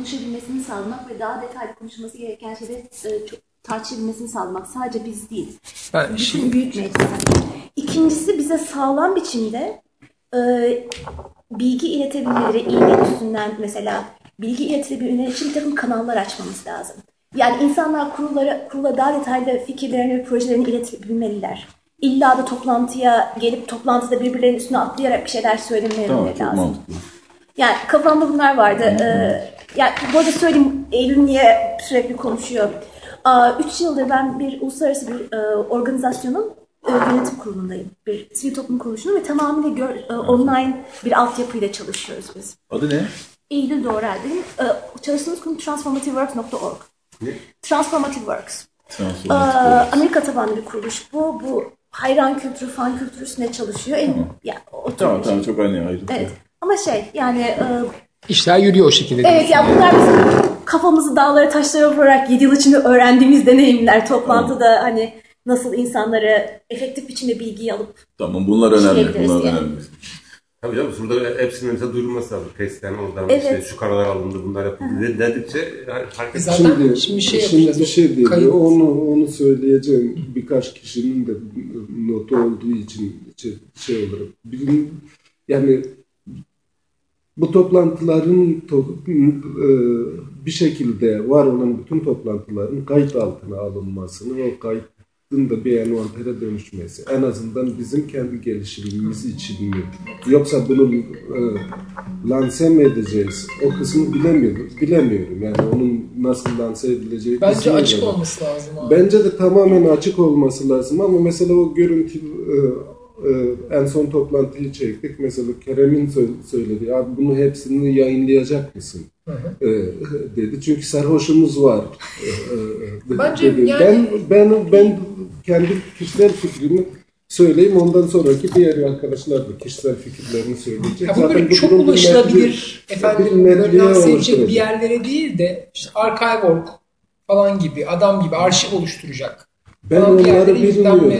konuşabilmesini sağlamak ve daha detaylı konuşulması gereken şeyleri e, çok tartışabilmesini sağlamak. Sadece biz değil. Ben Bütün şimdi büyük meclisler. İkincisi bize sağlam biçimde e, bilgi iletebilmeleri e-mail üstünden mesela bilgi iletebilmeleri için bir takım kanallar açmamız lazım. Yani insanlar kurullara, kurula daha detaylı fikirlerini ve projelerini iletebilmeliler. İlla da toplantıya gelip toplantıda birbirlerinin üstüne atlayarak bir şeyler söylemeleri Tamam lazım. mantıklı. Yani kafamda bunlar vardı. Ee, yani bu arada söyleyeyim Eylül niye sürekli konuşuyor. Aa, Üç yıldır ben bir uluslararası bir e, organizasyonun e, yönetim kurulundayım. Bir sivil toplum kuruluşunun ve tamamıyla gör, e, online bir altyapıyla çalışıyoruz biz. Adı ne? Eylül Doğrel'deyim. E, çalıştığımız kurum transformativeworks.org. Ne? Transformative Works. Amerika tabanlı bir kuruluş bu. Bu hayran kültürü, fan kültürü üstüne çalışıyor. En, ya, Tamam bir şey. tamam çok ayrı. Evet. Ama şey yani e, işler yürüyor o şekilde. Evet ya bunlar bizim kafamızı dağlara taşlara vurarak 7 yıl içinde öğrendiğimiz deneyimler. Toplantıda hani nasıl insanlara efektif biçimde bilgiyi alıp Tamam bunlar önemli. Bunlar yani. önemli. Tabii canım burada hepsinin mesela duyurulması lazım. Testten oradan Evet. işte şu kararlar alındı bunlar yapıldı de- dedikçe herkes Zaten şimdi, Şimdi, şey şimdi bir şey değil. Kayıt- Onu onu söyleyeceğim. Birkaç kişinin de notu olduğu için şey, şey olarak. Yani bu toplantıların to- e, bir şekilde var olan bütün toplantıların kayıt altına alınmasını, o kaydın da bir envantere dönüşmesi. En azından bizim kendi gelişimimiz için mi? Yoksa bunu e, lanse mi edeceğiz? O kısmı bilemiyorum. Bilemiyorum. Yani onun nasıl lanse edileceği Bence açık olması lazım abi. Bence de tamamen açık olması lazım ama mesela o görüntü e, e, en son toplantıyı çektik. Mesela Kerem'in sö- söylediği abi bunu hepsini yayınlayacak mısın? Hı hı. E, dedi. Çünkü sarhoşumuz var. E, e, Bence dedi. yani- ben ben ben kendi kişisel fikrimi söyleyeyim ondan sonraki diğer arkadaşlar da kişisel fikirlerini söyleyecek. Ya bu böyle çok bir ulaşılabilir, netli- efendim bir böyle edecek bir yerlere değil de işte Archive.org falan gibi adam gibi arşiv oluşturacak. Ben bir onları bilmiyorum.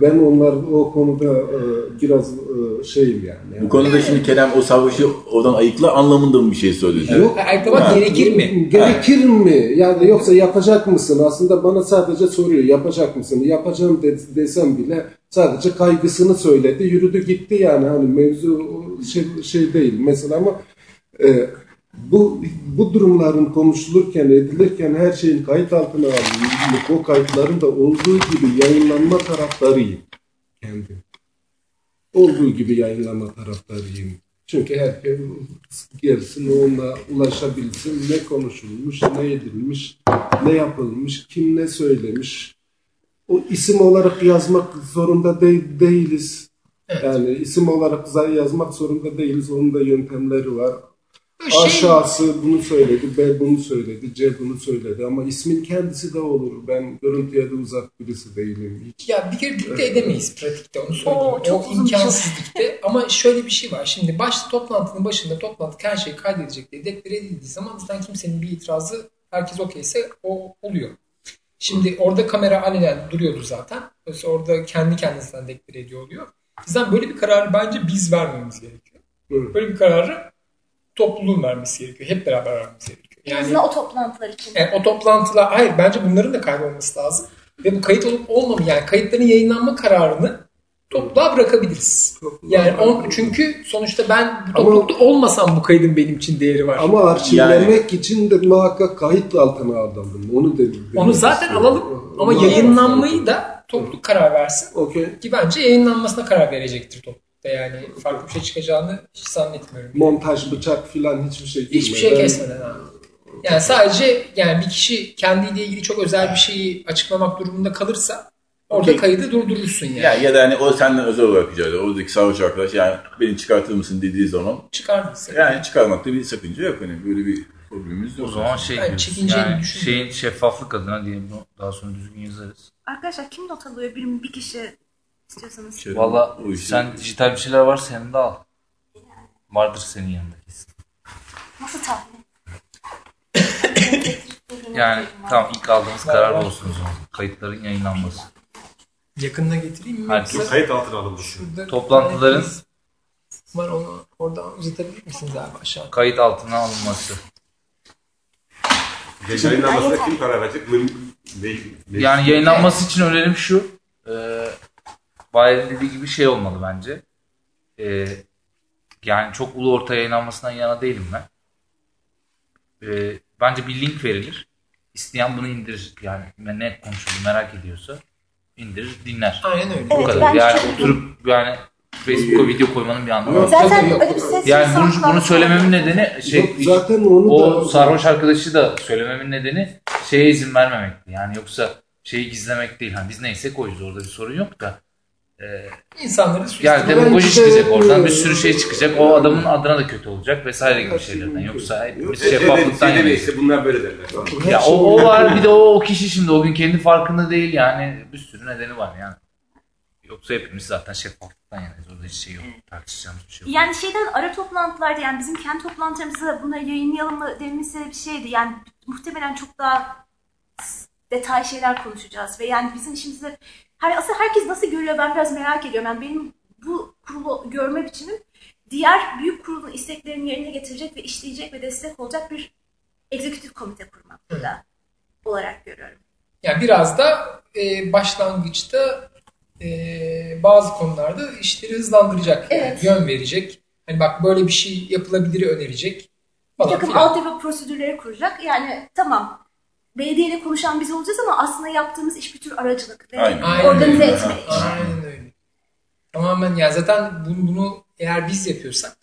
Ben onlar o konuda e, biraz e, şeyim yani. Bu konuda şimdi Kerem o savaşı oradan ayıkla anlamında mı bir şey söyledi? Yok. Ayaklamak Ha. gerekir mi? Gerekir mi? Yani yoksa yapacak mısın? Aslında bana sadece soruyor. Yapacak mısın? Yapacağım de- desem bile sadece kaygısını söyledi. Yürüdü gitti yani. Hani mevzu şey, şey değil. Mesela ama e, bu bu durumların konuşulurken, edilirken her şeyin kayıt altına alınıp o kayıtların da olduğu gibi yayınlanma taraftarıyım. Kendim. Olduğu gibi yayınlama taraftarıyım. Çünkü herkes gelsin onunla ulaşabilsin. Ne konuşulmuş, ne edilmiş, ne yapılmış, kim ne söylemiş. O isim olarak yazmak zorunda de- değiliz. Yani isim olarak yazmak zorunda değiliz. Onun da yöntemleri var. Şey- Aşağısı bunu söyledi, B bunu söyledi, C bunu söyledi ama ismin kendisi de olur. Ben görüntüye de uzak birisi değilim. Hiç. Ya bir kere dikte edemeyiz pratikte onu söyleyeyim. Oo, çok o şey. imkansız dikte. Ama şöyle bir şey var. Şimdi başta toplantının başında toplantı her şey kaydedecek diye deklare edildiği zaman zaten kimsenin bir itirazı herkes okeyse o oluyor. Şimdi orada kamera alenen duruyordu zaten. Dolayısıyla orada kendi kendisinden deklare ediyor oluyor. Bizden böyle bir kararı bence biz vermemiz gerekiyor. Böyle bir kararı topluluğun vermesi gerekiyor. Hep beraber vermemiz gerekiyor. Yani o toplantılar için. e, o toplantılar, hayır bence bunların da kaybolması lazım. Ve bu kayıt olup olmamı yani kayıtların yayınlanma kararını topluluğa bırakabiliriz. Yani on, çünkü sonuçta ben bu Ama- toplulukta olmasam bu kaydın benim için değeri var. Ama arşivlemek için de muhakkak kayıt altına alalım. Onu dedim. Onu zaten alalım ama Onu yayınlanmayı da topluluk karar versin. Okey. Ki bence yayınlanmasına karar verecektir toplulukta. Yani farklı bir şey çıkacağını hiç zannetmiyorum. Montaj, bıçak filan hiçbir şey Hiçbir şey girmeden- kesmeden ha. Yani sadece yani bir kişi kendiyle ilgili çok özel bir şeyi açıklamak durumunda kalırsa orada Okey. kaydı durdurursun yani. Ya, ya da hani o senden özel olarak rica ediyor. Oradaki sarhoş arkadaş yani beni çıkartır mısın dediği zaman Çıkardıysa. yani çıkarmakta bir sakınca yok. Hani böyle bir problemimiz yok. O zaman şey Yani diyoruz. Yani şeyin şeffaflık adına diyelim daha sonra düzgün yazarız. Arkadaşlar kim not alıyor? Bir, bir kişi istiyorsanız. Kerem, Valla sen dijital bir şeyler varsa yanında al. Vardır senin yanında kesin. Nasıl tahmin? Yani tamam ilk aldığımız karar olsun o zaman. Kayıtların yayınlanması. Yakınına getireyim mi? Herkes- Yoksa Kayıt altına alınması. şurada Toplantıların var onu oradan uzatabilir misiniz abi aşağı? kayıt altına alınması. Yayınlanmasına kim karar verecek? Mem- me- me- Yani yayınlanması için önerim şu. E, Bayer'in dediği gibi şey olmalı bence. E, yani çok ulu orta yayınlanmasından yana değilim ben. E, bence bir link verilir. İsteyen bunu indirir. Yani ne konuşuldu merak ediyorsa indirir dinler. Aynen öyle. Bu Evet, kadar. Yani çok oturup yani Facebook'a video koymanın bir anlamı yok. Zaten Yok, yok. öyle bir ses Yani bunu, bunu söylememin nedeni şey Yok, zaten onu o da sarhoş arkadaşı da söylememin nedeni şeye izin vermemekti. Yani yoksa şeyi gizlemek değil. Hani biz neyse koyuz orada bir sorun yok da. Ee, İnsanları yani demagoji çıkacak oradan bir sürü şey çıkacak. O adamın adına da kötü olacak vesaire gibi şeylerden. Yoksa hepimiz şeffaflıktan yanayız. işte bunlar böyle derler. Ya o, o var bir de o, o kişi şimdi o gün kendi farkında değil yani bir sürü nedeni var yani. Yoksa hepimiz zaten şeffaflıktan yanayız. Orada hiç şey yok. Tartışacağımız bir şey yok. Yani şeyden ara toplantılarda yani bizim kendi toplantılarımızda bunları yayınlayalım mı demesi bir şeydi. Yani muhtemelen çok daha detay şeyler konuşacağız ve yani bizim işimizde her, aslında herkes nasıl görüyor ben biraz merak ediyorum. Yani benim bu kurulu görme biçimim diğer büyük kurulun isteklerini yerine getirecek ve işleyecek ve destek olacak bir egzekutif komite kurmak da olarak görüyorum. Yani biraz da e, başlangıçta e, bazı konularda işleri hızlandıracak. Yani Evet. yön verecek. Hani bak böyle bir şey yapılabilir önerecek. Bir Falan takım filan. altyapı prosedürleri kuracak. Yani tamam belediyeyle konuşan biz olacağız ama aslında yaptığımız iş bir tür aracılık ve Aynen. Aynen organize etme işi. Aynen öyle. Tamamen ya zaten bunu, bunu eğer biz yapıyorsak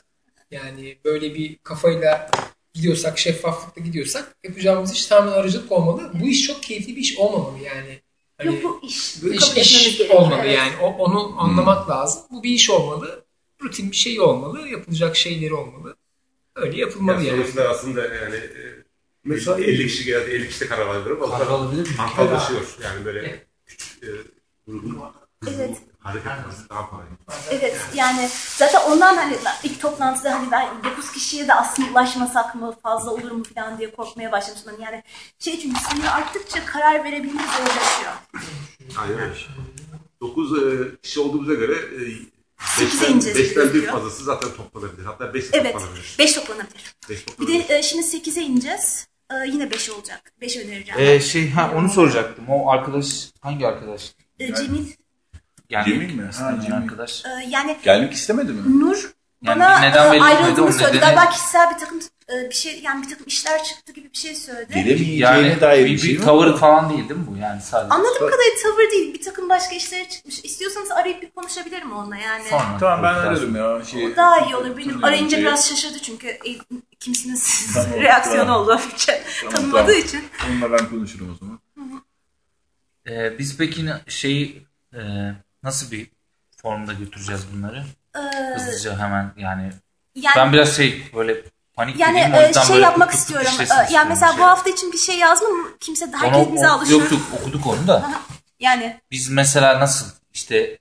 yani böyle bir kafayla gidiyorsak, şeffaflıkla gidiyorsak yapacağımız iş tamamen aracılık olmalı. Bu iş çok keyifli bir iş olmamalı yani. Hani Yok bu iş. bu iş, iş olmalı Evet. yani. O, onu anlamak lazım. Bu bir iş olmalı. Rutin bir şey olmalı. Yapılacak şeyleri olmalı. Öyle yapılmalı Yani yani. sonuçta aslında yani Mesela- 50 kişi geldi 50 kişi de karar verdirip Karar alabilir miyim? hantallaşıyor. Yani böyle küçük e, grubun Evet. hareket etmesi daha kolay. Evet yani zaten ondan hani ilk toplantıda hani ben 9 kişiye de aslında ulaşmasak mı fazla olur mu falan diye korkmaya başlamıştım. Hani Yani şey çünkü sayı arttıkça karar verebilmemiz zorlaşıyor. Aynen öyle. 9 kişi olduğumuza göre Sekize 5'ten, ineceğiz 5'ten bir fazlası zaten toplanabilir. Hatta 5 Evet toplanabilir. 5 toplanabilir. 5 Bir toplanabilir. de e, şimdi 8'e ineceğiz. E, yine 5 olacak. 5 önereceğim. Ee, şey ha onu soracaktım. O arkadaş hangi arkadaş? E, Cemil Yani Cemil mi? Ha, Cemil. arkadaş. e, yani Gelmek istemedi mi? Nur Yani bana neden e, ayrıldığını o söyledi. nedeni- Galiba kişisel bir takım bir şey yani bir takım işler çıktı gibi bir şey söyledi. Gelemeyeceğine Yani dair bir, bir şey bir mi? tavır falan değil değil mi bu yani sadece? Anladığım kadarıyla tavır değil. Bir takım başka işlere çıkmış. İstiyorsanız arayıp bir konuşabilirim onunla yani. Sonra. Tamam ben ararım ya. Şey, O daha iyi olur. Benim arayınca şeyi. biraz şaşırdı çünkü e, kimsinin Tamam, reaksiyonu tamam. oldu. Hiç Tamam, tanımadığı tamam. için. Onunla ben konuşurum o zaman. Ee, biz peki şeyi e, nasıl bir formda götüreceğiz bunları? Ee, Hızlıca hemen yani. yani Ben biraz şey böyle panik yani o e, yüzden şey böyle yapmak tık tık tık istiyorum. işlesin Ee, yani istiyorum mesela bir bu şey. hafta için bir şey yazmam. Kimse Onu- herkes bize o- alışıyor. Yok yok okuduk onu da. Yani Biz mesela nasıl işte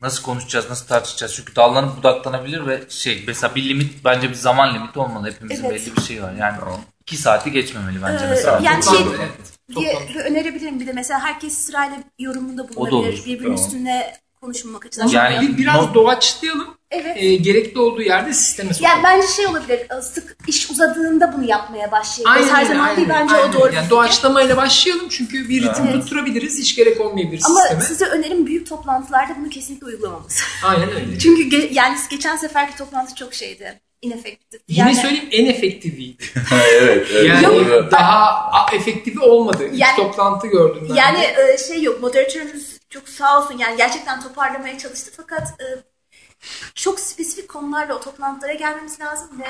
nasıl konuşacağız, nasıl tartışacağız? Çünkü dallanıp budaklanabilir ve şey mesela bir limit bence bir zaman limiti olmalı. Hepimizin Evet. belli bir şey var. Yani iki saati geçmemeli bence Ee, mesela. yani Toplantı, şey- evet. diye önerebilirim. Bir de mesela herkes sırayla yorumunda bulunabilir. Birbirinin Tamam. üstüne konuşmamak açısından. Yani- Bir, biraz No- doğaçlayalım. Evet. E, gerekli olduğu yerde sisteme sokalım. Yani bence şey olabilir. e, Sık iş uzadığında bunu yapmaya başlayabiliriz. Her zaman değil. Bence aynen. o doğru. Yani doğaçlamayla başlayalım çünkü bir ritim Evet. tutturabiliriz. Hiç gerek olmayabilir Ama sisteme. size önerim büyük toplantılarda bunu kesinlikle uygulamamız. Aynen öyle. Çünkü ge- yani geçen seferki toplantı çok şeydi. Ineffective. Yine Yani, söyleyeyim en efektifiydi. Evet. evet. Yani Doğru. daha a- efektifi olmadı. İlk Yani- toplantı gördüm ben. yani de. şey yok moderatörümüz çok sağ olsun yani gerçekten toparlamaya çalıştı fakat e, çok spesifik konularla o toplantılara gelmemiz lazım ve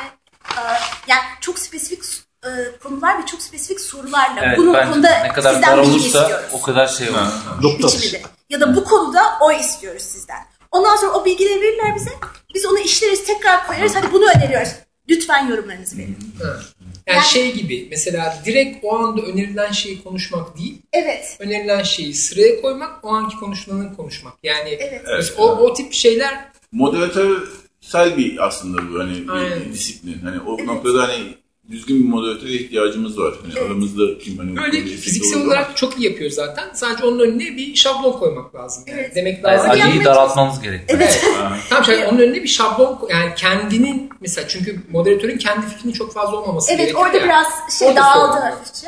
e, yani çok spesifik e, konular ve çok spesifik sorularla Evet, bunun konuda ne kadar sizden bilgi olursa istiyoruz. o kadar şey olur. biçiminde. Ya da bu konuda o istiyoruz sizden. Ondan sonra o bilgileri verirler bize. Biz onu işleriz, tekrar koyarız. Hadi bunu öneriyoruz. Lütfen yorumlarınızı verin. Ha. Yani, Yani- şey gibi mesela direkt o anda önerilen şeyi konuşmak değil, Evet. önerilen şeyi sıraya koymak, o anki konuşulanın konuşmak. Yani Evet. Evet, o, o tip şeyler Moderatörsel bir aslında bu hani Aynen. bir disiplin. Hani o noktada hani düzgün bir moderatöre ihtiyacımız var. Hani aramızda kim hani öyle konuyu fiziksel olarak çok iyi yapıyor zaten. Sadece onun önüne bir şablon koymak lazım. Yani. Evet. Demek Yani lazım. Ki- Ali'yi daraltmamız gerekiyor. Evet. ama- Tamam şey, onun önüne bir şablon yani kendinin mesela çünkü moderatörün kendi fikrinin çok fazla olmaması Evet gerekiyor orada ya. biraz şey Orada dağıldı hafifçe.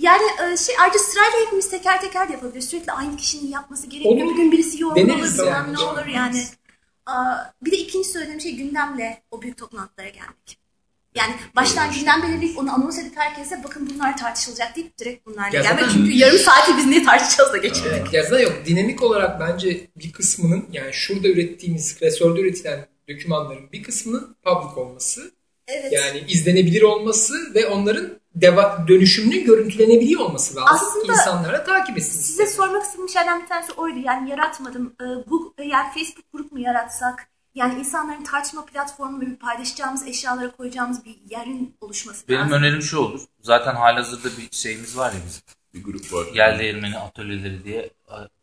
Yani e, şey ayrıca sırayla hepimiz teker teker de yapabiliriz. Sürekli aynı kişinin yapması gerekmiyor. Olur. Bir gün birisi bilmem yani. ne olur yani. Aa, bir de ikinci söylediğim şey gündemle o büyük toplantılara gelmek. Yani baştan gündem belirleyip onu anons edip herkese bakın bunlar tartışılacak deyip direkt bunlarla Ya gelmek. zaten- Çünkü yarım saati biz ne tartışacağız da. Evet, ya zaten yok. Dinamik olarak bence bir kısmının yani şurada ürettiğimiz, klasörde üretilen dokümanların bir kısmının public olması, Evet. yani izlenebilir olması ve onların deva, dönüşümünün görüntülenebiliyor olması lazım. Aslında insanlara takip etsin. Size sormak istediğim şeylerden bir tanesi oydu. Yani yaratmadım. Ee, bu yani Facebook grup mu yaratsak? Yani insanların tartışma platformu ve paylaşacağımız eşyalara koyacağımız bir yerin oluşması Benim lazım. önerim şu olur. Zaten halihazırda bir şeyimiz var ya bizim. Bir grup var. Yel değirmeni atölyeleri diye.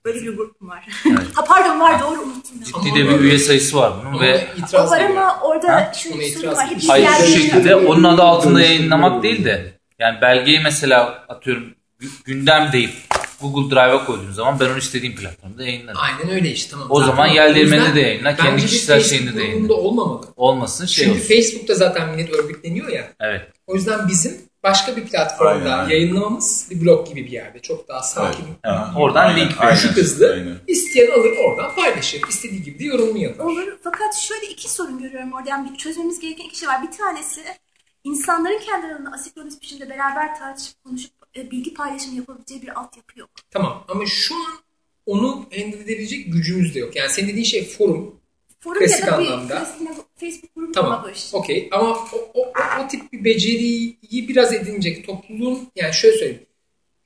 Böyle bir grup mu var? Evet. ha pardon var doğru unuttum. Ciddi de bir üye sayısı var bunun ve O itiraz var ama orada Ha? bir sorun var. Hepimiz hayır şu şekilde onun adı altında yayınlamak değil de yani belgeyi mesela atıyorum gü- gündem deyip Google Drive'a koyduğun zaman ben onu istediğim platformda yayınlarım. Aynen öyle işte tamam. O Zaten zaman yüzden de yayınla, kendi kişisel şeyinde de yayınla. olmamalı. Olmasın şey Çünkü olsun. Facebook'ta zaten millet örgütleniyor ya. Evet. O yüzden bizim başka bir platformda Aynen, aynen. yayınlamamız bir blog gibi bir yerde. Çok daha sakin. Evet. Oradan Aynen, link aynen. Düşük hızlı. aynen. İsteyen alır oradan paylaşır. İstediği gibi de yorumunu yapar. Olur. Fakat şöyle iki sorun görüyorum orada. Yani bir çözmemiz gereken iki şey var. Bir tanesi insanların kendi aralarında asinkronist biçimde beraber tartışıp konuşup bilgi paylaşımı yapabileceği bir altyapı yok. Tamam ama şu an onu handle edebilecek gücümüz de yok. Yani senin dediğin şey forum. Forum Klasik ya da anlamda. bu- Facebook grubu Tamam. Okey ama o, o, o, o tip bir beceriyi biraz edinecek topluluğun yani şöyle söyleyeyim.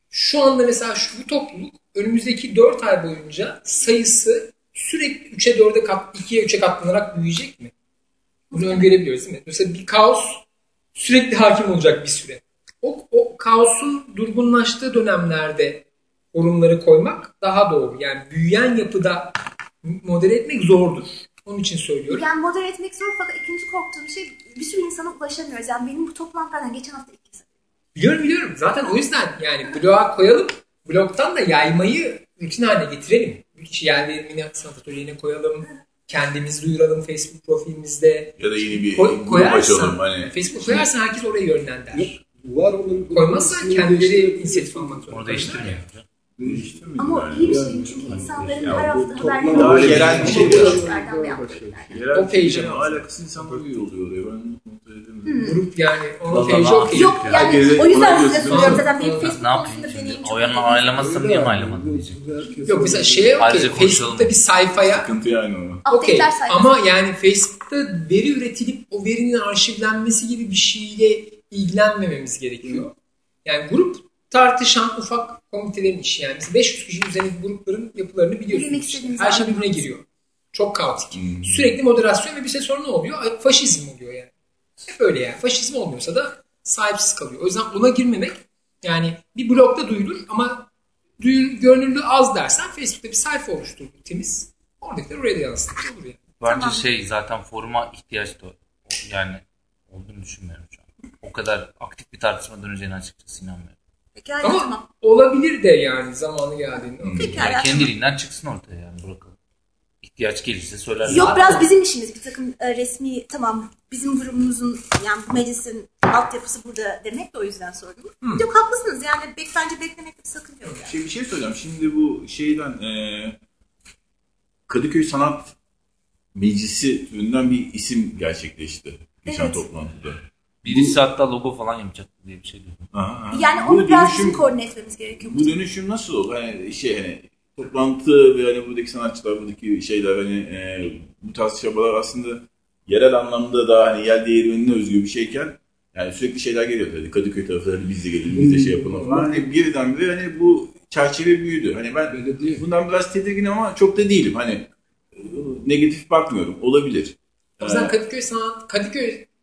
Şu anda mesela şu bu topluluk önümüzdeki 4 ay boyunca sayısı sürekli 3'e 4'e kat, 2'ye 3'e katlanarak büyüyecek mi? Bunu öngörebiliyoruz değil mi? Mesela bir kaos sürekli hakim olacak bir süre. O, o kaosun durgunlaştığı dönemlerde forumları koymak daha doğru. Yani büyüyen yapıda model etmek zordur. Onun için söylüyorum. Yani modere etmek zor fakat ikinci korktuğum şey bir sürü insana ulaşamıyoruz. Yani benim bu toplantılardan geçen hafta ilk kez. Biliyorum biliyorum. Zaten o yüzden yani bloğa koyalım. Bloktan da yaymayı rutin haline getirelim. Üç yerlerini sanat atölyene koyalım. Kendimizi duyuralım Facebook profilimizde. Ya da yeni bir Koy, grup açalım. Hani. Facebook koyarsan herkes oraya yönlendirir. Var onun. Koymazsa kendileri inisiyatif almak zorunda. Onu değiştirmiyor. Değiştirmeyin Ama iyi bir şey çünkü insanların her hafta toplama- haberleri oluyor. yerel bir şey O page şeylerin ama. alakası insanlar üye oluyor oraya. Ben edemiyorum. Grup yani onun Vallahi page okey. Yok yani o yüzden size soruyorum zaten benim Ne Facebook konusunda deneyim çok O yanına iyi. ayarlamazsam niye ayarlamadın diyeceğim. Yok mesela şeye okey. Ayrıca konuşalım. Facebook'ta bir sayfaya Sıkıntı yani o. Okey ama yani Facebook'ta veri üretilip o verinin arşivlenmesi gibi bir şeyle ilgilenmememiz gerekiyor. Yani grup tartışan ufak komitelerin işi yani. Mesela 500 kişi üzerindeki grupların yapılarını biliyorsunuz. Işte. Her şey birbirine giriyor. Çok kaotik. Hmm. Sürekli moderasyon ve bir şey sonra ne oluyor? Faşizm oluyor yani. Hep öyle yani. Faşizm olmuyorsa da sahipsiz kalıyor. O yüzden ona girmemek yani bir blogda duyulur ama duyur, görünürlüğü az dersen Facebook'ta bir sayfa oluştur temiz. Oradakiler oraya da yansıtır olur yani. Bence Tamam. şey zaten foruma ihtiyaç da yani olduğunu düşünmüyorum. O kadar aktif bir tartışma döneceğine açıkçası inanmıyorum. Pekala Ama tamam. olabilir de yani zamanı geldiğinde. Pekala. Yani kendiliğinden çıksın ortaya yani bırakalım. İhtiyaç gelirse söylerler. Yok biraz bizim işimiz bir takım e, resmi tamam bizim grubumuzun yani bu meclisin altyapısı burada demek de o yüzden sordum. Yok haklısınız yani bek, bence beklemekte bir sakınca yok yani. Şey, bir şey söyleyeceğim. Şimdi bu şeyden eee Kadıköy Sanat Meclisi türünden bir isim gerçekleşti. Geçen Evet. toplantıda. Birisi hatta logo falan yapacaktı diye bir şey duydum. Aha, aha. Yani Bu onu biraz dönüşüm- koordine etmemiz gerekiyor. Bu dönüşüm nasıl olur? Hani şey hani toplantı ve hani buradaki sanatçılar, buradaki şeyler hani e, bu tarz çabalar aslında yerel anlamda daha hani yer değirmenine özgü bir şeyken yani sürekli şeyler geliyor tabii. Kadıköy tarafı hadi biz de gelelim, biz de şey yapalım falan. Hani birdenbire hani bu çerçeve büyüdü. Hani ben Belediye. bundan biraz tedirginim ama çok da değilim. Hani e, negatif bakmıyorum. Olabilir. O yüzden Kadıköy sanat,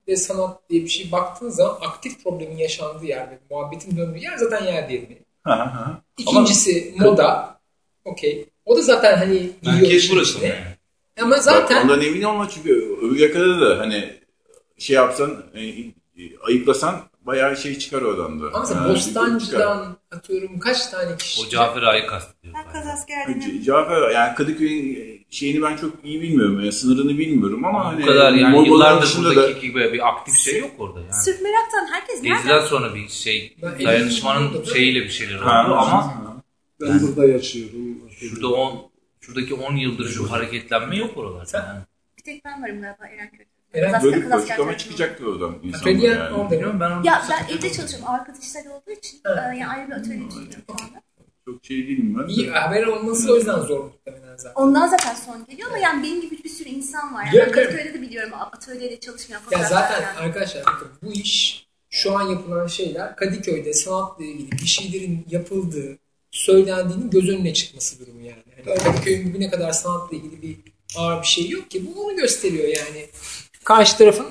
Kadıköy'de sanat diye bir şey baktığınız zaman aktif problemin yaşandığı yer ve muhabbetin döndüğü yer zaten yer değirmeni. Ha, ha, ha. İkincisi moda. Okey. O da zaten hani Merkez burası yani. Ama Zaten... zaten Ondan emin olma çünkü öbür yakada da hani şey yapsan e, e, ayıklasan bayağı şey çıkar oradan da. ama mesela çıkar. Bostancı'dan atıyorum kaç tane kişi. O Cafer Ağa'yı kastediyor. Ben. Kazasker'denim. C- Cafer yani Kadıköy'ün şeyini ben çok iyi bilmiyorum. Yani sınırını bilmiyorum ama hani bu kadar yani Moğolların yıllardır buradaki da- gibi bir aktif şey yok orada yani. Sırf meraktan herkes Geziden nereden? sonra bir şey dayanışmanın şeyiyle bir şeyler oldu Ha, ama Ben burada yaşıyorum. şurada 10 şuradaki 10 yıldır şu hareketlenme yok oralarda. Sen- yani. Bir tek ben varım galiba Erenköy. Eren, Kazas- böyle bir açıklama gerçekten. çıkacaktır oradan insanlar yani. ben onu Ya ben evde çalışıyorum. Avrupa dışları olduğu için Evet. e, yani ayrı bir atölye tutuyorum şu anda. Çok şey değilim ben. İyi haber olması o yüzden zor muhtemelen zaten. Ondan zaten son geliyor ama yani benim gibi bir sürü insan var. Yani ben evet. Kadıköy'de de biliyorum atölyeyle çalışmayan Ya zaten çeken. arkadaşlar bakın bu iş şu an yapılan şeyler Kadıköy'de sanatla ilgili bir şeylerin yapıldığı, söylendiğinin göz önüne çıkması durumu yani. yani Kadıköy'ün bugüne kadar sanatla ilgili bir ağır bir şey yok ki. Bu onu gösteriyor yani. Karşı tarafın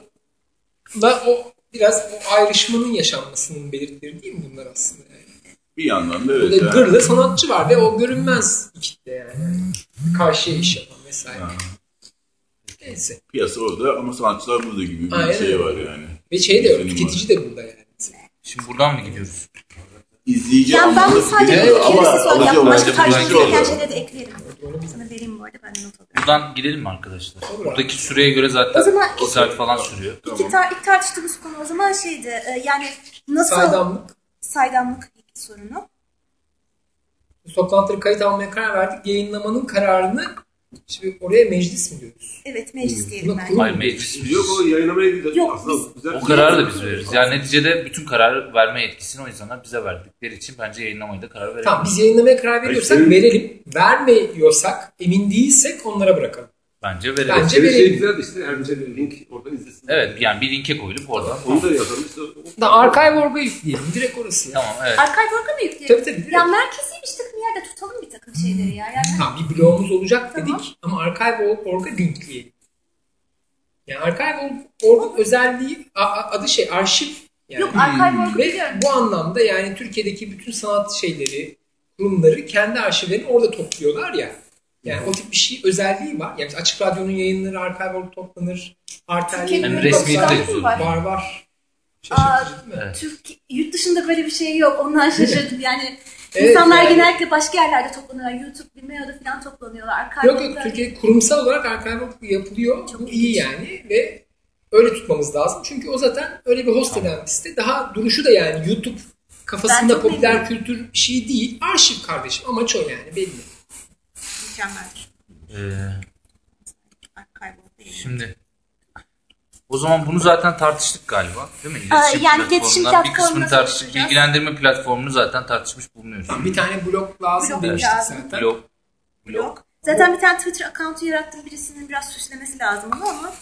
da o biraz o ayrışmanın yaşanmasının belirtileri değil mi bunlar aslında yani. Bir yandan da Burada evet. ha. gırlı sanatçı var ve o görünmez kitle yani. Karşıya iş yapan vesaire. Ha. Neyse. Piyasa orada ama sanatçılar burada gibi bir Aynen şey öyle. var yani. Ve şey de yok, Senin tüketici de burada yani. Şimdi buradan mı gidiyoruz? İzleyici Yani ben sadece bir ama alıcı Başka olarak gelen olarak. şeyleri de ekleyelim. Sana vereyim bu arada ben not alıyorum. Buradan gidelim mi arkadaşlar? Olur. Buradaki süreye göre zaten O zaman 2 saat falan sürüyor. İki tar- ilk tartıştığımız konu o zaman şeydi. e, yani nasıl Saydamlık. saydamlık sorunu. toplantıları kayıt almaya karar verdik. Yayınlamanın kararını şimdi oraya meclis mi diyoruz? Evet meclis diyelim Buna ben. Hayır meclis diyoruz? Yok o yayınlamaya gidiyor. Yok, Aslında biz- güzel. O kararı da biz veririz. Yani neticede bütün kararı verme yetkisini o insanlar bize verdikleri için bence yayınlamayı da karar verelim. Tamam biz yayınlamaya karar veriyorsak Hayır, verelim. Vermiyorsak emin değilsek onlara bırakalım. Bence verelim. Bence Şey, şey verelim. güzel işte her bir link oradan izlesin. Evet yani bir linke koyulup oradan. Onu da yazalım işte. Da archive.org'a yükleyelim. Direkt orası ya. Tamam evet. Archive.org'a mı yükleyelim? Tabii tabii. Ya merkezi bir takım yerde tutalım bir takım şeyleri ya. Yani Tamam bir blogumuz olacak Tamam. dedik ama archive.org'a linkleyelim. Yani archive.org'un özelliği adı şey arşiv. Yani. yok Archive.org'u Ve biliyorum. bu anlamda yani Türkiye'deki bütün sanat şeyleri, kurumları kendi arşivlerini orada topluyorlar ya. Yani o tip bir şey özelliği var. Yani açık radyonun yayınları archive.org toplanır. Türkiye'nin Yani güzel. var. Var var. Evet. Türk, yurt dışında böyle bir şey yok. Ondan şaşırdım. Yani Evet, insanlar yani. genellikle başka yerlerde toplanıyorlar. YouTube, Vimeo'da falan toplanıyorlar. Yok yok Archive.org'da Türkiye kurumsal olarak archive.org yapılıyor. Çok Bu iyi yani ve öyle tutmamız lazım. Çünkü o zaten öyle bir host eden bir site. Daha duruşu da yani YouTube kafasında popüler kültür bir şey değil. Arşiv kardeşim. Amaç o yani belli. Mükemmel. Ee, şimdi o zaman bunu zaten tartıştık galiba. Değil mi? Aa, İletişim yani iletişim platformundan bir kısmını tartıştık. Bilgilendirme platformunu zaten tartışmış bulunuyoruz. Bir tane blog lazım Blog demiştik lazım. zaten. Blog. Yok. Zaten bir tane Twitter account'u yarattım. Birisinin biraz süslemesi lazım ama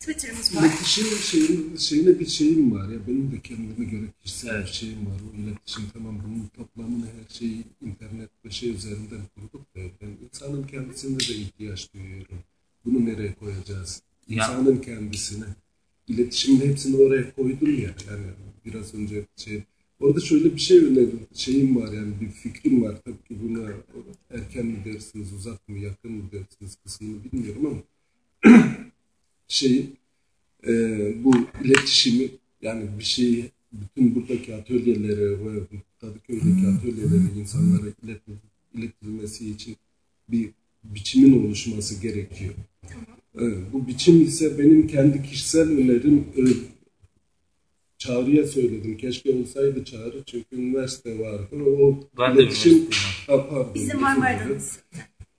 Twitter'ımız var. İletişim şeyin, şeyine bir şeyim var ya benim de kendime göre kişisel Evet. bir şeyim var. O iletişim tamam bunun toplamını her şeyi internet ve şey üzerinden kurduk da ben insanın kendisine de ihtiyaç duyuyorum. Bunu nereye koyacağız? Ya- İnsanın kendisine. İletişimin hepsini oraya koydum ya. Yani biraz önce şey Orada şöyle bir şey önerim, şeyim var yani bir fikrim var. Tabii ki buna erken mi dersiniz, uzak mı, yakın mı dersiniz kısmını bilmiyorum ama şey e, bu iletişimi yani bir şeyi bütün buradaki atölyelere ve Kadıköy'deki atölyelere insanlara iletil, iletilmesi için bir biçimin oluşması gerekiyor. Evet, bu biçim ise benim kendi kişisel önerim e, Çağrı'ya söyledim. Keşke olsaydı Çağrı çünkü üniversite vardı. O Ben de iletişim, üniversiteyim. Ha, pardon, Bizim özür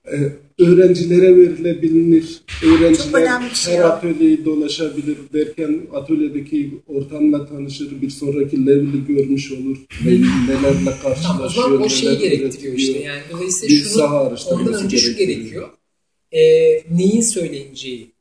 Ee, öğrencilere verilebilir. Öğrenciler şey her atölyeyi dolaşabilir derken atölyedeki ortamla tanışır. Bir sonraki level'i görmüş olur. Ne, nelerle Tamam, o karşılaşıyor. zaman o şeyi gerektiriyor işte. Yani dolayısıyla Bir şunu saha araştırması ondan önce şu gerekiyor. Ee, neyin söyleneceği.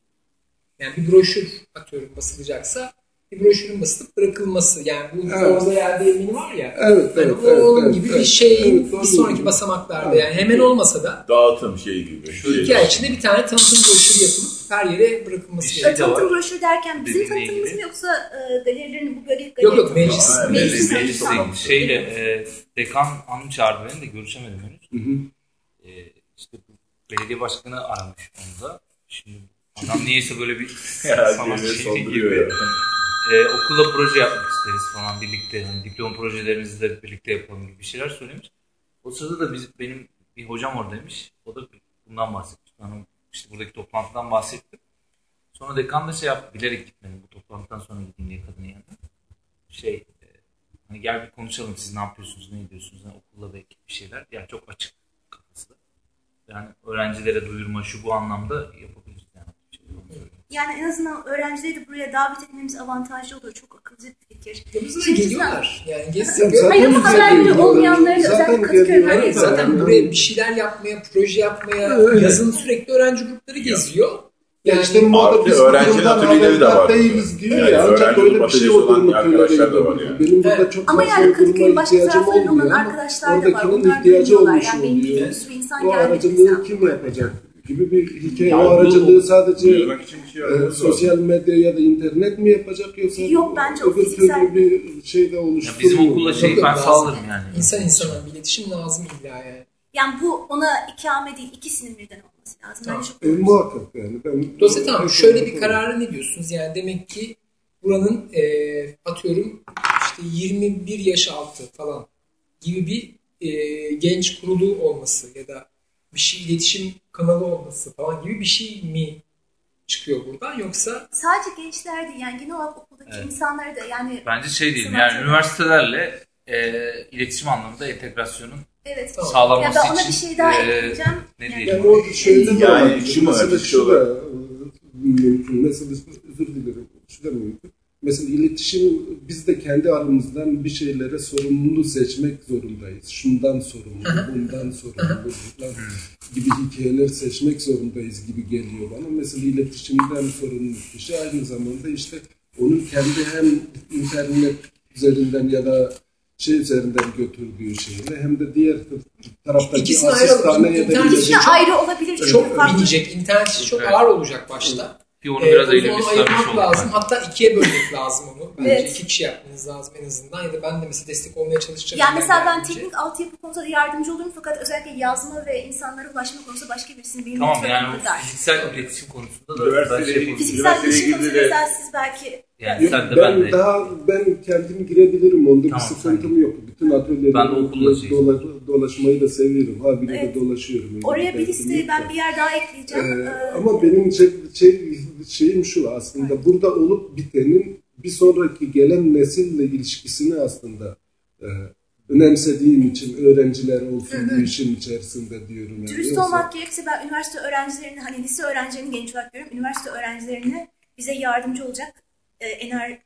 Yani bir broşür atıyorum basılacaksa bir broşürün basılıp bırakılması. Yani bu Evet. orada yerde emini var ya. Evet, Yani evet, evet, onun evet, gibi bir evet. şeyin Evet, bir sonraki basamaklarda. Evet. Yani hemen olmasa da Dağıtım şey gibi. iki ay içinde bir tane tanıtım broşürü yapılıp her yere bırakılması Bir şey gerekiyor. Tanıtım broşürü derken bizim tanıtımımız mı yoksa e, galerilerin bu galeri Yok yok meclis. Ha, Meclis meclis, meclis Tamam. Şeyle e, dekan hanım çağırdı beni de görüşemedim henüz. Hı hı. E, işte bu belediye başkanı aramış onu da. Şimdi adam niyeyse böyle bir şeyi sonduruyor gibi. E, okulla proje yapmak isteriz falan birlikte. Hani diploma projelerimizi de birlikte yapalım gibi şeyler söylemiş. O sırada da biz, benim bir hocam oradaymış. O da bundan bahsetmiş. Hanım işte buradaki toplantıdan bahsettim. Sonra dekan da şey yaptı. Bilerek gitmedim bu toplantıdan sonra gideyim diye kadının yanına. Şey e, hani gel bir konuşalım siz ne yapıyorsunuz ne ediyorsunuz ne okulla belki bir şeyler. Yani çok açık kafası. Yani öğrencilere duyurma şu bu anlamda yapabiliriz yani. En azından öğrencileri de buraya davet etmemiz avantajlı olur. Çok akılcı bir fikir. Ya biz de Çünkü geliyorlar. Yani zaten Hayır ama haberleri geliyor. olmayanları da Zaten özellikle Kadıköy zaten buraya bir şeyler yapmaya, proje yapmaya, Öyle. yazın sürekli öğrenci grupları geziyor. Ya Yani işte Artı biz öğrenci atölyeleri de var. değiliz diyor Yani ya. Ancak öyle bir şey olduğunu arkadaşlar da var yani. Benim burada Evet. çok Ama fazla yani Kadıköy'ün başka taraflarında olan arkadaşlar da var. Onlar ihtiyacı olmuş Yani benim bir sürü insan O geldi aracılığı mesela. kim yapacak gibi bir hikaye. Ya o bu- aracılığı sadece için bir şey e, sosyal medya ya da internet mi yapacak yoksa Yok, bence o öbür fiziksel- türlü bir şey de Ya oluşturmuyor. bizim okulla şeyi Yok, ben sağlarım yani. İnsan insana bir iletişim lazım illa yani. Yani bu ona ikame değil, ikisinin birden olması lazım. Tamam. Çok E, muhakkak yani. Ben, Dolayısıyla tamam şöyle bir kararı ne diyorsunuz? Yani demek ki buranın e, atıyorum işte 21 yaş altı falan gibi bir e, genç kurulu olması ya da bir şey iletişim kanalı olması falan gibi bir şey mi çıkıyor buradan yoksa Sadece gençler değil yani genel olarak okuldaki Evet. insanları da yani Bence şey değil yani üniversitelerle e, iletişim anlamında entegrasyonun evet. Tamam. Ya ben ona için bir şey daha e, ekleyeceğim. ne Yani- diyelim? Yani orada şöyle de Yani var. şu önemli, şu da mümkün. Mesela özür dilerim. Şu da mümkün. Mesela iletişim biz de kendi aramızdan bir şeylere sorumluluğu seçmek zorundayız. Şundan sorumlu, bundan sorumlu falan gibi hikayeler seçmek zorundayız gibi geliyor bana. Mesela iletişimden sorumlu kişi aynı zamanda işte onun kendi hem internet üzerinden ya da şey üzerinden götürdüğü şeyle hem de diğer taraftaki İkisini ayıralım. asistanı ya da İkisi çok- ayrı olabilir. çok farklı- binecek, internet çok Evet. ağır olacak başta. Ki onu Ee, biraz o eyle zaman bir ayırmak sarmış lazım. Hatta ikiye bölmek lazım onu. Bence Evet. iki kişi yapmanız lazım en azından. Ya da ben de mesela destek olmaya çalışacağım. Yani mesela ben geldiğince. teknik altyapı konusunda yardımcı olurum fakat özellikle yazma ve insanlara ulaşma konusunda başka birisinin benim Tamam yani fiziksel iletişim konusunda da Üniversitede- şey. Fiziksel iletişim konusunda de- mesela siz belki Yani sen de ben, ben de. daha ben kendim girebilirim onda Tamam, bir sıkıntım yok. Bütün Ben de atölyelerde dola- dolaşmayı da seviyorum. Ha bile Evet. de dolaşıyorum. Öyle oraya bir derdim liste yok ben bir yer daha ekleyeceğim. Ee, Ee, ama benim şey, şey, şeyim şu aslında burada olup bitenin bir sonraki gelen nesille ilişkisini aslında e, önemsediğim için öğrenciler olsun bu işin içerisinde diyorum. Yani. Dürüst Yoksa- olmak gerekirse ben üniversite öğrencilerini hani lise öğrencilerini genç olarak görüyorum. Üniversite öğrencilerini bize yardımcı olacak e, ener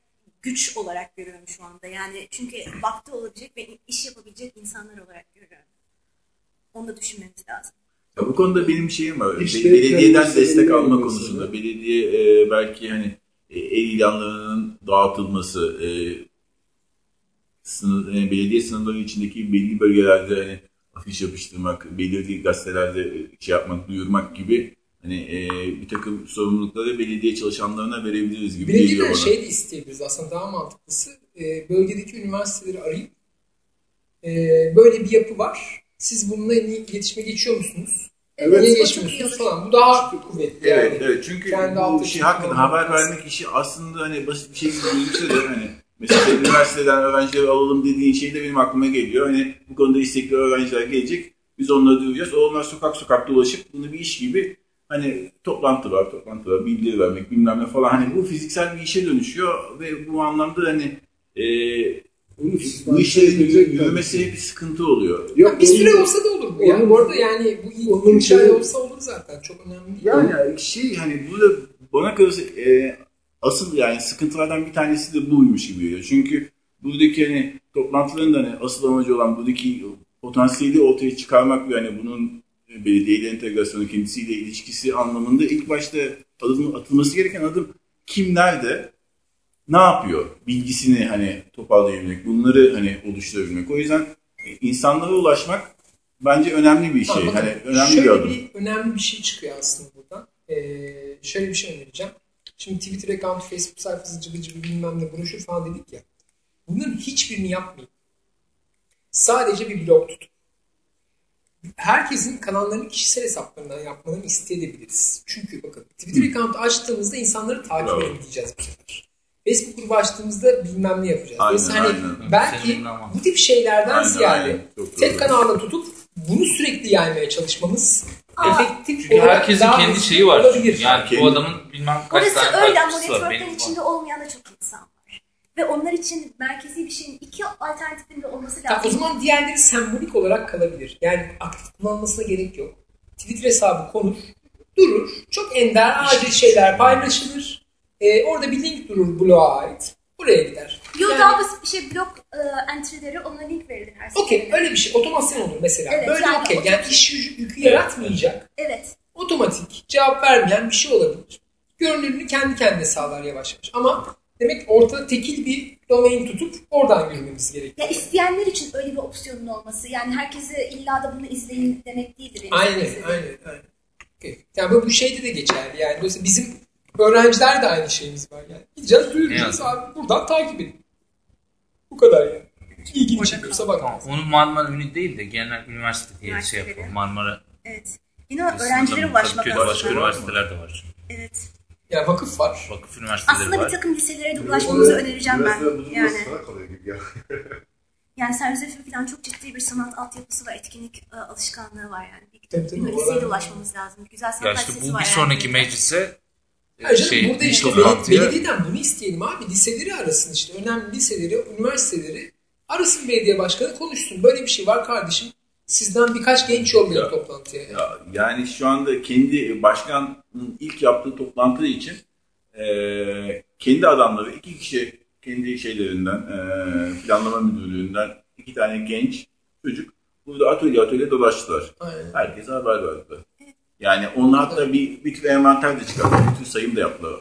güç olarak görüyorum şu anda. Yani çünkü vakti olabilecek ve iş yapabilecek insanlar olarak görüyorum. Onu da düşünmemiz lazım. Ya bu konuda benim şeyim var. İşte Be- belediyeden kendisi destek alma mesela. konusunda. Belediye e, belki hani e, el ilanlarının dağıtılması, e, sınır, e, belediye sınırları içindeki belli bölgelerde hani afiş yapıştırmak, belirli gazetelerde şey yapmak, duyurmak gibi hani e, bir takım sorumlulukları belediye çalışanlarına verebiliriz gibi geliyor Belediyeden bana. şey de isteyebiliriz aslında daha mantıklısı. E, bölgedeki üniversiteleri arayıp e, böyle bir yapı var. Siz bununla iletişime geçiyor musunuz? Evet. Niye geçmiyorsunuz falan. Bu daha kuvvetli Evet, yani. evet. Çünkü Kendi bu şey kullanmak haber vermek işi aslında hani basit bir şey gibi gözükse de hani mesela üniversiteden öğrencileri alalım dediğin şey de benim aklıma geliyor. Hani bu konuda istekli öğrenciler gelecek. Biz onları duyacağız. Onlar sokak sokak dolaşıp bunu bir iş gibi hani toplantı var, toplantı var, bildiri vermek bilmem ne falan. Hani bu fiziksel bir işe dönüşüyor ve bu anlamda hani e, bu işlerin yürümesi hep bir sıkıntı oluyor. Yok, Bir süre olsa da olur bu. Yani onun- bu arada yani bu ilk onun 3 ay şey- olsa olur zaten. Çok önemli değil. Yani şey hani burada bana kalırsa e, asıl yani sıkıntılardan bir tanesi de buymuş gibi geliyor. Çünkü buradaki hani toplantıların da hani asıl amacı olan buradaki potansiyeli ortaya çıkarmak ve hani bunun belediyeyle entegrasyonu kendisiyle ilişkisi anlamında ilk başta adım atılması gereken adım kim nerede ne yapıyor bilgisini hani toparlayabilmek bunları hani oluşturabilmek. O yüzden insanlara ulaşmak bence önemli bir şey. Tamam, bakın, hani önemli şöyle bir adım. bir önemli bir şey çıkıyor aslında buradan. Ee, şöyle bir şey önereceğim. Şimdi Twitter account, Facebook sayfası, cıbı cıbı bilmem ne broşür falan dedik ya. Bunların hiçbirini yapmayın. Sadece bir blog tutun. Herkesin kanallarını kişisel hesaplarından yapmalarını isteyebiliriz. Çünkü bakın Twitter account açtığımızda insanları takip Bravo. edin diyeceğiz bu sefer. Facebook grubu açtığımızda bilmem ne yapacağız. Aynen, Dolayısıyla hani aynen. belki bu tip şeylerden Aynen, ziyade aynen. Çok tek kanalda tutup bunu sürekli yaymaya çalışmamız efektif Çünkü olarak herkesin daha kendi şeyi var. olabilir. Yani Kendi- bu adamın bilmem kaç Orası tane öyle ama Benim içinde olmayan da çok insan. Ve onlar için merkezi bir şeyin iki alternatifinde olması Tamam, o lazım. zaman diğerleri sembolik olarak kalabilir. Yani aktif kullanılmasına gerek yok. Twitter hesabı konur, durur. Çok ender, acil şeyler paylaşılır. Ee, orada bir link durur bloğa ait. Buraya gider. Yo Yani- daha basit bir şey blog e, entry'leri ona link verilir her Okey öyle bir şey. Otomasyon olur mesela. Evet, Böyle yani okey. Yani iş yükü, yükü yaratmayacak. Evet. Otomatik cevap vermeyen bir şey olabilir. Görünürlüğünü kendi kendine sağlar yavaş yavaş. Ama demek ortada tekil bir domain tutup oradan yürümemiz gerekiyor. Ya isteyenler için öyle bir opsiyonun olması. Yani herkese illa da bunu izleyin demek değildir. benim Aynen, aynen, aynen. Okay. Yani bu, bu şeyde de geçerli. Yani dolayısıyla bizim öğrenciler de aynı şeyimiz var. Yani gideceğiz, duyuracağız Evet. abi. Buradan takip edin. Bu kadar yani. İlgini çekiyorsa bak. Tamam, onu Marmara Ünü değil de genel üniversite diye şey yapalım. Marmara Evet. Yine öğrencilere ulaşmak Kadıköy'de başka aslında. üniversiteler de var. Evet. Yani vakıf var. Vakıf üniversiteleri Aslında bir var. takım liselere de ulaşmamızı önereceğim ben. Yani. Yani Serzef'in falan çok ciddi bir sanat altyapısı var, etkinlik e, alışkanlığı var yani. Bir, Tabii, tabii, bir liseye de ulaşmamız lazım. Güzel sanat Ya işte bu var bir yani. sonraki meclise Hayır canım, şey, burada bir işte toplantıya- belediyeden bunu isteyelim abi. Liseleri arasın işte. Önemli liseleri, üniversiteleri arasın belediye başkanı konuşsun. Böyle bir şey var kardeşim. Sizden birkaç genç yollayın Ya. toplantıya. ya. Ya, yani şu anda kendi başkanın ilk yaptığı toplantı için e, kendi adamları iki kişi kendi şeylerinden e, planlama müdürlüğünden iki tane genç çocuk burada atölye atölye dolaştılar. Aynen. Herkese haber verdiler. Yani onlar hatta bir, bir tür envanter de çıkarttılar. Bir tür sayım da yaptılar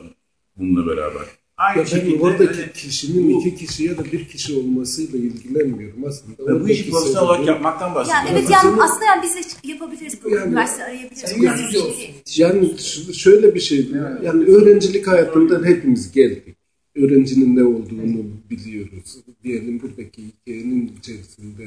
bununla beraber. Aynı Ya ben şekilde oradaki hani kişinin bu- iki kişi ya da bir kişi olmasıyla ilgilenmiyorum aslında. bu işi profesyonel olarak yapmaktan Ya bahsediyorum. evet Ama yani senin- aslında yani biz de yapabiliriz. Bu Yani- üniversite arayabiliriz. Şey. Yani ş- şöyle bir şey, yani öğrencilik hayatından hepimiz geldik. Öğrencinin ne olduğunu biliyoruz. Diyelim buradaki hikayenin içerisinde.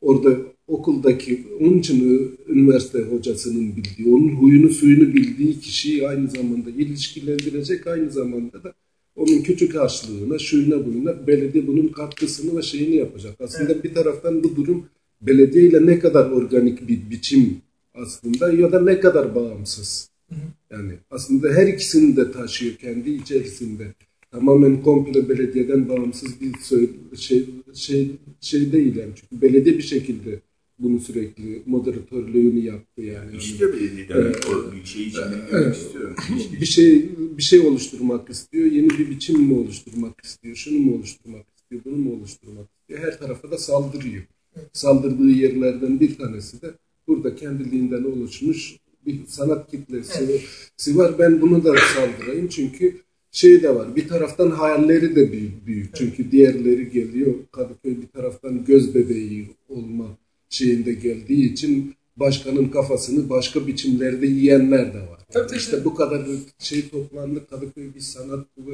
Orada okuldaki, onun için üniversite hocasının bildiği, onun huyunu suyunu bildiği kişiyi aynı zamanda ilişkilendirecek, aynı zamanda da onun küçük harçlığına, şuyuna bununa belediye bunun katkısını ve şeyini yapacak. Aslında bir taraftan bu durum belediye ile ne kadar organik bir biçim aslında ya da ne kadar bağımsız. Yani aslında her ikisini de taşıyor kendi içerisinde. Tamamen komple belediyeden bağımsız bir şey şey şey değil yani. Çünkü belediye bir şekilde bunu sürekli moderatörlüğünü yaptı yani. İstiyor belediyeden o bir şey için görmek istiyorum. bir şey bir şey oluşturmak istiyor, yeni bir biçim mi oluşturmak istiyor, şunu mu oluşturmak istiyor, bunu mu oluşturmak istiyor. Her tarafa da saldırıyor. Saldırdığı yerlerden bir tanesi de burada kendiliğinden oluşmuş bir sanat kitlesi var. Ben bunu da saldırayım çünkü şey de var. Bir taraftan hayalleri de büyük büyük. Çünkü diğerleri geliyor. Kadıköy bir taraftan göz bebeği olma şeyinde geldiği için başkanın kafasını başka biçimlerde yiyenler de var. Tabii, tabii. işte bu kadar şey toplandı. Kadıköy bir sanat ve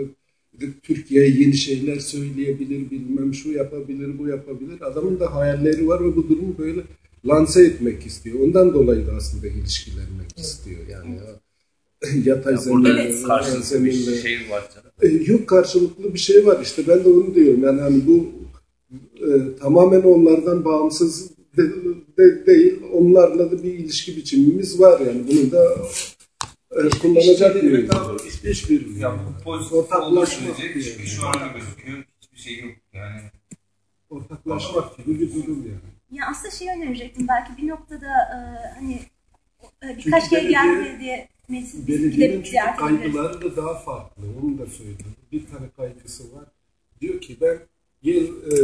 Türkiye yeni şeyler söyleyebilir, bilmem şu yapabilir, bu yapabilir. Adamın da hayalleri var ve bu durumu böyle lanse etmek istiyor. Ondan dolayı da aslında ilişkilenmek istiyor. Yani yatay Ya burada zeminle, karşılıklı bir zeminle- şey var canım. e, yok karşılıklı bir şey var işte ben de onu diyorum yani hani bu e, tamamen onlardan bağımsız de- de- değil onlarla da bir ilişki biçimimiz var yani bunu da e, kullanacak bir işbirliği. Ya bu pozitif Ortaklaşma sürece diye. çünkü şu anda gözüküyor hiçbir şey yok yani. ortaklaşmak gibi bir durum yani. Ya aslında şey önerecektim belki bir noktada e, hani e, birkaç kere geldi belediye- belediye meclis Belediyenin çünkü kaygıları da daha farklı. Onu da söyleyeyim. Bir tane kaygısı var. Diyor ki ben yıl e,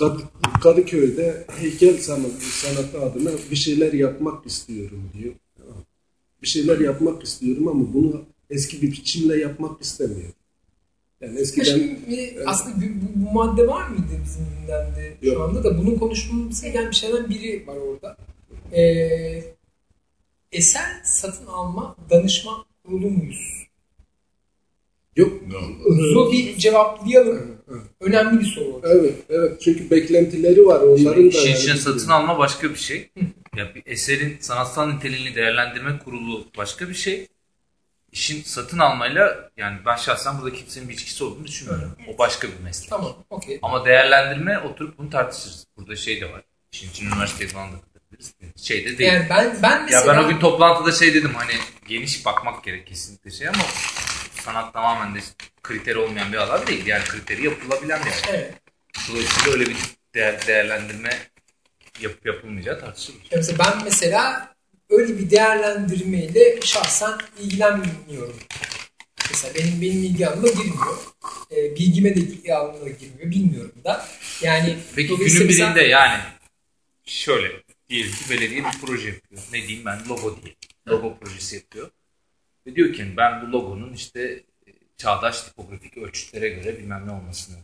Kad- Kadıköy'de heykel sanatı, sanatı adına bir şeyler yapmak istiyorum diyor. Bir şeyler yapmak istiyorum ama bunu eski bir biçimle yapmak istemiyorum. Yani Ya eskiden Şimdi aslında bu, bu- bu madde var mıydı bizim gündemde şu Yok. anda da bunun konuşulması bir şeyden biri var orada. Ee, eser satın alma danışma kurulu muyuz? yok. Bu bir cevaplayalım. Önemli bir soru. Evet, evet. Çünkü beklentileri var. Onların da İşin yani- içine satın alma başka bir şey. Ya bir eserin sanatsal niteliğini değerlendirme kurulu başka bir şey. İşin satın almayla yani ben şahsen burada kimsenin bir ilişkisi olduğunu düşünmüyorum. O başka bir meslek. Tamam, okey. Ama değerlendirme oturup bunu tartışırız. Burada şey de var. İşin için üniversiteye falan da katılabilir. şeyde değil. Yani ben ben mesela Ya ben o gün toplantıda şey dedim hani geniş bakmak gerek kesinlikle şey ama sanat tamamen de kriteri olmayan bir alan değil. Yani kriteri yapılabilen bir alan. evet. Dolayısıyla öyle bir değer, değerlendirme yapıp yapılmayacağı tartışılır. Mesela ben mesela öyle bir değerlendirmeyle şahsen ilgilenmiyorum. Mesela benim benim ilgi alanıma girmiyor. Ee, bilgime de ilgi alanına girmiyor. Bilmiyorum da. Yani Peki günün birinde yani şöyle diyelim ki belediye bir proje yapıyor. Ne diyeyim ben logo diye. Logo projesi yapıyor. Ve diyor ki ben bu logonun işte çağdaş tipografik ölçütlere göre bilmem ne olmasını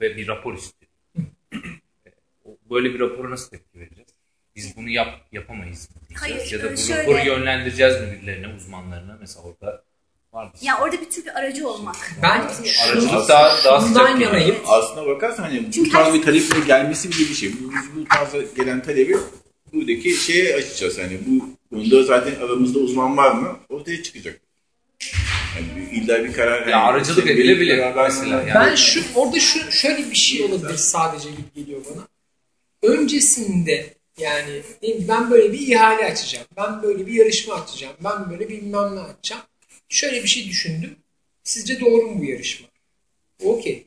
ve bir rapor istiyor. E, o- Böyle bir rapora nasıl tepki vereceğiz? Biz bunu yap yapamayız? Hayır, ya da bu şöyle- raporu yönlendireceğiz mi birilerine, uzmanlarına? Mesela orada var bir Ya orada bir tür bir aracı olmak. Ben Aracılık daha- daha sıcak yanayım. Aslına bakarsan hani Çünkü bu tarz her- bir taleple gelmesi bile bir şey. Bu, bu tarza gelen talebi buradaki şeye açacağız. Yani bu konuda zaten aramızda uzman var mı? Ortaya çıkacak. Yani illa bir karar... Ya aracılık edilebilir karar vermeden- mesela. Yani- Ben şu orada şu şöyle bir şey olabilir sadece gibi geliyor bana. Öncesinde yani ben böyle bir ihale açacağım. Ben böyle bir yarışma açacağım. Ben böyle bir bilmem ne açacağım. Şöyle bir şey düşündüm. Sizce doğru mu bu yarışma? Okey.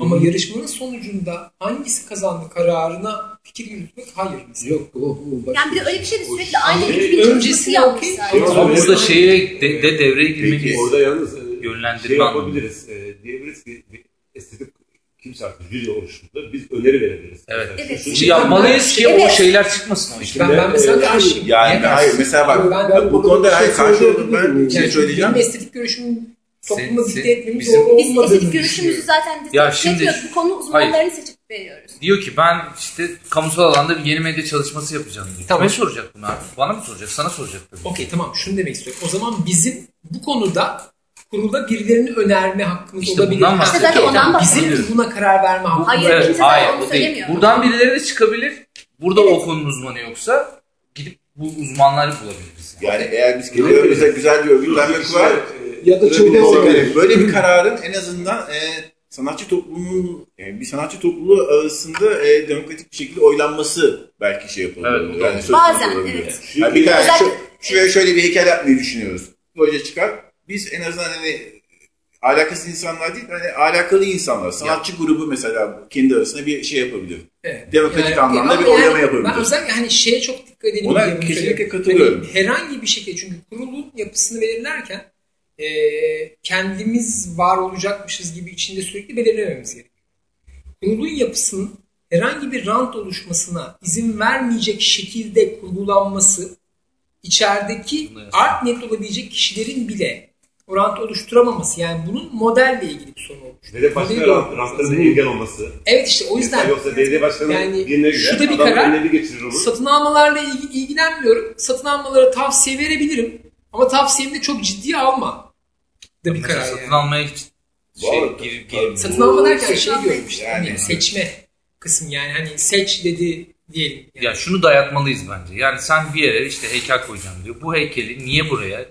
Ama yarışmanın sonucunda hangisi kazandı kararına fikir yürütmek hayır mesela. Yok o, o başka Yani bir de öyle bir şey de O sürekli aynı şey- ekibin Öncesinde çalışması yapmış okey. zaten. Ama burada şeye de, de devreye girmek Peki, Orada yalnız e, Yönlendirme şey yapabiliriz. E, diyebiliriz ki bir estetik kimse artık jüri oluştuğunda biz öneri verebiliriz. Evet. Mesela Evet. şu- Çünkü yapmalıyız ki o Evet. şeyler çıkmasın o. Ben, ben mesela Yani- karşıyım. Yani Niye hayır mesela bak Ben- ben, bu konuda bir şey hayır karşı söyleyebilir ben bir şey Yani söyleyeceğim. Benim estetik görüşümün toplumda Sen- dikte bizim- doğru Biz olmadığını estetik görüşümüzü düşünüyorum. zaten Ya biz şimdi-. Bu konu uzmanlarını seçip veriyoruz. Diyor ki ben işte kamusal alanda bir yeni medya çalışması yapacağım diyor. Tamam. Kime soracak bunu abi? Bana mı soracak? Sana soracak tabii. Okey tamam şunu demek istiyorum. O zaman bizim bu konuda kurulda birilerini önerme hakkımız İşte olabilir. bundan. İşte zaten ondan tamam. Bizim buna karar verme hakkımız Hayır, var. Evet, kimse hayır onu söylemiyor. Buradan birileri de çıkabilir. Burada Evet. o konunun uzmanı yoksa gidip bu uzmanları bulabiliriz. Yani. Yani eğer biz kendilerimize güzel bir örgütlenme kurar Ya da şöyle böyle, olabilir. böyle bir kararın en azından e, sanatçı toplumunun yani bir sanatçı topluluğu arasında e, demokratik bir şekilde oylanması belki şey yapılır. Evet, yani Bazen, olabilir. evet. Yani bir tane Özellikle- şu, şuraya şöyle bir heykel yapmayı düşünüyoruz. Proje çıkar. Biz en azından hani alakasız insanlar değil, hani alakalı insanlar. Sanatçı grubu mesela kendi arasında bir şey yapabilir. Evet. Demokratik Yani, anlamda bir oylama yani yapabilir. Ben özellikle hani şeye çok dikkat edelim. Ona kesinlikle katılıyorum. Hani herhangi bir şekilde çünkü kurulun yapısını belirlerken e, kendimiz var olacakmışız gibi içinde sürekli belirlememiz gerekiyor. Kurulun yapısının herhangi bir rant oluşmasına izin vermeyecek şekilde kurgulanması içerideki art net olabilecek kişilerin bile o rant oluşturamaması yani bunun modelle ilgili bir sorun olmuş. Ve de başka rant, rantların lazım. engel olması. Evet işte o yüzden Mesela yoksa belediye başkanı yani birine gider, şurada bir karar, önüne bir. Satın almalarla ilgi- ilgilenmiyorum. Satın almalara tavsiye verebilirim. Ama tavsiyemi de çok ciddiye alma. Da bir karar satın yani. almaya hiç şey Vallahi gir, tabii. gir, Satın alma derken Satın şey diyorum işte. yani. hani seçme kısım yani hani seç dedi diyelim. Yani. Ya şunu dayatmalıyız bence. Yani sen bir yere işte heykel koyacağım diyor. Bu heykeli niye buraya,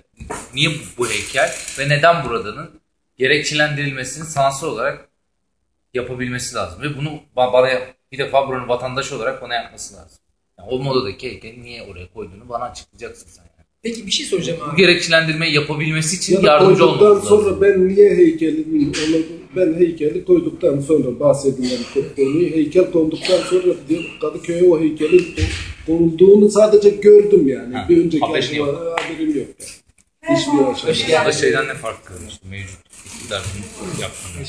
niye bu, bu heykel ve neden buradanın gerekçelendirilmesini sanatsal olarak yapabilmesi lazım. Ve bunu ba- bana bir defa buranın vatandaşı olarak bana yapması lazım. Yani o modadaki heykeli niye oraya koyduğunu bana açıklayacaksın sen. Peki bir şey soracağım Bu abi. gerekçelendirmeyi yapabilmesi için Ya yardımcı olmamız sonra lazım. ben niye heykeli ben heykeli koyduktan sonra bahsedilen konuyu heykel konduktan sonra diyor, Kadıköy'e o heykelin konulduğunu sadece gördüm yani. Ha, bir önceki haberin aşamada haberim yok. Hiçbir aşamada. Burada şeyden ne fark kalır? Mevcut iktidar bunu yapmıyor.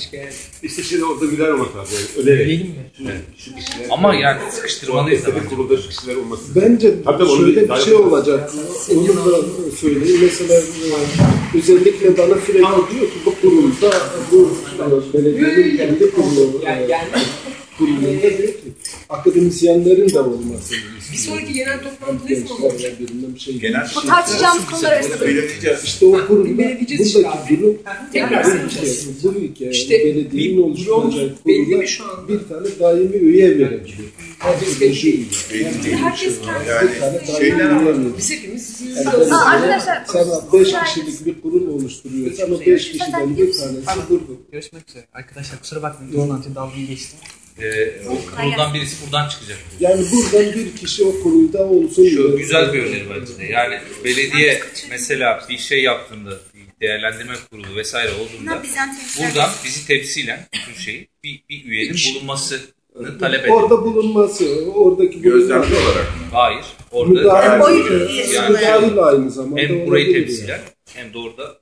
İşte şimdi orada güzel olmak lazım. Yani önerek. bilelim mi? Şu, şu kişiler. Ama yani sıkıştırmalıyız da bence. kurulda şu kişiler olması. Bence Tabii onu şöyle bir şey olacak. Onu da söyleyeyim. Mesela e, özellikle bana sürekli diyor ki bu kurumda bu e, belediyenin kendi e, yani kurumunda diyor ki akademisyenlerin de olması. bir sonraki genel toplantı ne zaman olacak? Bilmem şey. Genel Bu tartışacağımız konular arasında böyle. belirleyeceğiz. İşte o kurumda Belirleyeceğiz buradaki durum Tekrar seçeceğiz. bu ülke İşte belediyenin bir oluşturacak bloğumuz belli kurula mi şu anda? bir tane daimi üye verebilir. Herkes belli değil. Herkes kendi. Bir verir. Biz hepimiz arkadaşlar, sana 5 kişilik bir kurul oluşturuyorsan o 5 kişiden bir tanesi burada. Görüşmek üzere. Arkadaşlar kusura bakmayın. Toplantı dalgayı geçtim. E, o kuruldan birisi buradan çıkacak. Yani buradan bir kişi o kurulda olsun. Şu güzel bir öneri bence. Yani belediye mesela bir şey yaptığında, değerlendirme kurulu vesaire olduğunda buradan bizi temsilen bütün şeyi bir, bir üyenin bulunmasını talep Orada ediyor. bulunması, oradaki Gözlemci olarak mı? Hayır. Orada Müdahale, Oy Yani müdahale aynı zamanda hem burayı temsilen hem de orada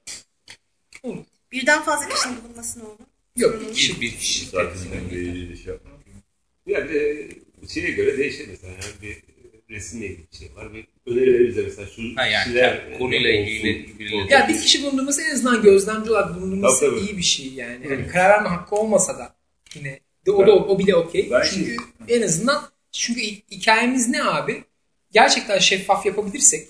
Birden fazla kişinin bulunması ne olur? Yok. bir kişi bir kişi Zaten bir şey yapmam. Yani e, şeye göre değişir mesela. Yani bir resimle ilgili bir şey var. Bir önerilerimiz mesela şu Ha yani kişiler konuyla ilgili birileri-. Ya bir kişi bulundurması en azından gözlemci olarak bulundurması Tabii, tabii. iyi bir şey yani. yani karar verme hakkı olmasa da yine de o da o bile okey. Çünkü en azından çünkü hi- hikayemiz ne abi? Gerçekten şeffaf yapabilirsek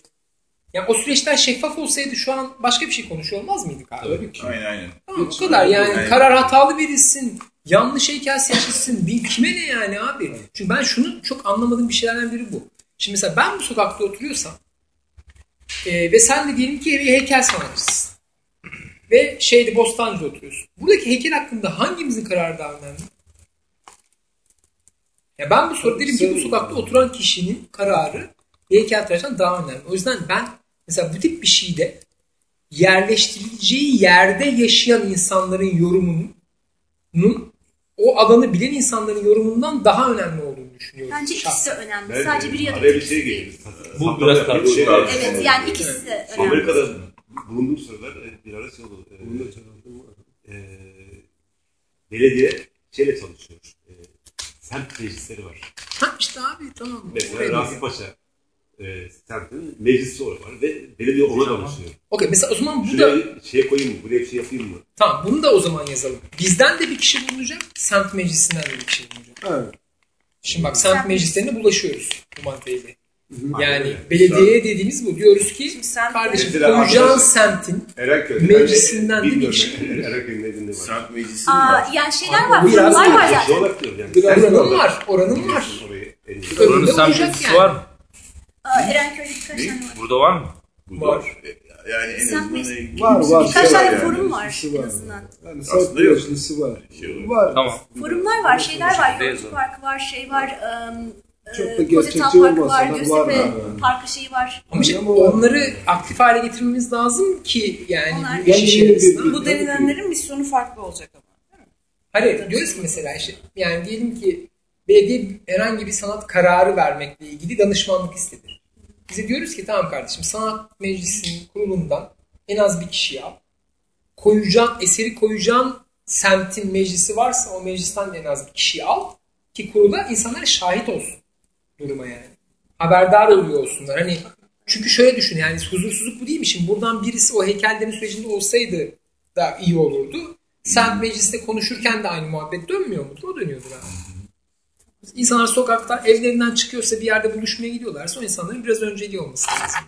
yani o süreçten şeffaf olsaydı şu an başka bir şey konuşuyor olmaz mıydık abi? Tabii ki. Aynen aynen. Tamam, bu kadar yani Yani- karar hatalı verilsin, yanlış heykel seçilsin, değil kime ne yani abi? Çünkü ben şunu çok anlamadığım bir şeylerden biri bu. Şimdi mesela ben bu sokakta oturuyorsam e, ve sen de diyelim ki bir heykel sanatçısın. Ve şeyde Bostancı'da oturuyorsun. Buradaki heykel hakkında hangimizin kararı daha önemli? Ya ben bu soru derim ki bu sokakta oturan kişinin kararı heykeltıraştan daha önemli. O yüzden ben mesela bu tip bir şeyde yerleştirileceği yerde yaşayan insanların yorumunun o alanı bilen insanların yorumundan daha önemli olduğunu düşünüyorum. Bence ikisi de önemli. Ben- Sadece biri ya da araya bir ikisi şey değil. geliyor. Bu biraz tartışılır. Şey- Evet yani ikisi de önemli. Amerika'da bulunduğum sıralar e, bir ara şey oldu. E, e, belediye şeyle çalışıyor. E, semt meclisleri var. Ha işte abi tamam. Mesela Rasim Paşa e, semtinin meclisi var ve belediye ona danışıyor. Okey mesela o zaman bu da Şuraya şey koyayım mı? Buraya bir şey yapayım mı? tamam bunu da o zaman yazalım. Bizden de bir kişi bulunacak, semt meclisinden de bir kişi bulunacak. Evet. Şimdi bak semt meclislerine bulaşıyoruz bu maddeyle. Yani Aynen. belediye dediğimiz bu. Diyoruz ki semt- kardeşim koyacağın semtin Meclisinden de bir kişi. Erenköy'ün ne var? Sanat meclisi var? yani şeyler var, kurumlar var diyorum yani. Sen- oranın var, oranın var. Semt olacak meclisi yani. var mı? Aa, tane var. Burada var mı? Burada Var. Yani en Semt azından meclisi- Var var. Birkaç şey tane var forum var meclisi en azından. Yani Aslında yok. var. Şey. Var. Tamam. Forumlar var, şeyler var. Yolcu. Parkı var, şey var. ım, Çok da gerçekçi Kozetan Parkı olmasa var, da var yani. Parkı şeyi var. Ama işte Ama- onları aktif hale getirmemiz lazım ki yani Onlar- Yani bir- Bu denilenlerin misyonu farklı olacak ama. Hani diyoruz ki mesela işte yani diyelim ki belediye herhangi bir sanat kararı vermekle ilgili danışmanlık istedi. Bize diyoruz ki tamam kardeşim sanat meclisinin kurulundan en az bir kişi al. Koyacağın, eseri koyacağın semtin meclisi varsa o meclisten en az bir kişiyi al. Ki kurula insanlar şahit olsun duruma yani. Haberdar oluyor olsunlar. Hani çünkü şöyle düşün yani huzursuzluk bu değil mi? Şimdi buradan birisi o heykellerin sürecinde olsaydı da iyi olurdu. Sen mecliste konuşurken de aynı muhabbet dönmüyor mudur? O dönüyordur abi. İnsanlar sokakta evlerinden çıkıyorsa bir yerde buluşmaya gidiyorlarsa o insanların biraz önceliği olması lazım.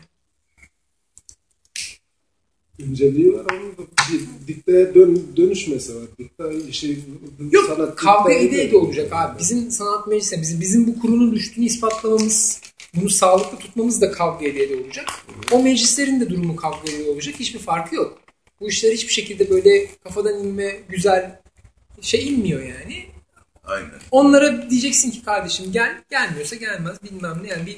İnceliyorlar ama da bir dikteye dön, dönüşmesi var. Dikta şey, Yok sanat kavga ede ede olacak abi. Bizim sanat meclisinde bizim, bizim bu kurunun düştüğünü ispatlamamız, bunu sağlıklı tutmamız da kavga ede ede olacak. O meclislerin de durumu kavga ede olacak. Hiçbir farkı yok. Bu işler hiçbir şekilde böyle kafadan inme, güzel şey inmiyor yani. Aynen. Onlara diyeceksin ki kardeşim gel, gelmiyorsa gelmez bilmem ne yani bir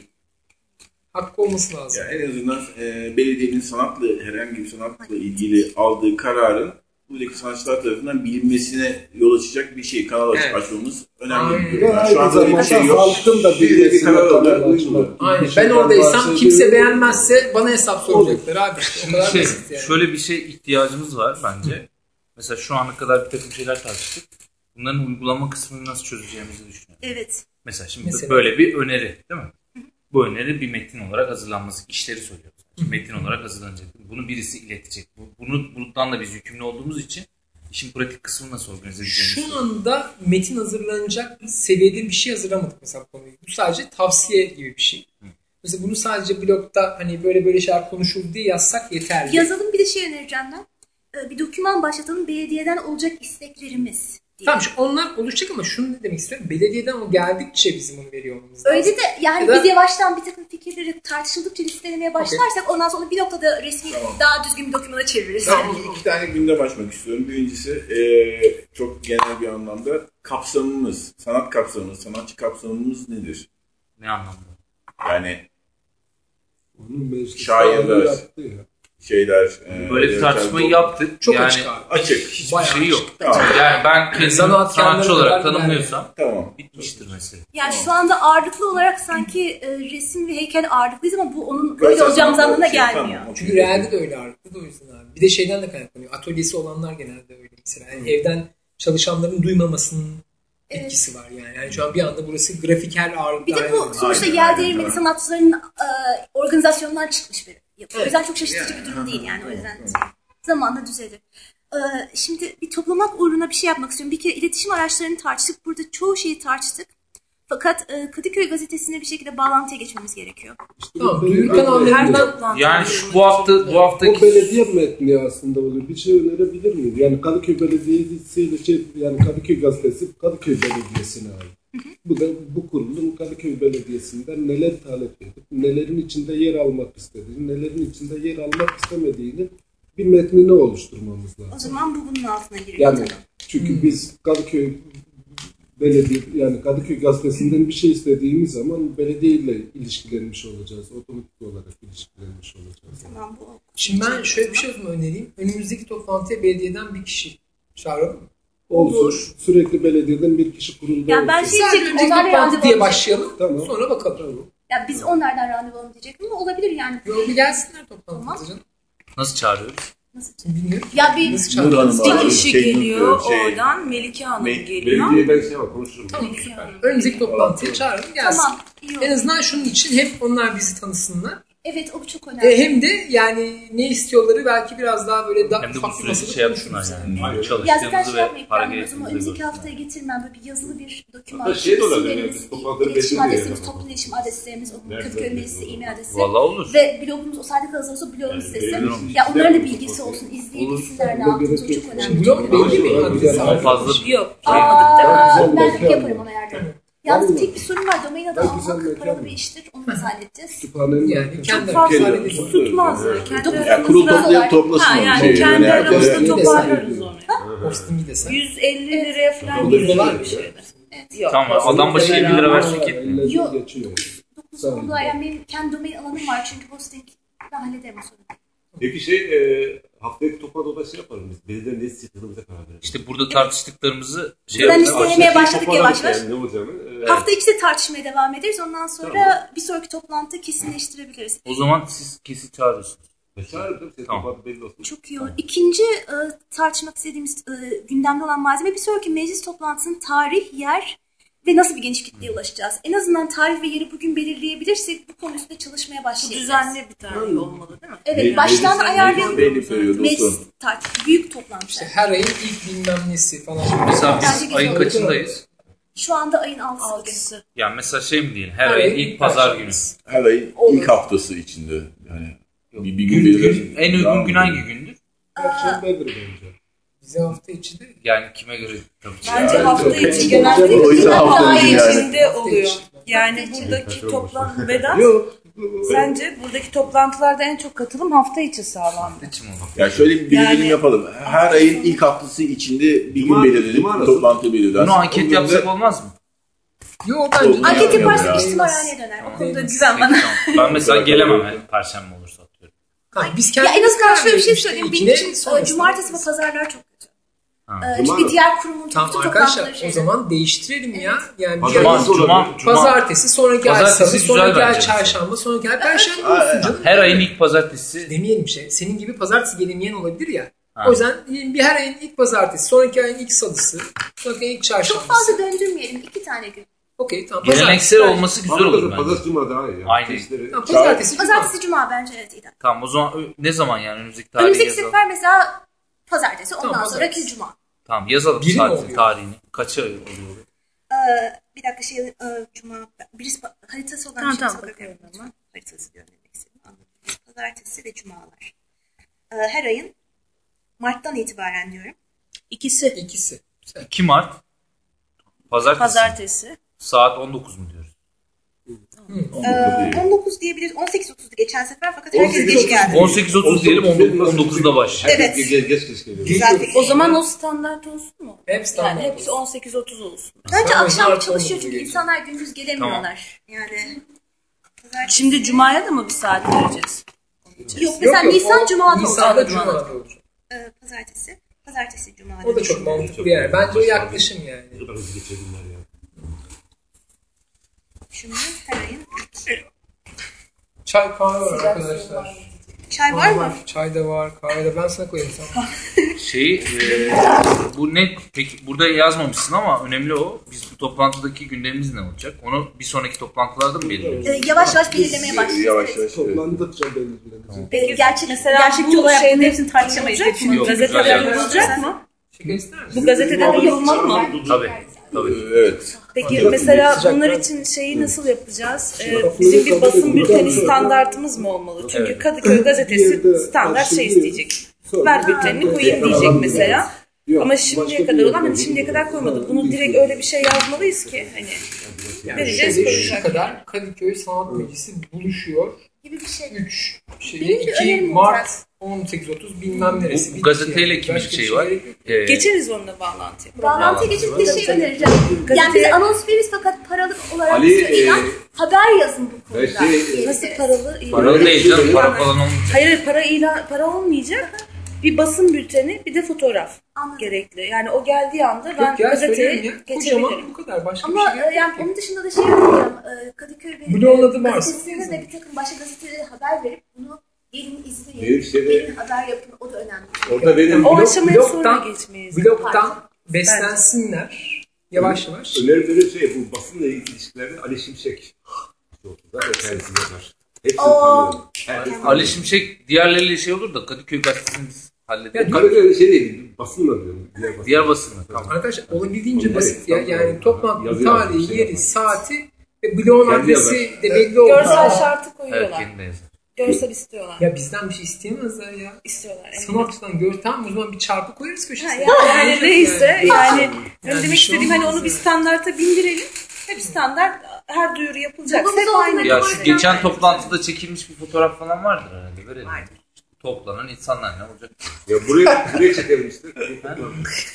hakkı olması lazım. Yani en azından e, belediyenin sanatla herhangi bir sanatla ilgili aldığı kararın buradaki sanatçılar tarafından bilinmesine yol açacak bir şey kanal Evet. açmamız önemli. Aynen. bir. Yani şu anda bir şey yok. halkın da Bir karar uygulanıyor. Aynen. Ben oradaysam kimse beğenmezse bana hesap soracaklar abi. O kadar şey, basit yani. şöyle bir şey ihtiyacımız var bence. Mesela şu ana kadar bir takım şeyler tartıştık. Bunların uygulama kısmını nasıl çözeceğimizi düşünüyorum. Evet. Mesela şimdi Mesela? böyle bir öneri değil mi? Bu öneri bir metin olarak hazırlanması. işleri söylüyoruz. Metin olarak hazırlanacak. Bunu birisi iletecek. Bu- Bunu, bundan da biz yükümlü olduğumuz için işin pratik kısmını nasıl organize edeceğimizi Şu anda metin hazırlanacak seviyede bir şey hazırlamadık mesela bu konuyu. Bu sadece tavsiye gibi bir şey. Mesela bunu sadece blogda hani böyle böyle şeyler konuşuldu diye yazsak yeterli. Yazalım bir de şey önereceğim ben. Ee, Bir doküman başlatalım belediyeden olacak isteklerimiz. Diye. Tamam şu onlar oluşacak ama şunu ne demek istiyorum. Belediyeden o geldikçe bizim onu veriyor olmamız lazım. Öyle de yani Ya da- biz yavaştan bir takım fikirleri tartışıldıkça listelemeye başlarsak ondan sonra bir noktada resmi daha düzgün bir dokümana çeviririz. Tamam, iki tane gündem açmak istiyorum. Birincisi eee, çok genel bir anlamda kapsamımız, sanat kapsamımız, sanatçı kapsamımız nedir? Ne anlamda? Yani Şairler. ya. Şeyler... e, Böyle bir tartışmayı yaptık. Çok yani açık abi. Açık. hiçbir Bayağı şey yok. Tamam. Yani ben kendimi sanatçı olarak tanımlıyorsam Tamam. bitmiştir mesele. Yani şu anda ağırlıklı olarak sanki e, resim ve heykel ağırlıklıyız ama bu onun öyle olacağımız anlamına şey, tamam, gelmiyor. okey. Çünkü realde de öyle ağırlıklı da o yüzden abi. Bir de şeyden de kaynaklanıyor. Atölyesi olanlar genelde öyle mesela. Yani evden çalışanların duymamasının Evet. etkisi var yani. Yani şu an bir anda burası grafiker ağırlıklı. Bir de bu sonuçta yer değirmeni aynen. sanatçıların e, organizasyondan çıkmış bir yapı. O yüzden çok şaşırtıcı bir durum değil yani. O yüzden zamanla düzelir. E, şimdi bir toplamak uğruna bir şey yapmak istiyorum. Bir kere iletişim araçlarını tartıştık. Burada çoğu şeyi tartıştık. Fakat e, Kadıköy gazetesine bir şekilde bağlantıya geçmemiz gerekiyor. Tamam, Belediye- duyuru kanallarından Yani şu, bu hafta bu O haftaki belediye metni aslında oluyor. Bir şey önerebilir miyim? Yani Kadıköy Belediyesi ile şey, yani Kadıköy Gazetesi Kadıköy Belediyesi'ne ait. Bu da bu kurulun Kadıköy Belediyesi'nden neler talep edip, nelerin içinde yer almak istediğini, nelerin içinde yer almak istemediğini bir metnini oluşturmamız O lazım. zaman bu bunun altına giriyor. Yani çünkü biz Kadıköy belediye yani Kadıköy gazetesinden bir şey istediğimiz zaman belediye ile ilişkilenmiş olacağız. Otomatik olarak ilişkilenmiş olacağız. Tamam bu. Şimdi ben şöyle bir şey o önereyim. Önümüzdeki toplantıya belediyeden bir kişi çağıralım Olsun. Sürekli belediyeden bir kişi kurulda Yani ben şey Sadece diyecektim. toplantı randevu diye başlayalım. Tamam. Sonra bakalım. Ya biz onlardan randevu alalım diyecektim ama olabilir yani. Yo, bir gelsinler toplantıya Tamam. nasıl çağırıyoruz? Nasıl? Bilmiyorum. Ya bir Nasıl çağırıyoruz? Hanım Bir kişi şey, geliyor şey, oradan Melike Hanım Me- geliyor. Belediyeden şey var konuşurum. Tamam. Önümüzdeki toplantıya çağıralım gelsin. tamam. En olur. azından şunun için hem onlar bizi tanısınlar. Evet o çok önemli. E, hem de yani ne istiyorları belki biraz daha böyle da, Hem de bu süreci şey yapsınlar yani. yani. Çalıştığımızı şey ve para gerektiğimizi önümüzdeki görsünler. haftaya getirmem böyle bir yazılı bir doküman. Hatta şey de olabilir, yani toplantıları iletişim adresimiz, yani. toplu iletişim adreslerimiz, o Kadıköy? Meclisi e-mail adresi. Vallahi olur. Ve blogumuz o Sadık olsa blogun Yani sitesi. belirli Ya onların da bilgisi olsun. İzleyebilsinler ne yaptığımız çok önemli. Blog belli mi? Fazla Yok. Aa, ben yaparım ona yardım. Yalnız Vallahi. tek bir sorun var. Domain adı almak mı? bir iştir. Onu biz halledeceğiz. Kütüphanenin Yani kendi Fazla hallederiz. tutmaz. Kendi Dokuz- Ya kurul toplayıp toplasın Ha, yani Şey, kendi yani aramızda toparlarız onu. Hosting'i desen. 150 liraya falan dolar bir şey. Evet. Yok. Tamam adam başı 50 lira versek yetmiyor. Yok. geçiyor. Dokuz Sağ olun. kurulu yani benim kendi domain alanım var çünkü hosting ben hallederim o sorunu. Peki şey e, haftaki toplantıda şey yapalım biz. Belediyenin ne istediğimize karar verelim. İşte burada tartıştıklarımızı şey Ben yapacağız. başladık yavaş yavaş. Yani ne olacağını. E, Hafta de tartışmaya devam ederiz. Ondan sonra bir sonraki toplantı kesinleştirebiliriz. O zaman siz kesin çağırıyorsunuz. Çağırırım tabii. Senin Tamam. toplantı belli olsun. Çok iyi olur. İkinci e, tartışmak istediğimiz e, gündemde olan malzeme bir sonraki meclis toplantısının tarih, yer ve nasıl bir geniş kitleye ulaşacağız. En azından tarih ve yeri bugün belirleyebilirsek bu konu üstünde çalışmaya Bu başlayacağız. düzenli bir tarih olmalı değil mi? Evet Me- baştan meclis- ayarlayalım. Meclis tarih, büyük toplantı. İşte her ayın ilk bilmem nesi falan. Mesela biz ayın kaçındayız? Şu anda ayın 6'sı. Altısı. Yani mesela şey mi diyelim her ayın ilk pazar günü. Her ayın Olur. ilk haftası içinde. Yani bir, bir gün Gün, belirleyelim. gün, en uygun gün hangi gündür? Perşembedir bence. Bize hafta içi de Yani kime göre tabii. Bence Yani- hafta içi genelde bütün hafta ay içi yani. içinde oluyor. Hafta Yani buradaki toplam Vedat Yok. sence buradaki toplantılarda en çok katılım hafta içi sağlandı. Ya şöyle bir belirleyelim Yani- yapalım. Her ayın ilk haftası içinde bir gün nasıl? Toplantı belirleyelim. Bunu anket yapsak olmaz mı? Yok bence. Anket yaparsak ya. ihtimalhaneye döner. O konuda güven bana. Ben mesela gelemem yani perşembe olursa Ha, biz Ya en azından şöyle bir şey söyleyeyim. Benim için sonrasında- cumartesi ve pazarlar çok kötü. Ha. Ee, Cuma- çünkü diğer kurumun Tamam bütün arkadaşlar o şeyler. zaman değiştirelim ya. Yani bir Pazar- Cuma, cuma, cuma. Pazartesi, sonraki ay Pazartesi salı, ay bence. çarşamba, sonraki ay perşembe olsun canım. Her ayın ilk pazartesi. Demeyelim şey. Senin gibi pazartesi gelemeyen olabilir ya. Ha. O yüzden bir her ayın ilk pazartesi, sonraki ayın ilk salısı, sonraki ayın ilk Çok çarşambası. fazla döndürmeyelim. iki tane gün. Okey tamam. Geleneksel Pazartesi- olması güzel olur Pazar, bence. pazar cuma daha iyi. Yani. Aynen. İşleri- Tamam, pazartesi, cuma. Pazartesi, cuma bence evet iyi. Tamam o zaman ne zaman yani önümüzdeki tarihi Önümüzdeki yazalım. sefer mesela pazartesi, ondan Tamam, sonraki pazartesi. cuma. Tamam yazalım Biri oluyor? tarihini. Kaça oluyor? Ee, bir dakika şey, e, cuma, birisi haritası olan Tamam, bir şey tamam, bakıyorum ama. Haritası diyorum demek istedim. Anladım. Pazartesi ve cumalar. Ee, her ayın Mart'tan itibaren diyorum. İkisi İkisi. Güzel. 2 Mart. Pazartesi. pazartesi. Saat 19 mu diyoruz? Ee, 19 diyebilir. 18.30'du geçen sefer fakat herkes 18.30 geç geldi. 18.30 diyelim 19'da başlayacak. Evet. Geç geç geç geliyor. O zaman o standart olsun mu? Hep standart Yani hepsi olsun. 18-30 olsun. Bence akşam çalışıyor çünkü insanlar gündüz gelemiyorlar. yani Şimdi Cuma'ya da mı bir saat vereceğiz? Yok mesela Nisan Cuma'da Nisan'da olacak. Cuma'da olacak. e, pazartesi. Pazartesi, cuma. O da çok mantıklı bir yer. Bence o yaklaşım yani. Ne kadar hızlı geçiyor günler ya. Şimdi ayın. Çay kahve var arkadaşlar. Çay var mı? Çay da var, kahve de. Ben sana koyayım tamam. Şeyi e, bu ne peki burada yazmamışsın ama önemli o. Biz bu toplantıdaki gündemimiz ne olacak? Onu bir sonraki toplantılarda mı belirliyoruz? Ee, yavaş yavaş belirlemeye başlıyoruz. Yavaş yavaş. Toplandıkça belirlenecek. Ee, gerçek, Mesela gerçekçi bu olarak bunun hepsini tartışamayız. Olacak mı? Yok, Gazetede duyulacak mı? Bu gazetede duyulmalı mı? Tabii. Tabii. Evet. Peki Sıcak mesela sıcak bunlar için şeyi nasıl yapacağız? Ee, bizim bir basın bülteni standartımız mı olmalı? Çünkü Evet. Kadıköy Bir gazetesi standart şey isteyecek. Ver bültenini koyayım diyecek mesela. Yok, Ama şimdiye kadar olan hani şimdiye kadar koymadık. Ha, Bunu direkt şey. öyle bir şey yazmalıyız ki hani Yani vereceğiz şöyle şu kadar Kadıköy Sanat Meclisi buluşuyor. gibi bir şey. 3 şeyi Benim bir 2 önerim Mart olacak. 18.30 bilmem neresi. Bu gazeteyle kimin Başka bir şeyi var? yok. Ee, geçeriz onunla bağlantıyı. Bağlantıya geçip bir şey önereceğim. Yani bize anons veririz fakat paralı olarak Ali, e, haber yazın bu konuda. şey- Nasıl paralı paralı değil canım para falan olmayacak. Hayır hayır, para ilan para olmayacak. Bir basın bülteni bir de fotoğraf Anladım. gerekli. Yani o geldiği anda ben Yok ya gazeteye. Kocaman geçebilirim. bu kadar. Başka Ama bir şey e, yok. yani onun dışında da şey yapacağım. E, Kadıköy Belediye Bloğun adı var. gazetesine ve bir takım başka gazetelere haber verip bunu gelin izleyin. Şeyde- Gelin haber yapın. O da önemli. Orada benim O Blok- aşamaya sonra bloktan- geçmeyiz. Bloktan beslensinler. Yavaş yavaş. böyle şey bu basınla ilgili ilişkilerde Ali Şimşek. Zaten kendisi yazar. Hepsini Oo. tanıyorum. Herkes Ali Şimşek diğerleriyle şey olur da Kadıköy gazetesini biz halledelim. Ya Kadıköy'de şey değil, basınla diyorum. Diğer basın. Diğer basını tamam. Arkadaşlar olabildiğince basit ya. Yani toplantı Yazıyor, tarihi, şey yeri, yapar. saati ve bloğun Kendi adresi de belli oldu. Görsel şartı koyuyorlar. de yazar. Görsel istiyorlar. Ya bizden bir şey isteyemezler ya. İstiyorlar. eminim. Sanatçıdan gör tamam o zaman bir çarpı koyarız Ha, köşesine. yani, yani neyse yani, ben Yani demek bir şey istediğim hani onu bir yani. standarta bindirelim. Hep standart her duyuru yapılacak. Hep aynı. Ya şu yani. geçen toplantıda çekilmiş bir fotoğraf falan vardır herhalde. Verelim. Toplanan insanlar ne olacak? Ya buraya, buraya çekelim işte.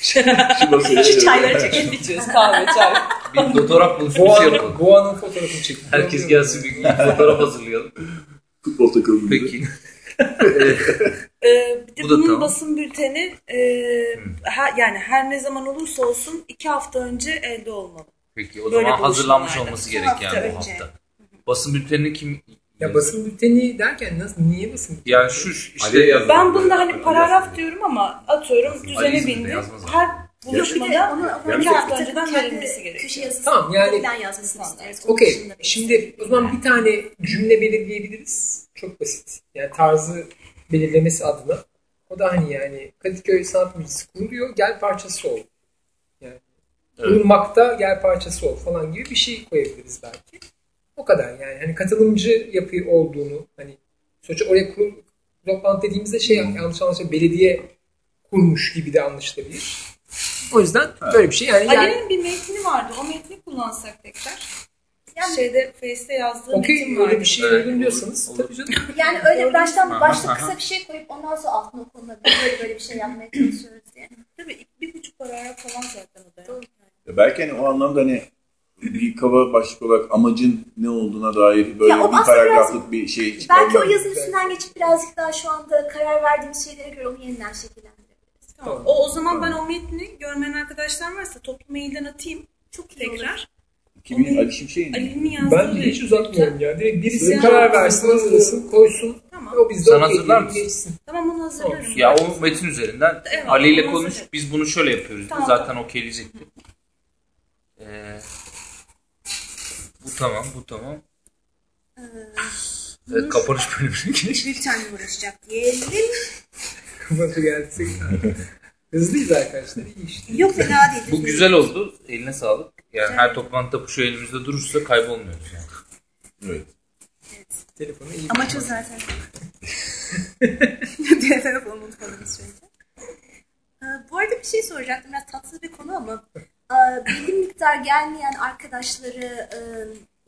Şu. Şu çayları çekelim. İçiyoruz kahve, çay. Bir fotoğraf Goa'nın, yapalım. Goa'nın fotoğrafını çekin. Herkes gelsin bir fotoğraf hazırlayalım. Futbol takımında. Peki. Ee, bir de Bu da bunun tamam. basın bülteni e, her, yani her ne zaman olursa olsun iki hafta önce elde olmalı. Peki o Böyle zaman hazırlanmış olması gerek hafta yani bu önce. hafta. Basın bültenini kim Ya basın bülteni derken nasıl, niye basın bülteni? yani şu işte yazdım. Ben bunda hani Ali paragraf diyorum ama atıyorum Ali düzene bindi. yazmaz. Her Yok bir de onu Yani iki bir hafta takım önceden verilmesi gerekiyor. Köşe yazısı Tamam, yani- isteriz. Onun Okey. Şimdi o zaman bir tane cümle belirleyebiliriz. Çok basit. Yani tarzı belirlemesi adına. O da hani yani Kadıköy Sanat Müzesi kuruluyor. Gel parçası ol. Yani Evet. Irmak'ta gel parçası ol falan gibi bir şey koyabiliriz belki. O kadar yani. Hani katılımcı yapı olduğunu hani sonuçta oraya kurul toplantı dediğimizde şey yanlış anlaşılma belediye kurmuş gibi de anlaşılabilir. O yüzden böyle bir şey yani, yani Ali'nin bir metni vardı. O metni kullansak tekrar. Yani- Şeyde Face'te yazdığı metin okey vardı. öyle bir şey Evet, uygun diyorsanız olur, tabii canım. Yani öyle baştan başta kısa bir şey koyup ondan sonra altına konulabilir. Böyle böyle bir şey yapmaya çalışıyoruz diye. Tabii bir buçuk paragraf falan zaten o da. Ya belki hani o anlamda hani bir kaba başlık olarak amacın ne olduğuna dair böyle Ya bir paragraflık bir şey Belki o yazın üstünden geçip birazcık daha şu anda karar verdiğimiz şeylere göre onu yeniden şekillendirebiliriz. Tamam. O, o zaman ben o metni görmeyen arkadaşlar varsa toplu mailden atayım Çok olur. tekrar. Kimin Ali Şimşek'in. Ali'nin yazdığı Ben de hiç metni. uzatmıyorum ya. Direkt birisi karar versin, hazırlasın, koysun. Tamam. O bizde Sen hazırlar mısın? geçsin. Tamam onu hazırlarım. Ya o metin üzerinden Evet, Ali ile onu konuş. hazırlarım. Biz bunu şöyle yapıyoruz. Tamam, Zaten tamam. okeyleyecekti. Ee, bu tamam, bu tamam. Evet, kapanış bölümüne geç. Bültenle uğraşacak diyelim. Kafası gelsek. Hızlıyız arkadaşlar. iyi işte. Yok fena değil. Bu güzel oldu. Eline sağlık. Yani her toplantıda bu şu elimizde durursa kaybolmuyoruz yani. Evet. Telefonu iyi. Amaç o zaten. Diğer telefonu unutmadığımız sürece. Ee, Bu arada bir şey soracaktım. Biraz tatsız bir konu ama e, belli miktar gelmeyen arkadaşları e,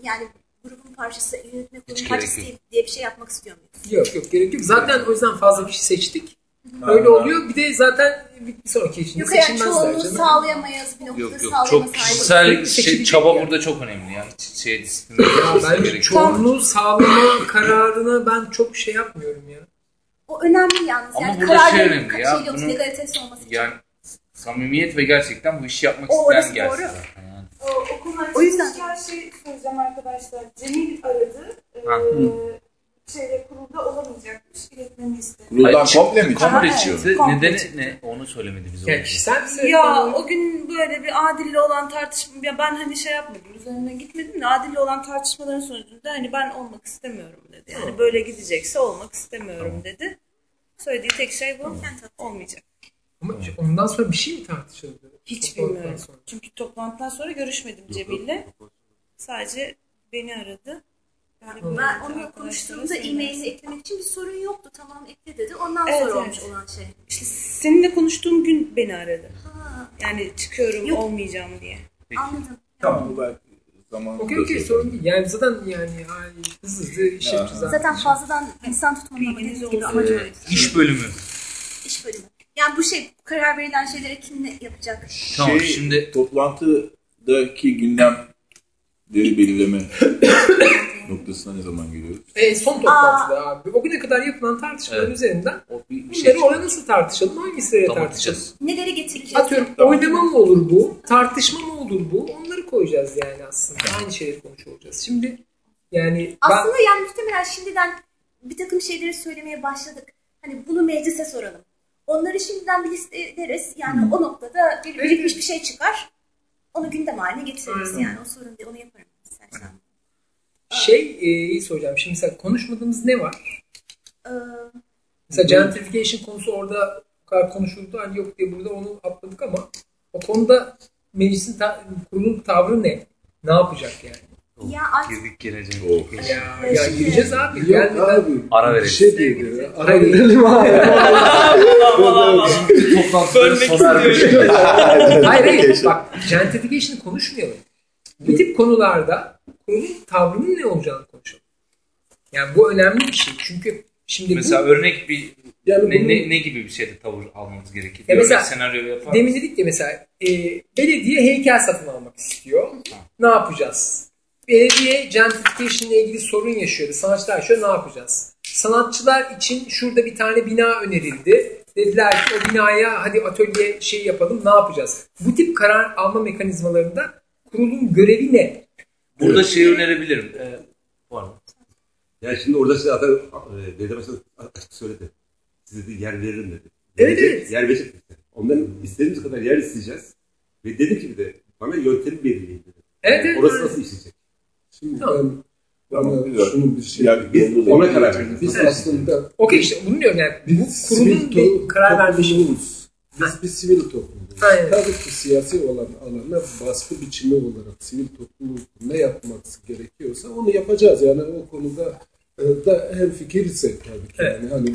yani grubun parçası, yönetme gerek parçası diye, diye bir şey yapmak istiyor muyuz? Yok yok gerek yok. Zaten o yüzden fazla bir şey seçtik. Öyle oluyor. Bir de zaten bir sonraki için Yok yani seçilmezler çoğunluğu canım. sağlayamayız. Bir noktada Yok yok çok hali. kişisel şey, Seçilecek çaba yani. burada çok önemli yani şey disiplin. Ya bence çoğunluğu sağlama kararına ben çok şey yapmıyorum ya. O önemli yalnız. Ama yani burada şey kararların önemli ya, Şey yok, bunu- legalitesi olması için. Yani samimiyet ve gerçekten bu işi yapmak O isteyen orası gelsin doğru. zaten yani. O, o konu O yüzden- açılmışken şey söyleyeceğim arkadaşlar. Cemil aradı. Ee, Ha. Şeyde kurulda olamayacakmış. İletmemi istedi. Kuruldan Hayır, komple mi? Komple Evet, çıktı. komple Nedeni çıktı. ne? Onu söylemedi bize. O. kişisel bir Ya o gün böyle bir Adil'le olan tartışma ya ben hani şey yapmadım üzerinden gitmedim de Adil'le olan tartışmaların sonucunda hani ben olmak istemiyorum dedi. Yani böyle gidecekse olmak istemiyorum dedi. Söylediği tek şey bu. Olmayacak. Ama ondan sonra bir şey mi tartışıldı? Hiç bilmiyorum. sonra. Çünkü toplantıdan sonra görüşmedim Cemil'le. Sadece beni aradı. Yani Ben onunla konuştuğumda e-mailini eklemek için bir sorun yoktu. Tamam ekle dedi. Ondan Evet, sonra evet. olmuş olan şey. İşte seninle konuştuğum gün beni aradı. Ha, Yani çıkıyorum Yok. olmayacağım diye. anladım. Tamam bu belki zaman. Okey okey sorun değil. Yani zaten yani ay, hızlı hızlı iş Ya. yapacağız zaten. Zaten fazladan insan Bilginiz dediğiniz gibi amacı Ee, iş bölümü. İş bölümü. Yani bu şey karar verilen şeylere kim ne yapacak? Tamam, Şey, şimdi- toplantıdaki gündemleri belirleme noktasına ne zaman geliyoruz? En son toplantıda abi. O güne kadar yapılan tartışmaların Evet. üzerinden O bir, bir bunları şey oraya nasıl tartışalım? Hangisiyle Tamam, tartışalım? Neleri getireceğiz? Atıyorum oylama mı olur bu? Tartışma mı olur bu? Onları koyacağız yani aslında. Aynı şeyleri konuşuyor olacağız. Şimdi yani ben Aslında yani muhtemelen şimdiden bir takım şeyleri söylemeye başladık. Hani bunu meclise soralım. Onları şimdiden bir liste ederiz. Yani o noktada bir birikmiş bir şey çıkar. Onu gündem haline getiririz Aynen. yani. O sorun değil. Onu yaparım istersen. Şey e, iyi soracağım. Şimdi mesela konuşmadığımız ne var? Ee, Mesela gentrification konusu orada o kadar konuşuldu. Hani yok diye burada onu atladık ama o konuda meclisin ta- kurulun tavrı ne? Ne yapacak yani? ya Girdik geleceğe. Oh. Ya, ya gireceğiz abi. Yok Gelmeden abi. Ara Bir verelim. şey değil. ya. Ara verelim abi. Toplantıları sona ermiş. hayır hayır bak gentrification konuşmayalım. Bu tip konularda kurulun tavrının ne olacağını konuşalım. Yani bu önemli bir şey. Çünkü şimdi Mesela bu, örnek bir Yani ne, bunu- ne, ne gibi bir şeyde tavır almamız gerekir? Ya mesela senaryo yapar demin dedik ya mesela e, belediye heykel satın almak istiyor. Ne yapacağız? Belediye gentrification ile ilgili sorun yaşıyordu. Sanatçılar yaşıyor ne yapacağız? Sanatçılar için şurada bir tane bina önerildi. Dediler ki o binaya hadi atölye şey yapalım ne yapacağız? Bu tip karar alma mekanizmalarında kurulun görevi ne? Burada şey önerebilirim. Ee. Yani şimdi orada size zaten belediye başkanı açık söyledi. Size de yer veririm dedi. Evet, Verecek, evet. Yer verecek. Ondan istediğimiz kadar yer isteyeceğiz. Ve dedi ki bir de bana yöntemi belirleyin dedi. Evet, evet, Orası evet. nasıl işleyecek? Şimdi Tamam. ben Tamam, bana güzel. şunu bir şey Yani Biz ona karar verdik. Biz Evet. aslında Okey işte bunu diyorum yani. Bu biz to- bir karar vermiş. toplumuz. Biz bir sivil toplumuz. Aynen. Tabii ki siyasi olan alana baskı biçimi olarak sivil toplumun ne yapması gerekiyorsa onu yapacağız. Yani o konuda e, da hem fikirse tabii ki. Evet. Yani hani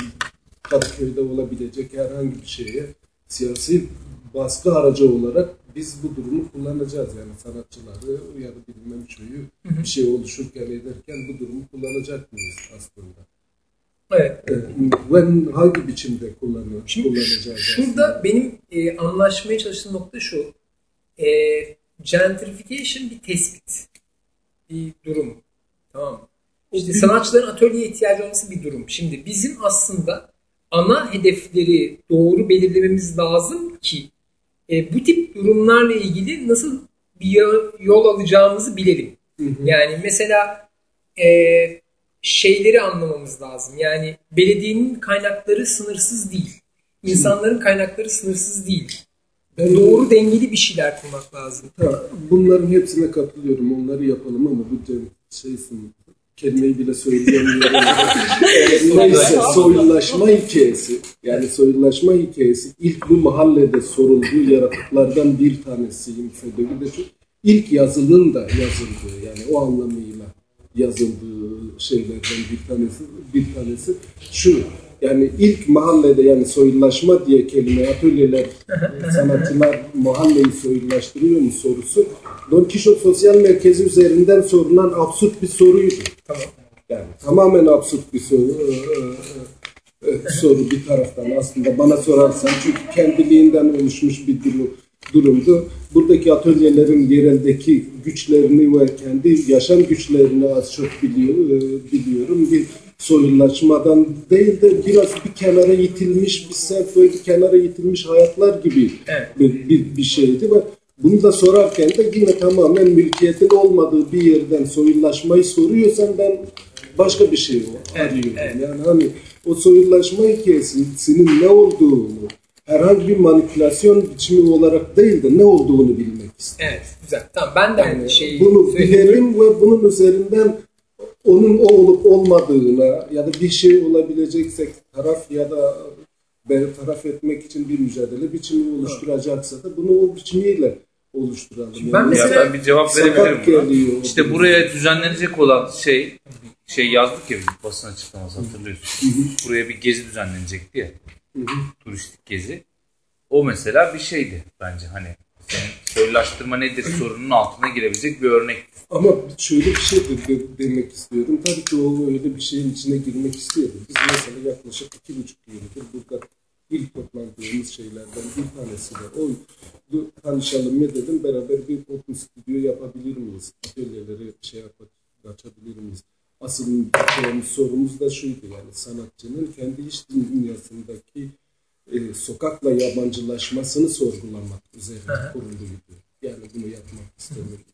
Kadıköy'de olabilecek herhangi bir şeye siyasi baskı aracı olarak biz bu durumu kullanacağız. Yani sanatçıları ya da bilmem şuyu bir şey oluşurken ederken bu durumu kullanacak mıyız aslında? Evet. E, Ve hangi biçimde kullanıyor, Şimdi kullanacağız şurada aslında? benim e, anlaşmaya çalıştığım nokta şu. E, gentrification bir tespit. Bir durum. Tamam mı? İşte sanatçıların atölyeye ihtiyacı olması bir durum. Şimdi bizim aslında ana hedefleri doğru belirlememiz lazım ki e, bu tip durumlarla ilgili nasıl bir yo- yol alacağımızı bilelim. Yani mesela e, şeyleri anlamamız lazım. Yani belediyenin kaynakları sınırsız değil. İnsanların kaynakları sınırsız değil. Doğru dengeli bir şeyler kurmak lazım. Ha, bunların hepsine katılıyorum. Onları yapalım ama bu şeysin kelimeyi bile söyleyemiyorum. Neyse soylulaşma hikayesi yani soylulaşma hikayesi ilk bu mahallede sorulduğu yaratıklardan bir tanesiyim sebebi de ilk yazılın da yazıldığı yani o anlamıyla yazıldığı şeylerden bir tanesi bir tanesi şu Yani ilk mahallede yani soylulaşma diye kelime atölyeler sanatçılar mahalleyi soylulaştırıyor mu sorusu Don Quixote sosyal merkezi üzerinden sorulan absürt bir soruydu. Tamam. Yani tamamen absürt bir soru. Ee, e, e, soru bir taraftan aslında bana sorarsan çünkü kendiliğinden oluşmuş bir durum, durumdu. Buradaki atölyelerin yereldeki güçlerini ve kendi yaşam güçlerini az çok biliyor, e, biliyorum. Bir soylulaşmadan değil de biraz bir kenara itilmiş bir sert ve bir kenara itilmiş hayatlar gibi Evet. bir, bir, bir şeydi ve bunu da sorarken de yine tamamen mülkiyetin olmadığı bir yerden soylulaşmayı soruyorsan ben başka bir şey arıyorum. Yani hani o soylulaşma hikayesinin ne olduğunu herhangi bir manipülasyon biçimi olarak değil de ne olduğunu bilmek istiyorum. Evet güzel. Tamam ben de aynı şeyi Bunu bilelim ve bunun üzerinden onun o olup olmadığına ya da bir şey olabileceksek taraf ya da bertaraf etmek için bir mücadele biçimi oluşturacaksa da bunu o biçimiyle oluşturalım. Şimdi ben Yani mesela- Ya ben bir cevap verebilirim. İşte buraya düzenlenecek olan şey şey yazdık ya biz basın açıklaması hatırlıyorsun. Buraya bir gezi Turistik gezi. O mesela bir şeydi bence hani senin soylulaştırma nedir sorunun altına girebilecek bir örnek. Ama şöyle bir şey de, de- demek istiyorum. Tabii ki o öyle bir şeyin içine girmek istiyordu. Biz mesela yaklaşık iki buçuk yıldır burada ilk toplandığımız şeylerden bir tanesi de o tanışalım ne dedim beraber bir open stüdyo yapabilir miyiz? Atölyeleri şey yapıp açabilir miyiz? Asıl yani sorumuz da şuydu yani sanatçının kendi iç dünyasındaki e, sokakla yabancılaşmasını sorgulamak üzerine kuruluydu. Yani bunu yapmak istemiyoruz.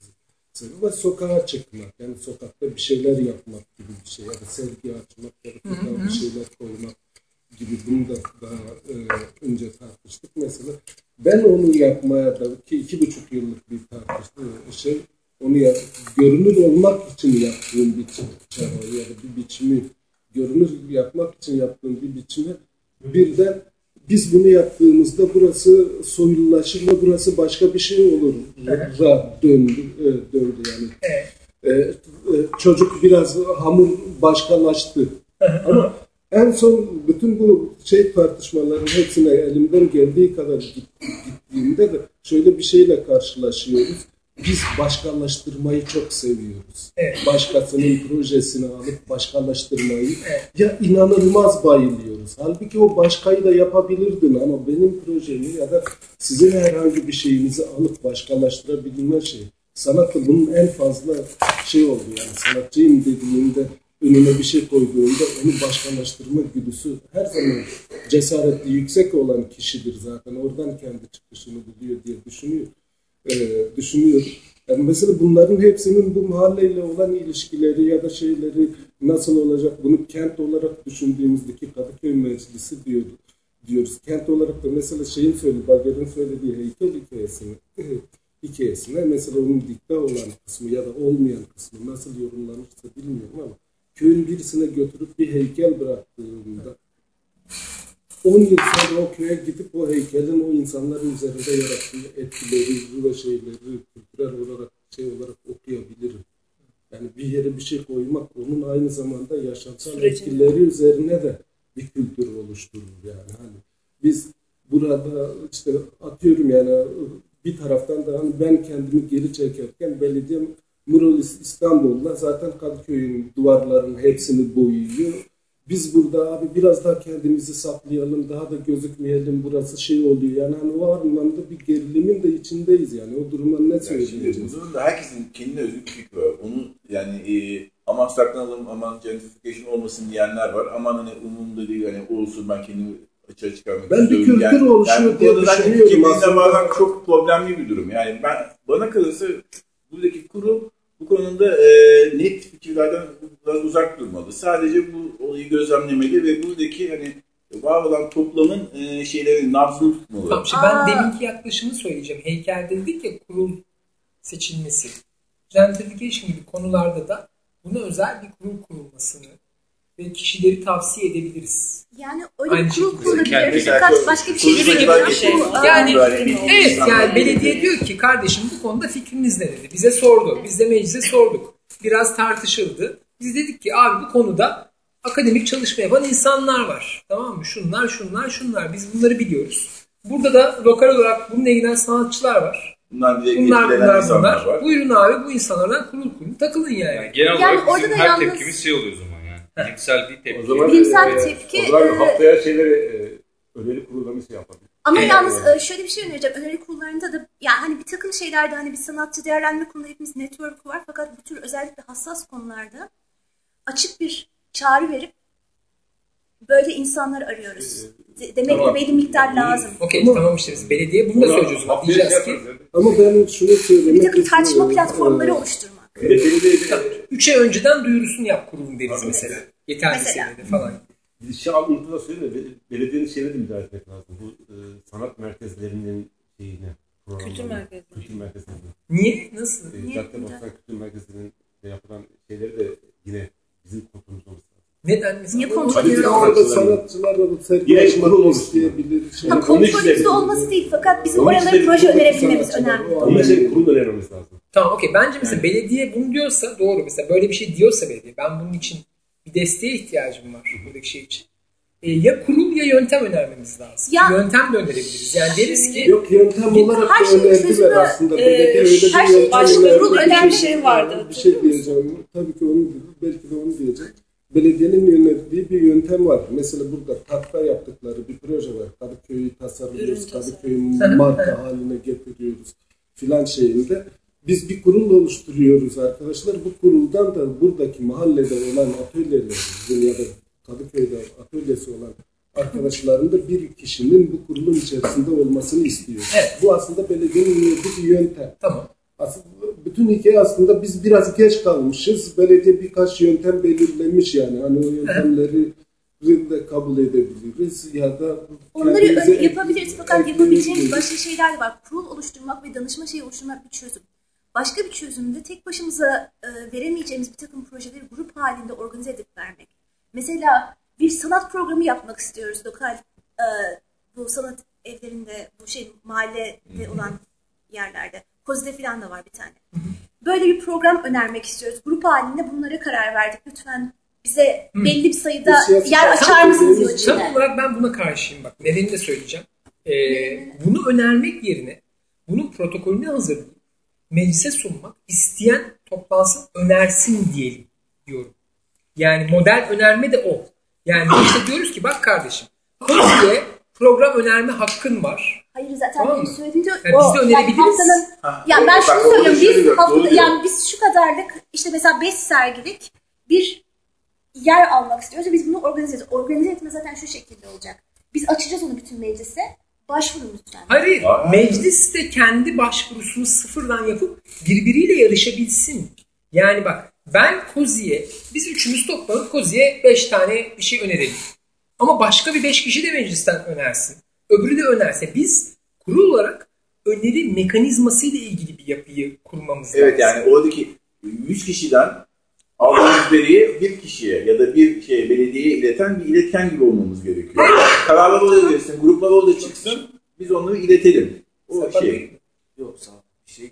Ve sokağa çıkmak, yani sokakta bir şeyler yapmak gibi bir şey ya da sergi açmak ya da sokağa bir şeyler koymak gibi bunu da daha e, önce tartıştık. Mesela ben onu yapmaya da ki iki buçuk yıllık bir tartıştı şey onu ya, görünür olmak için yaptığım bir çaba ya da bir biçimi görünür yapmak için yaptığım bir biçimi birden biz bunu yaptığımızda burası soylulaşır ve burası başka bir şey olur ra döndü, e, döndü yani. Evet. E, e, çocuk biraz hamur başkalaştı. Ama en son bütün bu şey tartışmaların hepsine elimden geldiği kadar git- gittiğimde de şöyle bir şeyle karşılaşıyoruz. Biz başkalaştırmayı çok seviyoruz. Evet. Başkasının projesini alıp başkalaştırmayı ya inanılmaz bayılıyoruz. Halbuki o başkayı da yapabilirdin ama benim projemi ya da sizin herhangi bir şeyinizi alıp başkalaştırabilme şey. Sanat da bunun en fazla şey oldu yani sanatçıyım dediğinde önüne bir şey koyduğunda onu başkalaştırma güdüsü her zaman cesareti yüksek olan kişidir zaten. Oradan kendi çıkışını buluyor diye düşünüyor. Ee, düşünüyorum. Yani mesela bunların hepsinin bu mahalleyle olan ilişkileri ya da şeyleri nasıl olacak bunu kent olarak düşündüğümüzdeki Kadıköy Meclisi diyordu diyoruz. Kent olarak da mesela şeyin söylediği, Bager'in söylediği heykel hikayesini hikayesine mesela onun dikte olan kısmı ya da olmayan kısmı nasıl yorumlanırsa bilmiyorum ama köyün birisine götürüp bir heykel bıraktığında 10 yıl sonra o köye gidip o heykelin o insanların üzerinde yarattığı etkileri ve şeyleri kültürel olarak şey olarak okuyabilirim. Yani bir yere bir şey koymak onun aynı zamanda yaşamsal Sürecini. etkileri üzerine de bir kültür oluşturur yani. Hani biz burada işte atıyorum yani bir taraftan da hani ben kendimi geri çekerken belediye Mural İstanbul'da zaten Kadıköy'ün duvarlarının hepsini boyuyor. Biz burada abi biraz daha kendimizi saklayalım, daha da gözükmeyelim, burası şey oluyor. Yani hani o anlamda bir gerilimin de içindeyiz yani. O duruma ne Yani söyleyeceğiz? bunun da herkesin kendine özgü bir fikri var. Onu yani e, aman saklanalım, aman gentrification olmasın diyenler var. Aman hani umurumda değil, hani olsun ben kendimi açığa çıkarmak Ben bir istiyorum. kültür oluşuyor bu diye konuda zaten düşünüyorum ülkemizde aslında. bazen çok problemli bir durum. Yani ben bana kalırsa buradaki kurum bu konuda e, net fikirlerden biraz uzak durmalı. Sadece bu olayı gözlemlemeli ve buradaki hani var olan toplamın e, şeylerin nabzını tutmalı. Tamam, şimdi ben deminki yaklaşımı söyleyeceğim. Heykelde dedik ya kurul seçilmesi. Gentrification gibi konularda da buna özel bir kurul kurulmasını kişileri tavsiye edebiliriz. Yani öyle Aynı kurul kurulabilir. Fakat başka bir şey kurul bir şey. Yani Böyle evet yani belediye diyor ki kardeşim bu konuda fikriniz ne dedi. Bize sordu. Biz de meclise sorduk. Biraz tartışıldı. Biz dedik ki abi bu konuda akademik çalışma yapan insanlar var. Tamam mı? Şunlar, şunlar, şunlar. Biz bunları biliyoruz. Burada da lokal olarak bununla ilgilenen sanatçılar var. Bunlar Bunlar bunlar insanlar bunlar. var. Buyurun abi bu insanlardan kurul kurun takılın yani. Yani genel Yani olarak orada bizim da her yalnız- tepkimiz şey oluyor o zaman yani. Bilimsel bir tepki. O zaman, Bilimsel e, tepki, O zaman e, haftaya şeyleri e, öneri kurullarını şey yapalım. Ama Evet. yalnız e, şöyle bir şey önereceğim. Öneri kurullarında da yani hani bir takım şeylerde hani bir sanatçı değerlendirme konuda hepimiz network var. Fakat bu tür özellikle hassas konularda açık bir çağrı verip böyle insanlar arıyoruz. De- demek Tamam. ki belli miktar lazım. Okey Ama- tamam işte biz belediye bunu da söyleyeceğiz. şey. Ama ben şunu söylemek Bir takım tartışma platformları oluşturmak. 3 ay önceden duyurusunu yap kurulun deriz Tabii. mesela. Yeterli Mesela. seviyede falan. Bir şey alıntıda da söyleyeyim belediyenin şeyine de müdahale etmek lazım. Bu e, sanat merkezlerinin şeyine. Kültür merkezleri. Kültür merkezlerine. Niye? Nasıl? E, Niye Cadde? Bostan Kültür Merkezi'nin yapılan şeyleri de yine bizim kontrolümüz olması. Neden mesela? Niye Onu- kontrol Hadi ediyor? bir Orada sanatçılar- sanatçılar da sergi Yine açmak kurul oluşturmak. isteyebilir. Şey. Ha, kontrolümüzde olması değil fakat bizim oralara proje önerebilmemiz önemli. Onun için kurul önermemiz lazım. Tamam okey. Bence mesela belediye bunu diyorsa doğru. Mesela böyle bir şey diyorsa belediye. Ben bunun için bir desteğe ihtiyacım var buradaki şey için. E, ya kurul ya yöntem önermemiz lazım. Ya- yöntem de önerebiliriz. Yani deriz ki Yok yöntem olarak her da şeyin önerdiler çözümü, aslında. e, Belediye öyle bir her şey başka kurul Bir önerdiği şey vardı, Bir şey diyeceğim. Tabii ki onu belki de onu diyeceğim. Belediyenin önerdiği bir yöntem var. Mesela burada katkı yaptıkları bir proje var. Kadıköy'ü tasarlıyoruz. Kadıköy'ü marka haline getiriyoruz filan şeyinde. Biz bir kurul oluşturuyoruz arkadaşlar. Bu kuruldan da buradaki mahallede olan atölyelerin ya da Kadıköy'de atölyesi olan arkadaşların da bir kişinin bu kurulun içerisinde olmasını istiyoruz. Evet. Bu aslında belediyenin bir yöntem. tamam. Aslında bütün hikaye aslında biz biraz geç kalmışız. Belediye birkaç yöntem belirlemiş yani. Hani o yöntemleri de kabul edebiliriz ya da Onları yapabiliriz fakat yapabileceğimiz başka şeyler de var. Kurul oluşturmak ve danışma şeyi oluşturmak bir çözüm. Başka bir çözüm de tek başımıza e, veremeyeceğimiz bir takım projeleri grup halinde organize edip vermek. Mesela bir sanat programı yapmak istiyoruz lokal e, bu sanat evlerinde bu şey mahallede olan yerlerde. Kozide falan da var bir tane. Böyle bir program önermek istiyoruz. Grup halinde bunlara karar verdik. Lütfen bize belli bir sayıda yer açar mısınız yıl dediğimiz- Tam olarak ben buna karşıyım bak. Nedenini de söyleyeceğim. Ee, bunu önermek yerine bunun protokolünü hazırlayıp meclise sunmak isteyen toplansın önersin diyelim diyorum. Yani model önerme de o. Yani işte diyoruz ki bak kardeşim Kozi'ye program önerme hakkın var. Hayır zaten Tamam benim mı? söylediğim de Yani o. biz de önerebiliriz. haftanın, Ha, yani ben şunu söylüyorum. Biz haftada, yani biz şu kadarlık işte mesela 5 sergilik bir yer almak istiyoruz ve biz bunu organize ediyoruz. Organize etme zaten şu şekilde olacak. Biz açacağız onu bütün meclise. Başvurun lütfen. Hayır, Aa. meclis de kendi başvurusunu sıfırdan yapıp birbiriyle yarışabilsin. Yani bak ben Kozi'ye, biz üçümüz toplanıp Kozi'ye beş tane bir şey önerelim. Ama başka bir beş kişi de meclisten önersin. Öbürü de önerse biz kurul olarak öneri mekanizması ile ilgili bir yapıyı kurmamız lazım. Evet yani oradaki 100 kişiden aldığımız veriyi bir kişiye ya da bir şey belediyeye ileten bir iletken gibi olmamız gerekiyor. Kararlar oraya verilsin, gruplar orada çıksın, biz onları iletelim. O Sen şey. bak- Yoksa bir şey...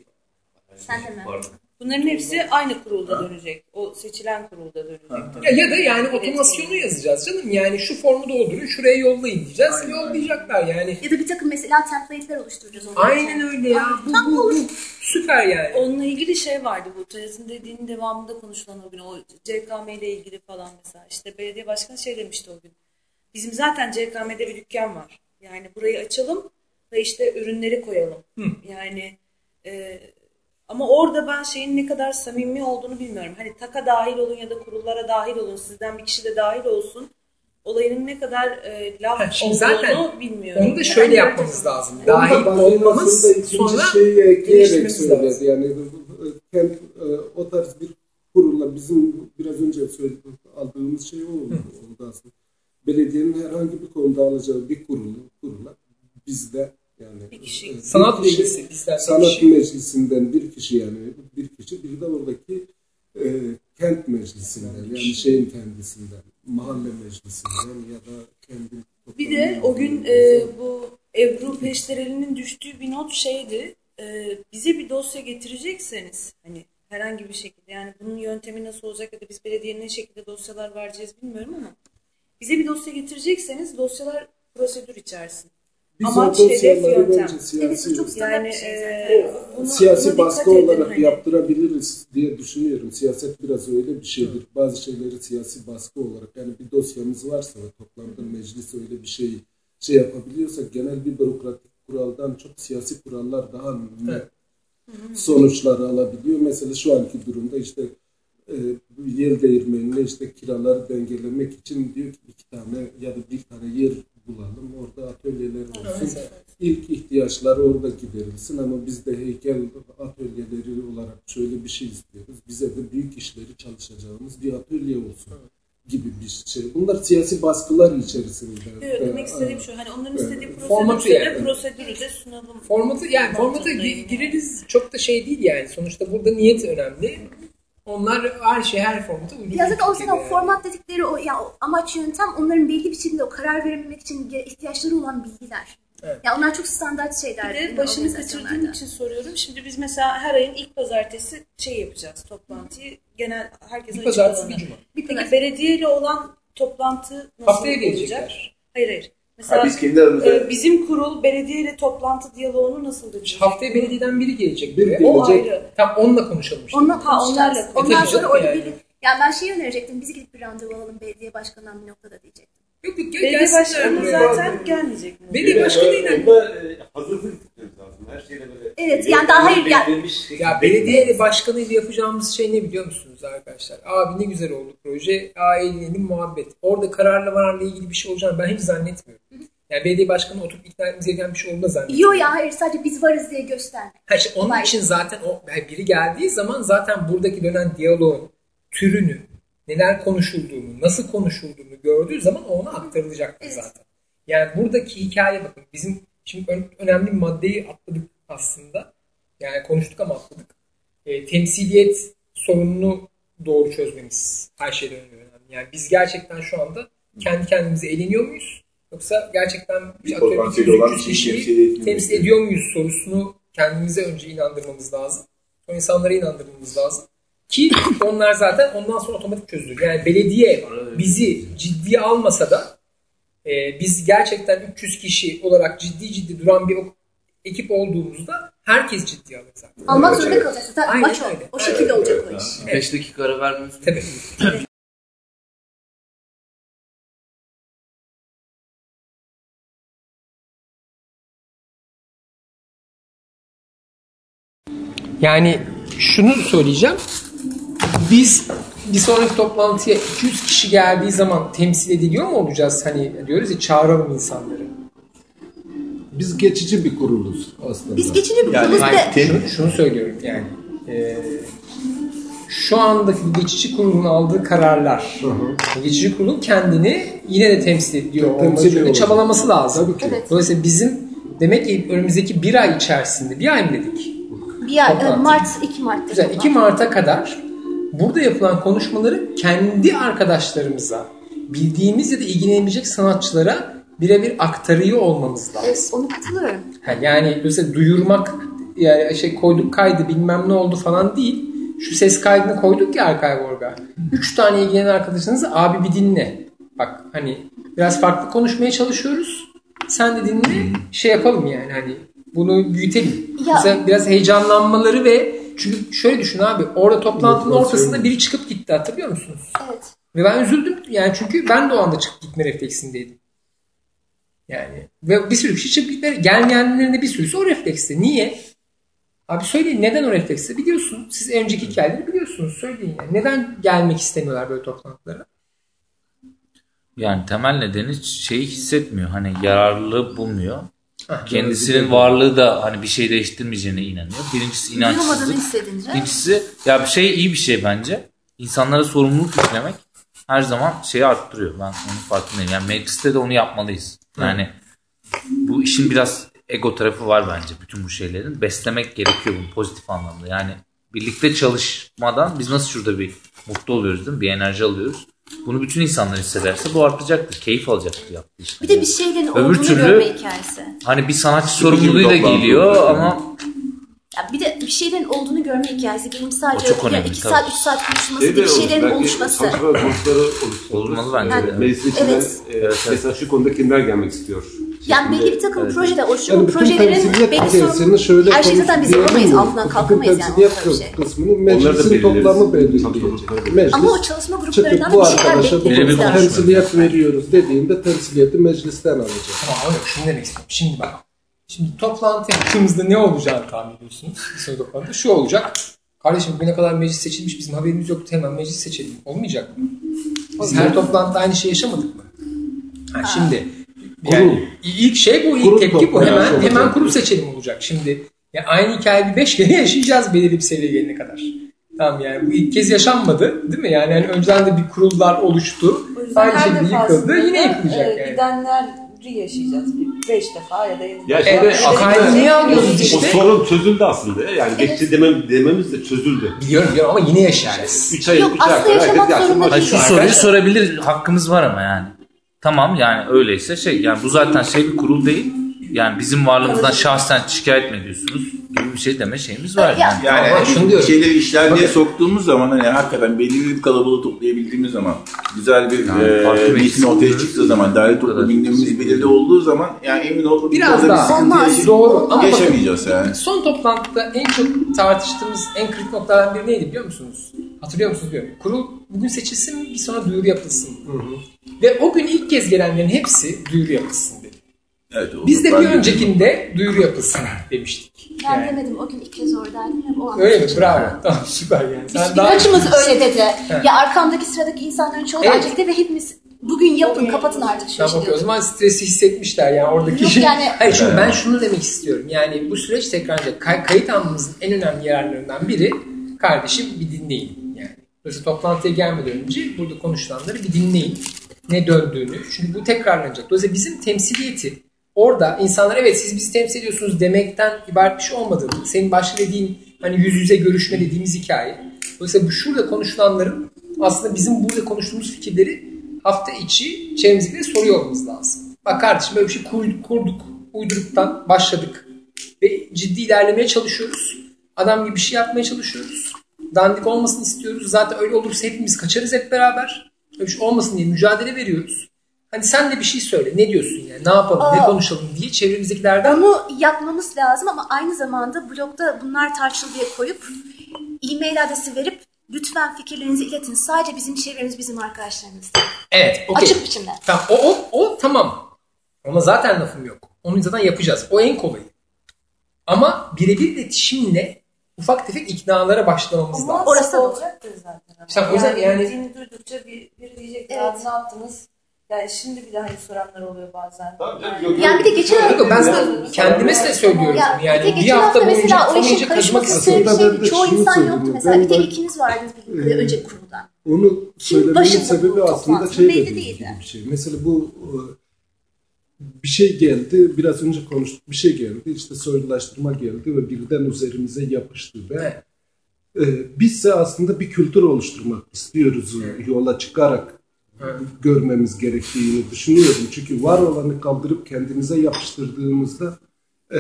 Sen de mi? Pardon. Bunların hepsi aynı kurulda dönecek. O seçilen kurulda dönecek. Ya, ya da yani otomasyonu yazacağız canım. Yani şu formu doldurun, şuraya yollayın diyeceğiz. Yollayacaklar yani. Ya da bir takım mesela template'ler oluşturacağız. onun Aynen için. öyle ya. Bu, Tam bu, olur. bu süper yani. Onunla ilgili şey vardı bu. Tayas'ın dediğinin devamında konuşulan o gün. O CKM ile ilgili falan mesela. İşte belediye başkanı şey demişti o gün. Bizim zaten CKM'de bir dükkan var. Yani burayı açalım ve işte ürünleri koyalım. Hı. Yani e, ama orada ben şeyin ne kadar samimi olduğunu bilmiyorum. Hani taka dahil olun ya da kurullara dahil olun. Sizden bir kişi de dahil olsun. Olayının ne kadar e, laf Ha, şimdi olduğunu zaten bilmiyorum. Onu da şöyle yapmamız lazım. Dahil olmamız sonra şeyi ekleyerek söyledi. lazım. Yani kent, e, o tarz bir kurulla bizim biraz önce söyledik, aldığımız şey o oldu, oldu aslında. Belediyenin herhangi bir konuda alacağı bir kurulu, kurula bizde yani Bir kişi. bir sanat kişi- meclisi bizden sanat kişi. meclisinden bir kişi yani bir kişi bir de oradaki e, kent meclisinden yani şeyin kendisinden mahalle meclisinden ya da kendi Bir de o gün e, bu Ebru Peştereli'nin düştüğü bir not şeydi. E, bize bir dosya getirecekseniz hani herhangi bir şekilde yani bunun yöntemi nasıl olacak ya da biz belediyeye ne şekilde dosyalar vereceğiz bilmiyorum ama bize bir dosya getirecekseniz dosyalar prosedür içersin. Biz Amaç, hedef, yöntem. siyasi, Evet, Yani e, bunu, siyasi buna baskı olarak hani. yaptırabiliriz diye düşünüyorum. Siyaset biraz öyle bir şeydir. Bazı şeyleri siyasi baskı olarak yani bir dosyamız varsa ve toplamda meclis öyle bir şey şey yapabiliyorsa genel bir bürokratik kuraldan çok siyasi kurallar daha net sonuçları alabiliyor. Mesela şu anki durumda işte e, yer değirmenine işte kiraları dengelemek için diyor ki iki tane ya da bir tane yer bulalım. Orada atölyeler olsun. İlk ihtiyaçlar orada giderilsin ama biz de heykel atölyeleri olarak şöyle bir şey istiyoruz. Bize de büyük işleri çalışacağımız bir atölye olsun gibi bir şey. Bunlar siyasi baskılar içerisinde. Evet, Ve- demek istediğim şu hani onların istediği Formatı prosedürü yani. prosedürü de sunalım. Formatı yani formata gireriz çok da şey değil yani. Sonuçta burada niyet önemli. Onlar her şey her formata uygun. Ya zaten o zaten o format dedikleri o ya o amaç yöntem onların belli bir şekilde o karar verebilmek için ihtiyaçları olan bilgiler. Evet. Ya onlar çok standart şeyler. Bir de başını kaçırdığım için soruyorum. Şimdi biz mesela her ayın ilk pazartesi şey yapacağız toplantıyı. Genel herkese Bir açık pazartesi bir cuma. Bir Peki belediyeyle olan toplantı nasıl Haftaya olacak? gelecekler. Hayır hayır. Mesela Ha, biz kendi aramızda e, bizim kurul belediyeyle toplantı diyaloğunu nasıl edecek? Haftaya belediyeden biri gelecek Bir buraya. O gelecek. ayrı. Tam onunla konuşalım işte. Onunla Ha, konuşacağız. onlarla- Ondan sonra öyle yani. bir... Yani ben şey önerecektim. Biz gidip bir randevu alalım belediye başkanından bir noktada diyecektim. Yok, yok, Belediye gelsinler başkanı buraya. zaten gelmeyecek mi? Belediye başkanıyla Onda e, hazırlık lazım. Her şeyle böyle. Evet, yani daha hayır, ya- belirlenmiş şekilde- Ya belediye başkanıyla yapacağımız şey ne biliyor musunuz arkadaşlar? Abi ne güzel oldu proje. Aa eğlenelim muhabbet. Orada kararla vararla ilgili bir şey olacağını ben hiç zannetmiyorum. Yani belediye başkanı oturup ikna etmemiz gereken bir şey olduğunu zannetmiyorum. Yok ya hayır sadece biz varız diye göstermek. Ha işte onun Vay. için zaten o yani biri geldiği zaman zaten buradaki dönen diyaloğun türünü, neler konuşulduğunu, nasıl konuşulduğunu gördüğü zaman ona aktarılacaktır Evet. zaten. Yani buradaki hikaye bakın bizim şimdi ön- önemli bir maddeyi atladık aslında. Yani konuştuk ama atladık. E, temsiliyet sorununu doğru çözmemiz her şeyden önemli. Yani biz gerçekten şu anda kendi kendimize eğleniyor muyuz? Yoksa gerçekten Bir 200 olan 300 kişiyi temsil etmemiz temsil ediyor muyuz sorusunu kendimize önce inandırmamız lazım. O insanlara inandırmamız lazım. Ki onlar zaten ondan sonra otomatik çözülür. Yani belediye bizi ciddiye almasa da e, biz gerçekten 300 kişi olarak ciddi ciddi duran bir ekip olduğumuzda herkes ciddiye alır zaten. Almak Evet. zorunda kalacağız. Zaten Aynen maç o. öyle. O şekilde olacak o evet, iş. 5 dakika ara vermemiz Tabii. Yani şunu söyleyeceğim. Biz bir sonraki toplantıya 200 kişi geldiği zaman temsil ediliyor mu olacağız? Hani diyoruz ya çağıralım insanları. Biz geçici bir kuruluz aslında. Biz geçici bir Yani kuruluz ve tem- Şunu, şunu söylüyorum yani. e, şu andaki geçici kurulun aldığı kararlar, geçici kurulun kendini yine de temsil ediyor Temsil olması çabalaması lazım. Tabii ki. Evet. Dolayısıyla bizim demek ki önümüzdeki bir ay içerisinde, bir ay mı dedik? bir ay, Toplantı. Mart 2 Mart'ta. Güzel. 2 Mart'a kadar burada yapılan konuşmaları kendi arkadaşlarımıza, bildiğimiz ya da ilgilenebilecek sanatçılara birebir aktarıyor olmamız lazım. Evet, onu katılıyorum. Ha, Yani mesela duyurmak yani şey koyduk kaydı bilmem ne oldu falan değil. Şu ses kaydını koyduk ya Archive.org'a. Üç tane ilgilenen arkadaşınızı abi bir dinle. Bak hani biraz farklı konuşmaya çalışıyoruz. Sen de dinle şey yapalım yani hani bunu büyütelim. Ya- Mesela biraz heyecanlanmaları ve çünkü şöyle düşün abi orada toplantının ortasında biri çıkıp gitti hatırlıyor musunuz? Evet. Ve ben üzüldüm yani çünkü ben de o anda çıkıp gitme refleksindeydim. Yani ve bir sürü kişi çıkıp gitme gelmeyenlerin de bir sürüsü o reflekste. Niye? Abi söyleyin neden o reflekste? Biliyorsun. Siz önceki hikayeleri biliyorsunuz. Söyleyin yani. Neden gelmek istemiyorlar böyle toplantılara? Yani temel nedeni şeyi hissetmiyor. Hani yararlı bulmuyor. Kendisinin varlığı da hani bir şey değiştirmeyeceğine inanıyor. Birincisi inançsızlık. İkincisi ya bir şey iyi bir şey bence. İnsanlara sorumluluk yüklemek her zaman şeyi arttırıyor. Ben onun farkındayım. Yani mecliste de onu yapmalıyız. Yani bu işin biraz ego tarafı var bence bütün bu şeylerin. Beslemek gerekiyor bunu pozitif anlamda. Yani birlikte çalışmadan biz nasıl şurada bir mutlu oluyoruz değil mi? Bir enerji alıyoruz. Bunu bütün insanlar hissederse bu artacaktır. Keyif alacaktır yaptığı işte. Bir de bir şeylerin Öbür olduğunu türlü- görme hikayesi. Hani bir sanatçı sorumluluğuyla geliyor ama Ya bir de bir şeylerin olduğunu görme hikayesi. Benim sadece O çok önemli, iki tabii. saat, üç saat konuşması Şey değil, de bir şeylerin belki oluşması. Oluşturulur. Olmalı bence Yani- de. Meclis Evet. e, Evet, evet. mesela şu konuda kimler gelmek istiyor? Yani belli bir takım Evet. Yani Bu bütün projelerin belli sorumlu. şöyle Her şeyi zaten biz yapamayız. Altından kalkamayız yani. bir şey. kısmını Onları meclisin toplamı belirleyecek. Ama o çalışma gruplarından bir şeyler lazım. temsiliyet veriyoruz dediğinde temsiliyeti meclisten alacak. Tamam ama yok şunu demek istiyorum. Şimdi bak. Şimdi toplantı yaptığımızda ne olacağını tahmin ediyorsunuz. Bir sonraki toplantıda şu olacak. Kardeşim bugüne kadar meclis seçilmiş bizim haberimiz yoktu hemen meclis seçelim. Olmayacak mı? Biz her toplantıda aynı şeyi yaşamadık mı? Ha, şimdi yani ilk şey bu, ilk Kurul tepki bu. Hemen olacak. hemen kurul seçelim olacak. Şimdi ya aynı hikayeyi bir beş kere yaşayacağız belirli bir seviyeye gelene kadar. Tamam yani bu ilk kez yaşanmadı değil mi? Yani hani önceden de bir kurullar oluştu. Aynı şekilde yıkıldı. Yine da, yıkılacak e, yani. Gidenleri yaşayacağız. Bir beş defa ya da yedi Ya defa. şimdi Evet, aslında alıyoruz o sorun çözüldü aslında. Yani geçti demem, dememiz de çözüldü. Biliyorum biliyorum ama yine yaşayacağız. 3 ay, Yok, 3 ay aslında kadar yaşamak herkes. Hayır, şu Yani soruyu sorabilir hakkımız var ama yani. Tamam yani öyleyse şey yani bu zaten şey bir kurul değil. Yani bizim varlığımızdan şahsen şikayet mi ediyorsunuz gibi bir şey deme şeyimiz var. Ya- Yani. Yani Ama hani şunu diyorum. şeyleri Bakın. soktuğumuz zaman hani hakikaten belirli bir kalabalığı toplayabildiğimiz zaman güzel bir Yani e, metin ortaya çıktığı zaman değerli toplu gündemimiz belirli olduğu zaman yani emin ol Biraz orada bir daha. sıkıntı Doğru. Ama bakın, yani. son toplantıda en çok tartıştığımız en kritik noktalardan biri neydi biliyor musunuz? Hatırlıyor musunuz bilmiyorum. Kurul bugün seçilsin bir sonra duyuru yapılsın. Ve o gün ilk kez gelenlerin hepsi duyuru yapılsın dedi. Evet, o- Biz de ben bir öncekinde duyuru yapılsın demiştik. Ben Yani. demedim o gün ilk kez oradaydım ya o an. Öyle mi? Bravo. Tamam süper yani. Sen daha Birkaçımız öyle dedi. Ya arkamdaki sıradaki insanların çoğu Evet. öncelikle ve hepimiz bugün yapın kapatın artık şu işi Tamam okey. O zaman stresi hissetmişler yani oradaki Yok şey. yani- Hayır çünkü ben şunu demek istiyorum. Yani bu süreç tekrarlanacak. Kay- kayıt almamızın en önemli yararlarından biri kardeşim bir dinleyin. Dolayısıyla toplantıya gelmeden önce burada konuşulanları bir dinleyin. Ne döndüğünü. Çünkü bu tekrarlanacak. Dolayısıyla bizim temsiliyeti orada insanlar evet siz bizi temsil ediyorsunuz demekten ibaret bir şey olmadığını, senin başta dediğin hani yüz yüze görüşme dediğimiz hikaye. Dolayısıyla şurada konuşulanların aslında bizim burada konuştuğumuz fikirleri hafta içi çevremizde soruyor olmamız lazım. Bak kardeşim böyle bir şey kur- kurduk, uyduruktan başladık ve ciddi ilerlemeye çalışıyoruz. Adam gibi bir şey yapmaya çalışıyoruz. Dandik olmasını istiyoruz. Zaten öyle olursa hepimiz kaçarız hep beraber. Öyle şey olmasın diye mücadele veriyoruz. Hani sen de bir şey söyle. Ne diyorsun yani? Ne yapalım? Ne Aa. konuşalım diye çevremizdekilerden Onu yapmamız lazım ama aynı zamanda blogda bunlar tartışılır diye koyup e-mail adresi verip lütfen fikirlerinizi iletin. Sadece bizim çevremiz bizim arkadaşlarımız. Evet, okey. Açık biçimde. Tamam, o, o, o tamam. Ona zaten lafım yok. Onu zaten yapacağız. O en kolayı. Ama birebir iletişimle ufak tefek iknalara başlamamız Ama lazım. Orası da olacaktır zaten. İşte o yüzden yani- dediğini duydukça bir, biri diyecek Evet. ne yaptınız? Yani şimdi bile hani soranlar oluyor bazen. Yani bir de geçen Yok, yok, ben sana kendime de söylüyorum. Ya, yani bir de bir hafta hafta mesela o işin. Aslında sebebi ben de çoğu insan yoktu mesela. Ben- bir tek ikiniz vardınız bir Ee, önceki kuruldan. Onu söylememin başında sebebi aslında şey gibi bir şey. Mesela bu e, bir şey geldi, biraz önce konuştuk, bir şey geldi, işte soylulaştırma geldi ve birden üzerimize yapıştı ve e, bizse aslında bir kültür oluşturmak istiyoruz yola çıkarak görmemiz gerektiğini düşünüyorum. Çünkü var olanı kaldırıp kendimize yapıştırdığımızda e,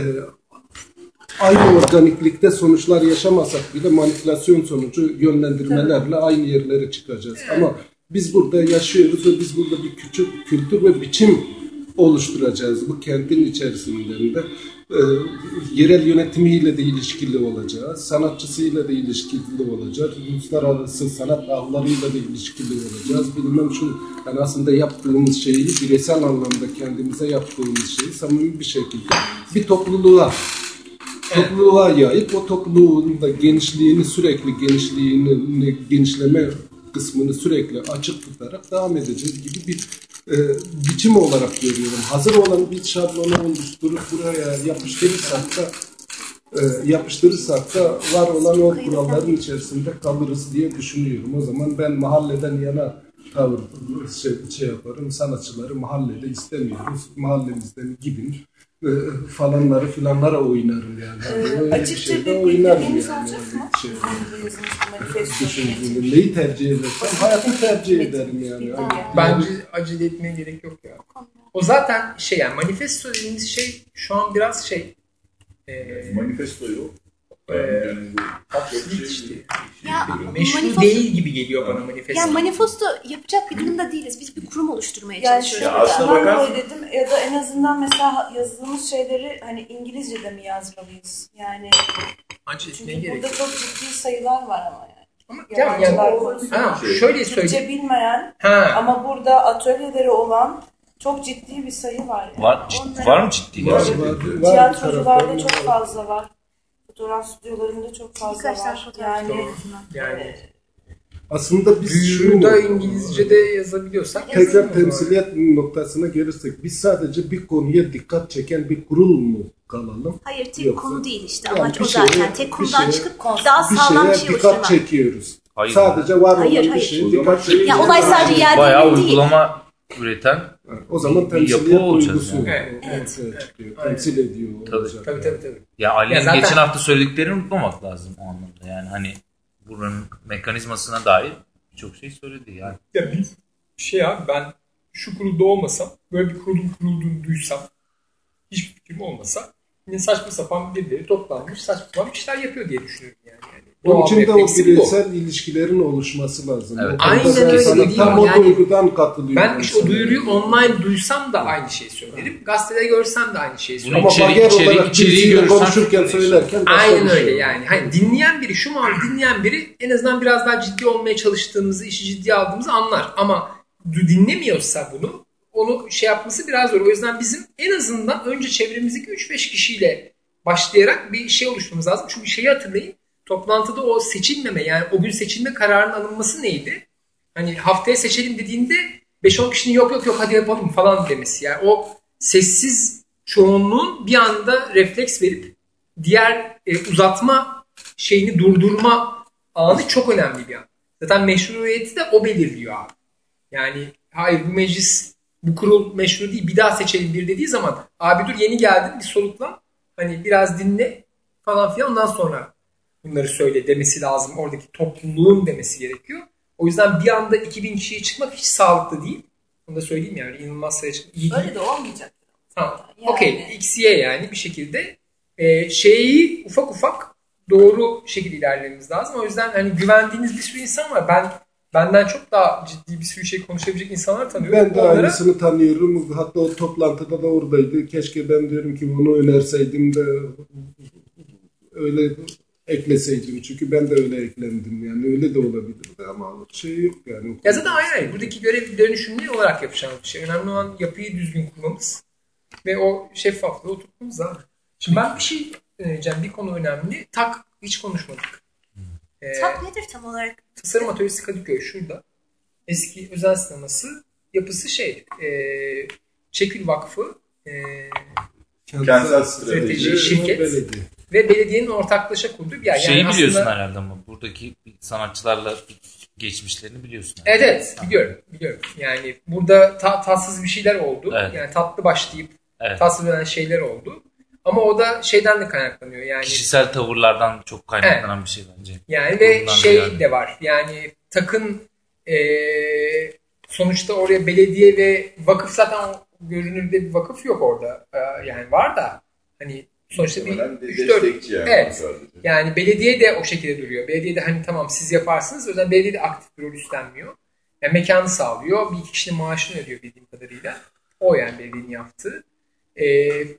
aynı organiklikte sonuçlar yaşamasak bile manipülasyon sonucu yönlendirmelerle aynı yerlere çıkacağız. Ama biz burada yaşıyoruz ve biz burada bir küçük kültür ve biçim oluşturacağız bu kentin içerisinde de. E, yerel yönetimiyle de ilişkili olacağız, sanatçısıyla da ilişkili olacağız, uluslararası sanat ağlarıyla da ilişkili olacağız. Bilmem şu yani aslında yaptığımız şeyi bireysel anlamda kendimize yaptığımız şeyi samimi bir şekilde bir topluluğa topluluğa yayıp o topluluğun da genişliğini sürekli genişliğini genişleme kısmını sürekli açık tutarak devam edeceğiz gibi bir e, biçim olarak görüyorum. Hazır olan bir şablonu oluşturup buraya yapıştırırsak da e, yapıştırırsak da var olan o kuralların içerisinde kalırız diye düşünüyorum. O zaman ben mahalleden yana tavır şey, şey yaparım. Sanatçıları mahallede istemiyoruz. Mahallemizden gidin falanları filanlara oynarım yani. Ee, Böyle bir açıkça şeyde bir oynarım yani. öyle bir şey. Bir. Düşündüğümde neyi tercih edersem hayatı tercih ederim yani. Öyle- Bence acele etmeye gerek yok ya. O zaten şey yani manifesto dediğimiz şey şu an biraz şey e, Manifestoyu Ee, absürt işte. Ya, Meşru manifesto- değil gibi geliyor bana manifesto. Yani manifesto yapacak bir durumda değiliz. Biz bir kurum oluşturmaya Yani çalışıyoruz. şöyle Ya aslına ben bakarsın- öyle dedim ya da en azından mesela yazdığımız şeyleri hani İngilizce'de mi yazmalıyız? Yani ne çünkü gerek burada yok. çok ciddi sayılar var ama yani. Ama tamam yani, konusunda. ha, şöyle Türkçe söyleyeyim. bilmeyen Ha, ama burada atölyeleri olan çok ciddi bir sayı var. Yani. Var, ciddi, Onların- var mı ciddi? Var, var, var Tiyatrocularda çok var. fazla var. Fotoğraf stüdyolarında çok fazla Birkaç tane var. fotoğraf Yani yani Aslında biz şunu İngilizce'de yazabiliyorsak tekrar temsiliyet noktasına gelirsek biz sadece bir konuya dikkat çeken bir kurul mu kalalım? Hayır tek Yoksa- konu değil işte. Yani Amaç bir o zaten. şeye- tek bir konudan şeye- çıkıp daha Bir sağlam bir şeye şey dikkat oluşturmak. çekiyoruz. Hayır. Sadece var Hayır, olan bir hayır. şeye O zaman dikkat şey- çekiyoruz. Ya olay sadece yer Bayağı değil. uygulama üreten O zaman temsiliyet duygusu yani. Evet, evet, evet, çıkıyor. Aynen. temsil ediyor Tabii. olacak. Tabii tabii tabii. Ya Ali'nin zaten- geçen hafta söylediklerini unutmamak lazım o anlamda. Yani hani buranın mekanizmasına dair birçok şey söyledi yani. Ya bir şey abi ben şu kurulda olmasam, böyle bir kurulun kurulduğunu duysam, hiçbir fikrim olmasa yine saçma sapan birileri toplanmış, saçma sapan bir şeyler yapıyor diye düşünüyorum yani. Onun doğal için de o bireysel ilişkilerin oluşması lazım. Evet. O Aynen ben öyle sana değil Tam o Yani duygudan katılıyorum. Ben işte o duyuruyu online duysam da aynı şeyi söylerim. Gazetede görsem de aynı şeyi söylerim. Ama İçerik- bager içerik- olarak içeriği görürsen konuşurken söylerken Aynen şey öyle olur. yani. Hani dinleyen biri şu an dinleyen biri en azından biraz daha ciddi olmaya çalıştığımızı, işi ciddiye aldığımızı anlar. Ama dinlemiyorsa bunu onu şey yapması biraz zor. O yüzden bizim en azından önce çevremizdeki 3-5 kişiyle başlayarak bir şey oluşturmamız lazım. Çünkü şeyi hatırlayın. Toplantıda o seçilmeme yani o gün seçilme kararının alınması neydi? Hani haftaya seçelim dediğinde 5-10 kişinin yok yok yok hadi yapalım falan demesi. Yani o sessiz çoğunluğun bir anda refleks verip diğer e, uzatma şeyini durdurma anı çok önemli bir an. Zaten meşruiyeti de o belirliyor abi. Yani hayır bu meclis bu kurul meşru değil bir daha seçelim bir dediği zaman abi dur yeni geldin bir soluklan hani biraz dinle falan filan ondan sonra bunları söyle demesi lazım. Oradaki topluluğun demesi gerekiyor. O yüzden bir anda 2000 kişiye çıkmak hiç sağlıklı değil. Onu da söyleyeyim yani inanılmaz sayı çıkmak iyi değil. öyle de olmayacak. Ha, Yani. Okey. X, Y yani bir şekilde e, şeyi ufak ufak doğru şekilde ilerlememiz lazım. O yüzden hani güvendiğiniz bir sürü insan var. Ben benden çok daha ciddi bir sürü şey konuşabilecek insanlar tanıyorum. Ben de Onlara- aynısını tanıyorum. Hatta o toplantıda da oradaydı. Keşke ben diyorum ki bunu önerseydim de öyle ekleseydim. Çünkü ben de öyle eklendim. Yani öyle de olabilirdi ama şey yok yani. Ya zaten hayır hayır. Buradaki görev dönüşümlü olarak yapacağımız bir şey. Önemli olan yapıyı düzgün kurmamız ve o şeffaflığı oturtmamız abi. Şimdi ben bir şey önereceğim. Bir konu önemli. Tak hiç konuşmadık. Ee, Tak nedir tam olarak? Tasarım Atölyesi Kadıköy şurada. Eski özel sineması. Yapısı şey, e, Çekül Vakfı e, Kentsel strateji, strateji. şirket. belediye. Ve belediyenin ortaklaşa kurduğu bir yer. Şeyi Yani biliyorsun aslında- herhalde ama buradaki sanatçılarla geçmişlerini biliyorsun. Evet evet biliyorum biliyorum. Yani burada ta- tatsız bir şeyler oldu. Evet. Yani tatlı başlayıp Evet. tatsız dönen şeyler oldu. Ama o da şeyden de kaynaklanıyor. Yani Kişisel tavırlardan çok kaynaklanan bir şey bence. Yani ve Ondan şey ziyade. de var. Yani takın eee, sonuçta oraya belediye ve vakıf zaten görünürde bir vakıf yok orada. Ee, yani var da hani sonuçta bir Muhtemelen de 3-4 destekçi yani Evet. sadece. yani belediye de o şekilde duruyor. Belediye de hani tamam siz yaparsınız. O yüzden belediye de aktif bir rol üstlenmiyor. Yani mekanı sağlıyor. Bir iki kişinin maaşını ödüyor bildiğim kadarıyla. O yani belediyenin yaptığı. Ee,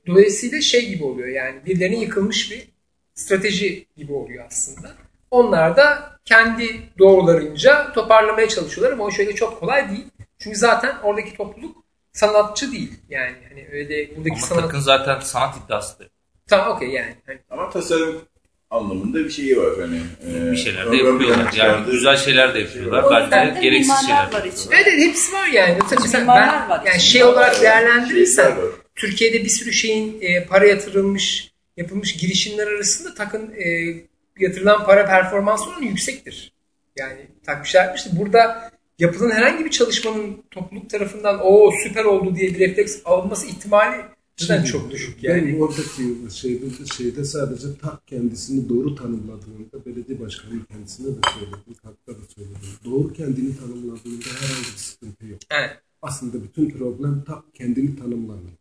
dolayısıyla şey gibi oluyor yani birilerine yıkılmış bir strateji gibi oluyor aslında. Onlar da kendi doğrularınca toparlamaya çalışıyorlar ama o şöyle çok kolay değil. Çünkü zaten oradaki topluluk sanatçı değil. Yani hani öyle buradaki Ama sanat... takın zaten sanat iddiası da. Tamam okey yani. Ama tasarım anlamında bir şeyi var hani. e, Bir şeyler de yapıyorlar. Yani güzel şeyler de yapıyorlar. Belki de gereksiz şeyler var de içinde. Evet, hepsi var yani. Mesela mimarlar ben var yani şey olarak değerlendirirsen. Türkiye'de bir sürü şeyin e, para yatırılmış, yapılmış girişimler arasında takın e, yatırılan para performans oranı yüksektir. Yani takmışlar yapmıştır. Burada yapılan herhangi bir çalışmanın topluluk tarafından o süper oldu diye bir refleks alınması ihtimali Şimdi çok düşük Ben yani. oradaki şeyde, şeyde sadece tak kendisini doğru tanımladığında belediye başkanı kendisine de söyledim, takta da söyledim. Doğru kendini tanımladığında herhangi bir sıkıntı yok. Evet. Aslında bütün problem tak kendini tanımlamıyor.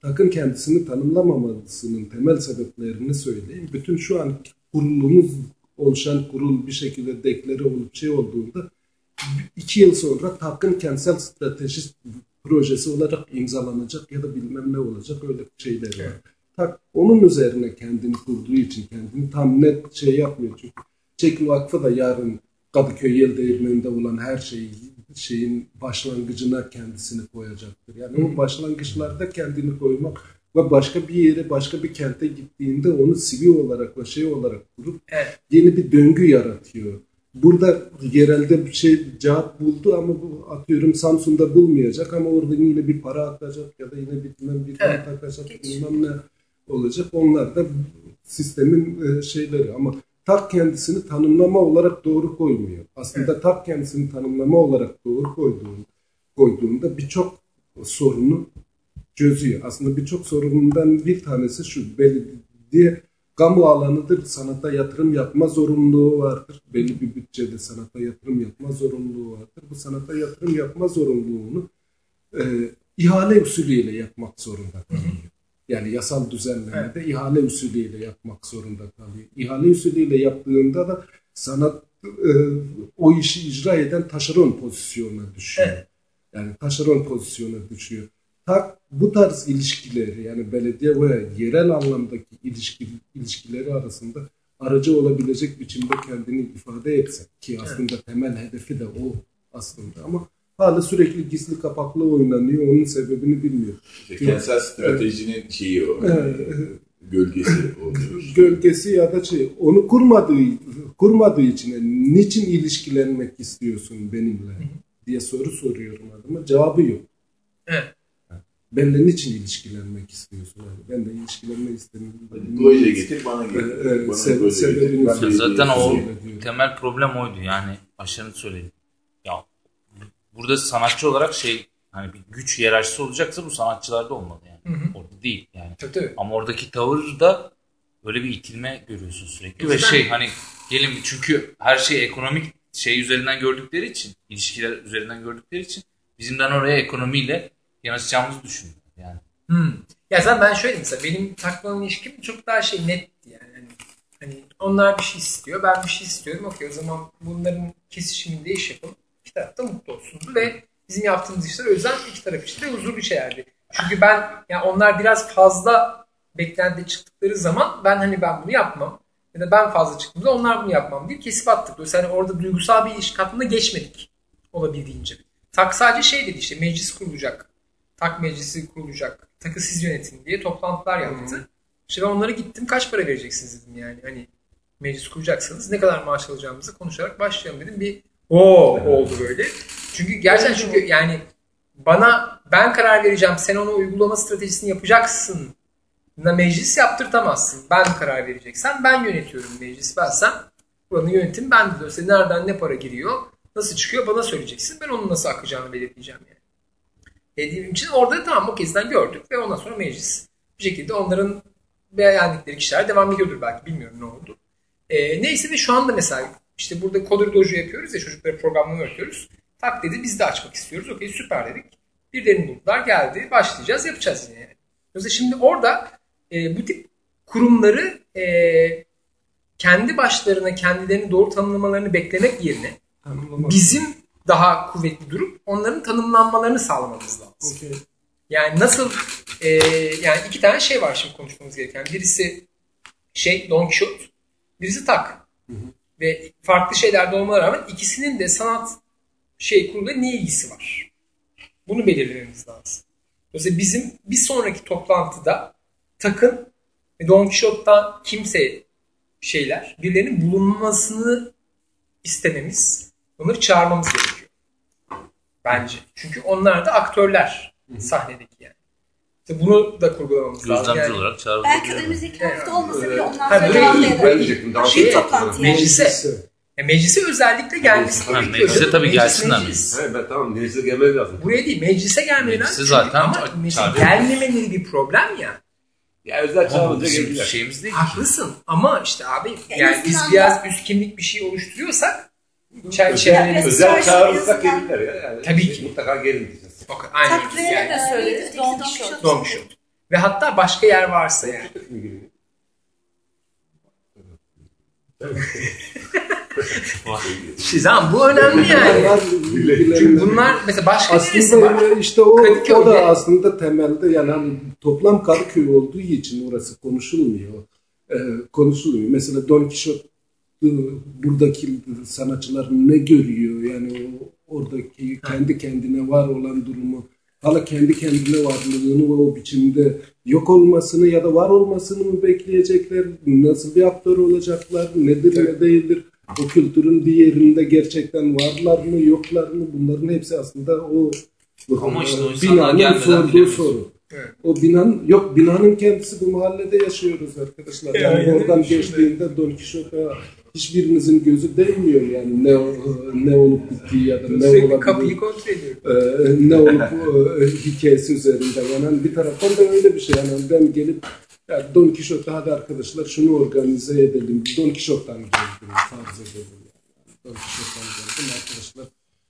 Takın kendisini tanımlamamasının temel sebeplerini söyleyeyim. Bütün şu an kurulumuz oluşan kurul bir şekilde deklare olup şey olduğunda iki yıl sonra TAK'ın kentsel strateji projesi olarak imzalanacak ya da bilmem ne olacak öyle şeyler var. Tak onun üzerine kendini kurduğu için kendini tam net şey yapmıyor çünkü Çekin Vakfı da yarın Kadıköy Yel Değirmeni'nde olan her şeyi şeyin başlangıcına kendisini koyacaktır. Yani o başlangıçlarda kendini koymak ve başka bir yere, başka bir kente gittiğinde onu sivil olarak ve şey olarak kurup Evet. yeni bir döngü yaratıyor. Burada yerelde bir şey cevap buldu ama bu atıyorum Samsun'da bulmayacak ama orada yine bir para atacak ya da yine bir bilmem bir Evet. takacak bilmem ne olacak. Onlar da sistemin e, şeyleri ama TAK kendisini tanımlama olarak doğru koymuyor. Aslında TAK kendisini tanımlama olarak doğru koyduğunda, koyduğunda birçok sorunu çözüyor. Aslında birçok sorunundan bir tanesi şu belediye kamu alanıdır. Sanata yatırım yapma zorunluluğu vardır. Belli bir bütçede sanata yatırım yapma zorunluluğu vardır. Bu sanata yatırım yapma zorunluluğunu e, ihale usulüyle yapmak zorunda kalıyor. Yani yasal düzenlemede ihale usulüyle yapmak zorunda kalıyor. İhale usulüyle yaptığında da sanat e, o işi icra eden taşeron pozisyonuna düşüyor. Evet. Yani taşeron pozisyonuna düşüyor. Tak bu tarz ilişkileri yani belediye ve yerel anlamdaki ilişki, ilişkileri arasında aracı olabilecek biçimde kendini ifade etse ki aslında temel hedefi de o aslında ama hala sürekli gizli kapaklı oynanıyor. Onun sebebini bilmiyor. İşte kentsel stratejinin şeyi o. Ee, Gölgesi oluyor. gölgesi ya da şey onu kurmadığı kurmadığı için yani niçin ilişkilenmek istiyorsun benimle diye soru soruyorum adama cevabı yok. Evet. Benimle niçin ilişkilenmek istiyorsun? Yani ben de ilişkilenmek istemiyorum. Proje getir bana Ee, getir. evet, Bana proje sebebini getir. Ben Zaten o temel problem oydu yani aşırı söyledi. Ya burada sanatçı olarak şey hani bir güç hiyerarşisi olacaksa bu sanatçılarda olmalı yani. Hı hı. Orada değil yani. Tabii tabii. Ama oradaki tavırda öyle bir itilme görüyorsun sürekli ve şey hani gelin çünkü her şey ekonomik şey üzerinden gördükleri için ilişkiler üzerinden gördükleri için bizimden oraya ekonomiyle yanaşacağımızı düşünüyor yani. Hmm. Ya zaten ben şöyle mesela benim takmanın ilişkim çok daha şey netti yani. Hani, hani onlar bir şey istiyor, ben bir şey istiyorum. Okey o zaman bunların kesişiminde iş yapalım. İki taraf da mutlu olsun. Ve bizim yaptığımız işler o yüzden iki taraf için de huzurlu şeylerdi. Çünkü ben yani onlar biraz fazla beklenti çıktıkları zaman ben hani ben bunu yapmam. Ya da ben fazla çıktığımda onlar bunu yapmam diye kesip attık. Dolayısıyla hani orada duygusal bir ilişki hattında geçmedik olabildiğince. Tak sadece şey dedi işte meclis kurulacak. Tak meclisi kurulacak. Takı siz yönetin diye toplantılar yaptı. İşte ben onlara gittim kaç para vereceksiniz dedim yani. Hani meclis kuracaksanız ne kadar maaş alacağımızı konuşarak başlayalım dedim. Bir o oldu böyle. Çünkü gerçekten çünkü yani bana ben karar vereceğim sen onu uygulama stratejisini yapacaksın na meclis yaptırtamazsın. Ben karar vereceksem ben yönetiyorum meclis bensem buranın yönetimi ben de. Dolayısıyla nereden ne para giriyor nasıl çıkıyor bana söyleyeceksin. Ben onun nasıl akacağını belirleyeceğim yani. Dediğim için orada tamam o kezden gördük ve ondan sonra meclis bir şekilde onların beğendikleri kişiler devam ediyordur belki bilmiyorum ne oldu. Ee, neyse ve şu anda mesela işte burada Coder Dojo yapıyoruz ya çocuklara programlama öğretiyoruz. Tak dedi biz de açmak istiyoruz. Okey süper dedik. Birilerini buldular geldi başlayacağız yapacağız yine yani. Dolayısıyla şimdi orada e, bu tip kurumları e, kendi başlarına kendilerini doğru tanımlamalarını beklemek yerine bizim daha kuvvetli durup onların tanımlanmalarını sağlamamız lazım. Okey. Yani nasıl e, yani iki tane şey var şimdi konuşmamız gereken. Birisi şey Don Quixote, birisi Tak. Ve farklı şeylerde olmalarına rağmen ikisinin de sanat şey kuruluyla ne ilgisi var? Bunu belirlememiz lazım. Dolayısıyla bizim bir sonraki toplantıda Tak'ın ve Don Quixote'dan kimse şeyler birilerinin bulunmasını istememiz, onları çağırmamız gerekiyor. Bence. Çünkü onlar da aktörler sahnedeki yani. İşte bunu da kurgulamamız lazım. Gözlemci Yani, olarak çağrıldı. Belki önümüzdeki hafta olmasa bile ondan Ha, sonra diyecektim. Daha Şey, toplantı yani. meclise, Meclise. ya meclise özellikle gelmesi Ha, gerekiyor. meclise tabii gelsinler meclis. He, ben tamam meclise gelmez lazım. Buraya değil meclise gelmeleri Meclise lazım. zaten ama çağırıyor. gelmemeleri bir problem ya. Ya özel bizim geldiler. şeyimiz değil. Haklısın ama işte abi yani biz biraz da- üst kimlik bir şey oluşturuyorsak çay Özel, çevrenin özel çağırırsak gelirler ya. Yani Tabii ki. Mutlaka gelin diyeceğiz. Bak, aynen öyle Takviye yani. de söyledi. Don Quixote. Don Quixote. Ve hatta başka yer varsa yani. Şimdi zaman bu önemli yani. Bunlar Çünkü bunlar mesela başka neresi var? aslında işte o, o da aslında temelde yani hani toplam Kadıköy olduğu için orası konuşulmuyor. Ee, konuşulmuyor. Mesela Don Quixote buradaki sanatçılar ne görüyor yani o, oradaki kendi kendine var olan durumu hala kendi kendine varlığını o biçimde yok olmasını ya da var olmasını mı bekleyecekler? Nasıl bir aktör olacaklar? Nedir ne değildir? O kültürün bir yerinde gerçekten varlar mı yoklar mı? Bunların hepsi aslında o Ama işte o binanın sorduğu soru. Evet. O binanın yok binanın kendisi bu mahallede yaşıyoruz arkadaşlar. Yani Yani oradan geçtiğinde Don Quixote'a hiçbirinizin gözü değmiyor yani ne ne olup bittiği ya da ne olabilir. kapıyı kontrol ediyorum. Ee, ne olup e, hikayesi üzerinde. Yani bir taraftan da öyle bir şey. Yani ben gelip ya Don Quixote hadi arkadaşlar şunu organize edelim. Don Quixote'dan geldim farz edelim. Don Quixote'dan geldim arkadaşlar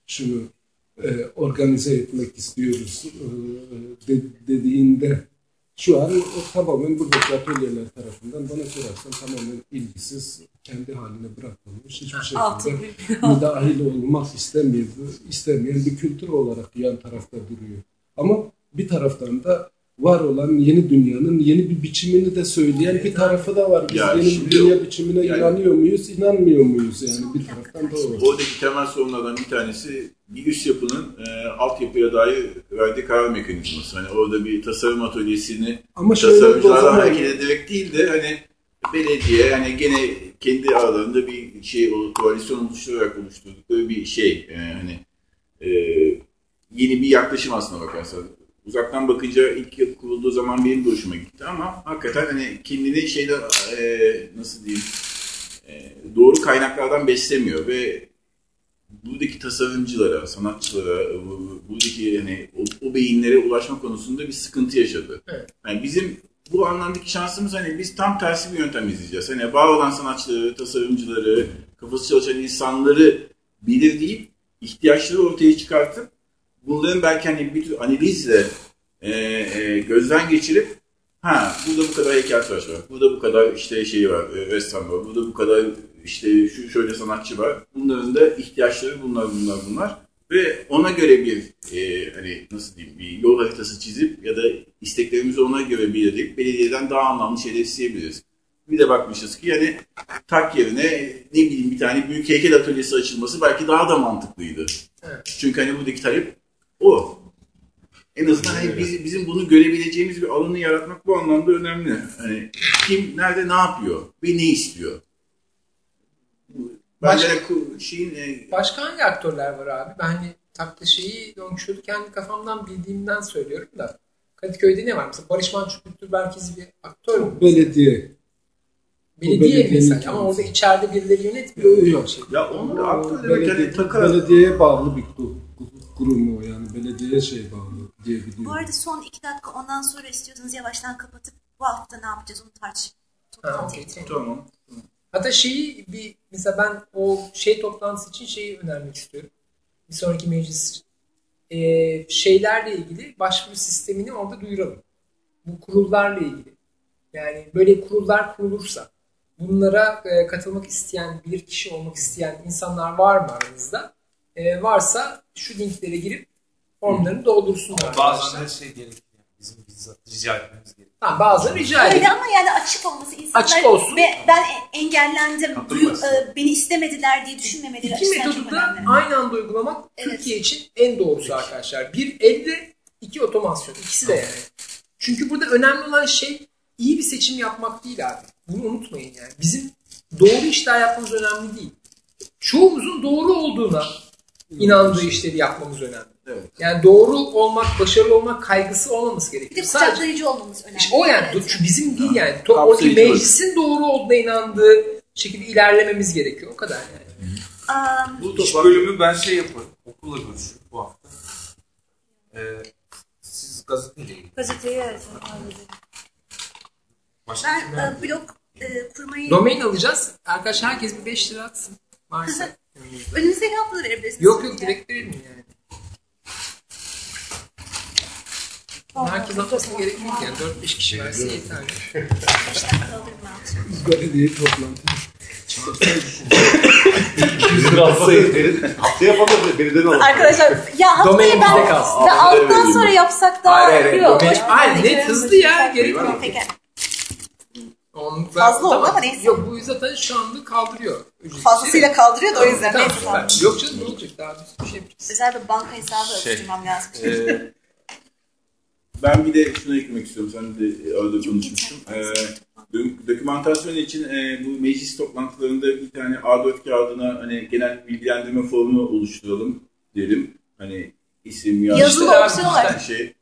şunu e, organize etmek istiyoruz e, de- dediğinde şu an o tamamen buradaki atölyeler tarafından bana sorarsan tamamen ilgisiz, kendi haline bırakılmış, hiçbir şekilde müdahil olmak istemiyor, istemeyen bir kültür olarak yan tarafta duruyor. Ama bir taraftan da var olan yeni dünyanın yeni bir biçimini de söyleyen bir tarafı da var. Biz Ya yeni bir dünya biçimine yani- inanıyor muyuz, inanmıyor muyuz? Yani bir taraftan da. Oradaki temel sorunlardan bir tanesi bir üst yapının e, altyapıya dair verdiği karar mekanizması. Hani orada bir tasarım atölyesini Ama zaman hareket ederek değil de hani belediye hani gene kendi aralarında bir şey koalisyon oluşturarak oluşturdukları bir şey. E, hani e, yeni bir yaklaşım aslına bakarsan. Uzaktan bakınca ilk kurulduğu zaman benim de hoşuma gitti ama hakikaten hani kendini şeyden e, nasıl diyeyim e, doğru kaynaklardan beslemiyor ve buradaki tasarımcılara, sanatçılara, bu- buradaki hani o, o beyinlere ulaşma konusunda bir sıkıntı yaşadı. Evet. Yani bizim bu anlamdaki şansımız hani biz tam tersi bir yöntem izleyeceğiz. Hani var olan sanatçıları, tasarımcıları, kafası çalışan insanları belirleyip ihtiyaçları ortaya çıkartıp bunların belki hani bir tür analizle e, e, gözden geçirip ha burada bu kadar heykeltıraş var, burada bu kadar işte şey var, e, ressam var, burada bu kadar işte şu şöyle sanatçı var. Bunların da ihtiyaçları bunlar bunlar bunlar ve ona göre bir e, hani nasıl diyeyim bir yol haritası çizip ya da isteklerimizi ona göre belirleyip belediyeden daha anlamlı şeyler isteyebiliriz. Bir de bakmışız ki yani tak yerine ne bileyim bir tane büyük heykel atölyesi açılması belki daha da mantıklıydı. Evet. Çünkü hani buradaki talep o. En azından hani biz- bizim bunu görebileceğimiz bir alanı yaratmak bu anlamda önemli. Hani kim nerede ne yapıyor ve ne istiyor. Bence Başka- şeyin e, Başka hangi aktörler var abi? Ben hani taklı şeyi Don Quixote'u kendi kafamdan bildiğimden söylüyorum da. Kadıköy'de ne var? Mesela Barış Manço Kültür Merkezi bir aktör mü? belediye. Belediye mesela kendisi. ama orada içeride birileri yönetmiyor. Yok. ya onu da aktör demek Belediye, hani takar. belediyeye bağlı bir ku- ku- kurum o yani belediye şey bağlı diye biliyorum. Bu arada son iki dakika ondan sonra istiyorsanız yavaştan kapatıp bu hafta ne yapacağız onu tartışıp Ha. Tamam. Hatta şeyi bir mesela ben o şey toplantısı için şeyi önermek istiyorum. Bir sonraki meclis için. Ee, şeylerle ilgili başvuru sistemini orada duyuralım. Bu kurullarla ilgili. Yani böyle kurullar kurulursa bunlara e, katılmak isteyen, bir kişi olmak isteyen insanlar var mı aranızda? E, varsa şu linklere girip formlarını doldursunlar Bazen arkadaşlar. her şey gerekiyor. Bizim bizzat rica etmemiz gerekiyor. Tamam, bazen rica Öyle edelim. ama yani açık olması insanlar Açık olsun. ve ben engellendim, duyu- e, beni istemediler diye düşünmemeleri İki metodu da aynı anda uygulamak Evet. Türkiye için en doğrusu arkadaşlar. Bir elde, iki otomasyon. İkisi de yani. Çünkü burada önemli olan şey iyi bir seçim yapmak değil abi. Bunu unutmayın yani. Bizim doğru işler yapmamız önemli değil. Çoğumuzun doğru olduğuna inandığı işleri yapmamız önemli. Evet. Yani doğru olmak, başarılı olmak kaygısı olmaması Bir de gerekiyor. Sadece kucaklayıcı olmamız önemli. işte o yani Evet. bizim değil yani. To- oradaki meclisin doğru olduğuna inandığı şekilde ilerlememiz gerekiyor. O kadar yani. Aa, Bu İş bölümü ben şey yaparım. Okulla görüşürüm bu hafta. Ee, siz gazeteyle ilgili. Gazeteyi evet. Başka ben e, blog e, kurmayı Domain alacağız. Arkadaş herkes bir 5 lira atsın. Varsa. Önümüzdeki hafta da verebilirsiniz. yok yok direkt verelim yani. Herkes atmasına gerek yok yani. 4-5 kişi verse yeterli. Beş dakika alırım ben. Belediye toplantı. Haftaya haftaya yapalım da beriden alalım. Arkadaşlar ya haftaya Domain ben bizde kalsın. ve alttan sonra yapsak daha iyi olur. domain- Hayır, net hızlı ya, gerek yok. Peki. On, Fazla oldu ama neyse. Yok bu zaten şu anda kaldırıyor. ücreti. Fazlasıyla kaldırıyor da o yüzden. Tamam, Neyse tamam. Yok canım ne olacak daha bir şey yapacağız. Özel bir banka hesabı Şey, açtırmam lazım. Ee, ben bir de şunu eklemek istiyorum. Sen de arada konuşmuştun. Ee, dok- dokümantasyon için e, bu meclis toplantılarında bir tane A4 kağıdına hani genel bilgilendirme formu oluşturalım derim. Hani isim, yaş, Yazılı işte, opsiyon var. şey.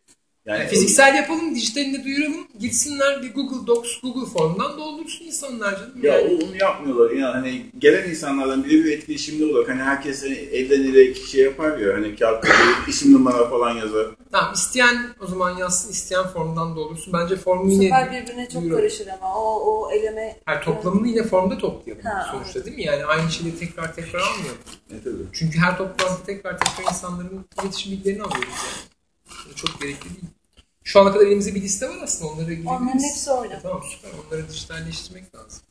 Yani Yani fiziksel yapalım, dijitalinde duyuralım. Gitsinler bir Google Docs, Google Form'dan doldursun insanlar canım. Ya Yani. onu yapmıyorlar. Yani hani gelen insanlardan biri bir etkileşimli olarak hani herkes hani elden ele şey yapar ya hani kağıtta isim numara falan yazar. Tamam isteyen o zaman yazsın, isteyen formdan doldursun. Bence formu Bu yine... sefer birbirine çok duyuralım. karışır ama o, o eleme Hayır, toplamını yine formda toplayalım Ha, sonuçta değil mi? Yani aynı şeyleri tekrar tekrar almayalım. Ne tabii. Çünkü her toplantıda tekrar tekrar insanların iletişim bilgilerini alıyoruz yani. Çok gerekli değil. Şu ana kadar elimizde bir liste var aslında onlara girebiliriz. Onların hepsi orada. Tamam süper. Onları dijitalleştirmek lazım.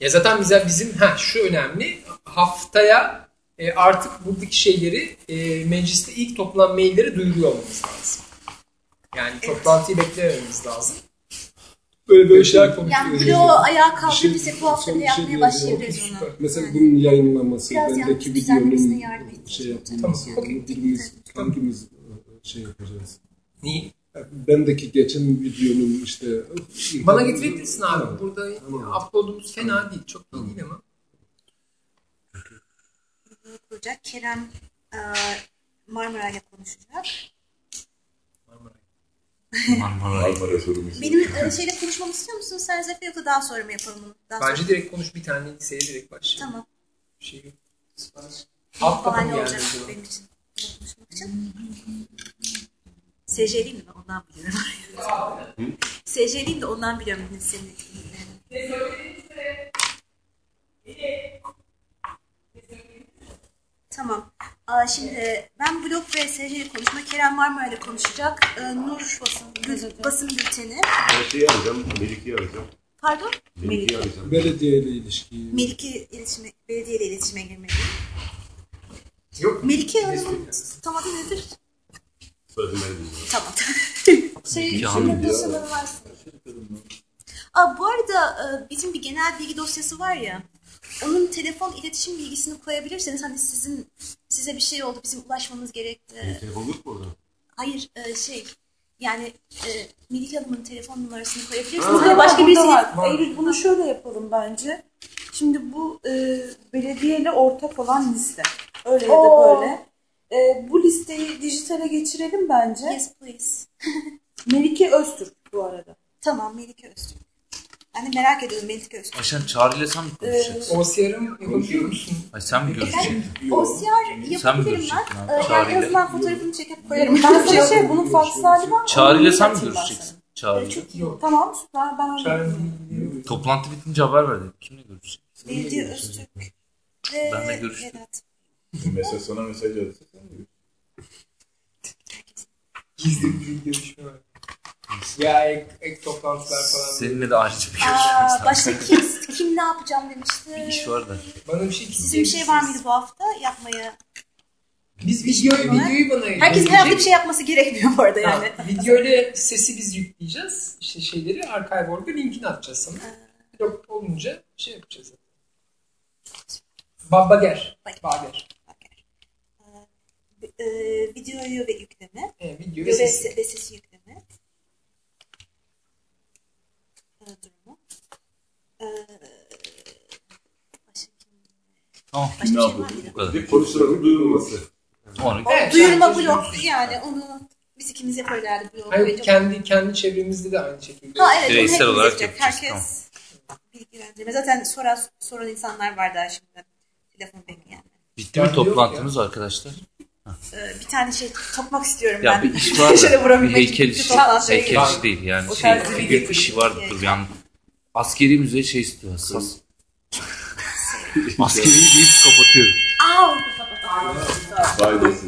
Ya zaten bize bizim ha şu önemli. Haftaya e, artık buradaki şeyleri e, mecliste ilk toplanan mailleri duyuruyor olmamız lazım. Yani toplantıyı beklemememiz lazım. Böyle böyle şeyler Yani konuşuyoruz. bloğu ayağa Bir kaldırırsak şey- bu hafta da şey yapmaya diyeceğim. başlayabiliriz onu. Mesela Yani. bunun yayınlaması, Biraz bendeki videonun şey yapılması. Tamam. Birimiz, hangimiz e, şey yapacağız? Niye? Bendeki geçen videonun işte... Bana getirebilirsin abi. Tamam. Burada Tamam. uploadumuz fena değil. Çok iyi değil ama. Kerem e, Marmara ile konuşacak. Marmara. Marmara sorunu. Benim e, şeyle konuşmamı istiyor musun Serzek'le yoksa daha sonra mı yapalım bunu? Daha Bence sonra. direkt konuş bir tane liseye direkt başlayalım. Tamam. Bir şey yok. Alt kapı mı geldi benim için. Konuşmak için. Mi? Ondan biliyorum. SC'liyim de ondan biliyorum senin Tamam. Aa, şimdi ben blog ve SC ile konuşma, Kerem Marmara ile konuşacak. Ee, Nur basın, basın bülteni. Ben şeyi arayacağım, Melik'i arayacağım. Pardon? Melik'i arayacağım. Belediye ile ilişki. Melike iletişime, belediye ile iletişime girmeli. Yok. Melike Hanım'ın tam adı nedir? Söyledim ben. Tamam. şey, şunun dosyaları varsın. Aa, bu arada e, bizim bir genel bilgi dosyası var ya. Onun telefon iletişim bilgisini koyabilirseniz hani sizin size bir şey oldu bizim ulaşmamız gerekti. Benim telefon yok mu orada? Hayır e, şey yani e, Melike Hanım'ın telefon numarasını koyabilirsiniz. Burada Hani başka birisi var. Eylül bunu şöyle yapalım bence. Şimdi bu e, belediyeyle ortak olan liste. Öyle ya da böyle. E, bu listeyi dijitale geçirelim bence. Yes please. Melike Öztürk bu arada. Tamam Melike Öztürk. Ben de merak ediyorum Melike Öztürk. Ayşen Çağrı'yla sen mi konuşacaksın? O CRM yapabiliyor musun? Ay sen mi göreceksin? OCR Sen mi yapabilirim ben. abi? Ee, yani Çağrı'yla. en azından fotoğrafını çekip koyarım. Ben sana şey bunun fax hali var. Çağrı'yla Onu sen mi ben görüşeceksin? sana. Çağrı'yla. Çok iyi. Tamam süper ben öyle Çağrı. Toplantı bitince haber ver dedim. Kimle görüşecek? Melike Öztürk Ben de görüştüm. Vedat. Mesaj sana mesaj atsa sen de Gizli bir görüşme var. Ya ek, ek toplantılar falan. Seninle de ayrıca bir görüşmek Aa, başka kim, kim ne yapacağım demişti. Bir iş var da. Bana bir şey Sizin bir şey var mıydı bu hafta yapmaya? Biz videoyu, videoyu bana Herkesin her hafta bir şey yapması gerekmiyor bu arada yani. Yani. Video ile sesi biz yükleyeceğiz. İşte şeyleri Archive.org'a linkini atacağız sana. Blog olunca şey yapacağız. Babager. Bager. Ee, videoyu ve yükleme. Evet, video Video ve sesi. ve sesi yükleme. Ee, durumu. Ee? Tamam. Başka bir Ne şey yapalım? mıydı? Bu kadar. Bir konuşulanın duyurulması. Onu Evet, Duyurma blog duyursun. yani onu biz ikimiz yaparız herhalde blog. Hayır, boyunca. kendi kendi çevremizde de aynı şekilde. Ha evet, Bireysel olarak yapacak. yapacağız, Herkes bilgilendirme. Zaten soran, soran insanlar var daha şimdi. Telefon bekleyenler. Bitti mi Ya, toplantımız arkadaşlar? Ee, bir tane şey sokmak istiyorum Ya ben. bir iş var da bir heykel işi, toplantıya heykel işi değil yani O şey, bir figür işi vardır yapayım. yani. Askeri müze şey istiyor hassas. Askeri deyip kapatıyorum. Aa, Faydası.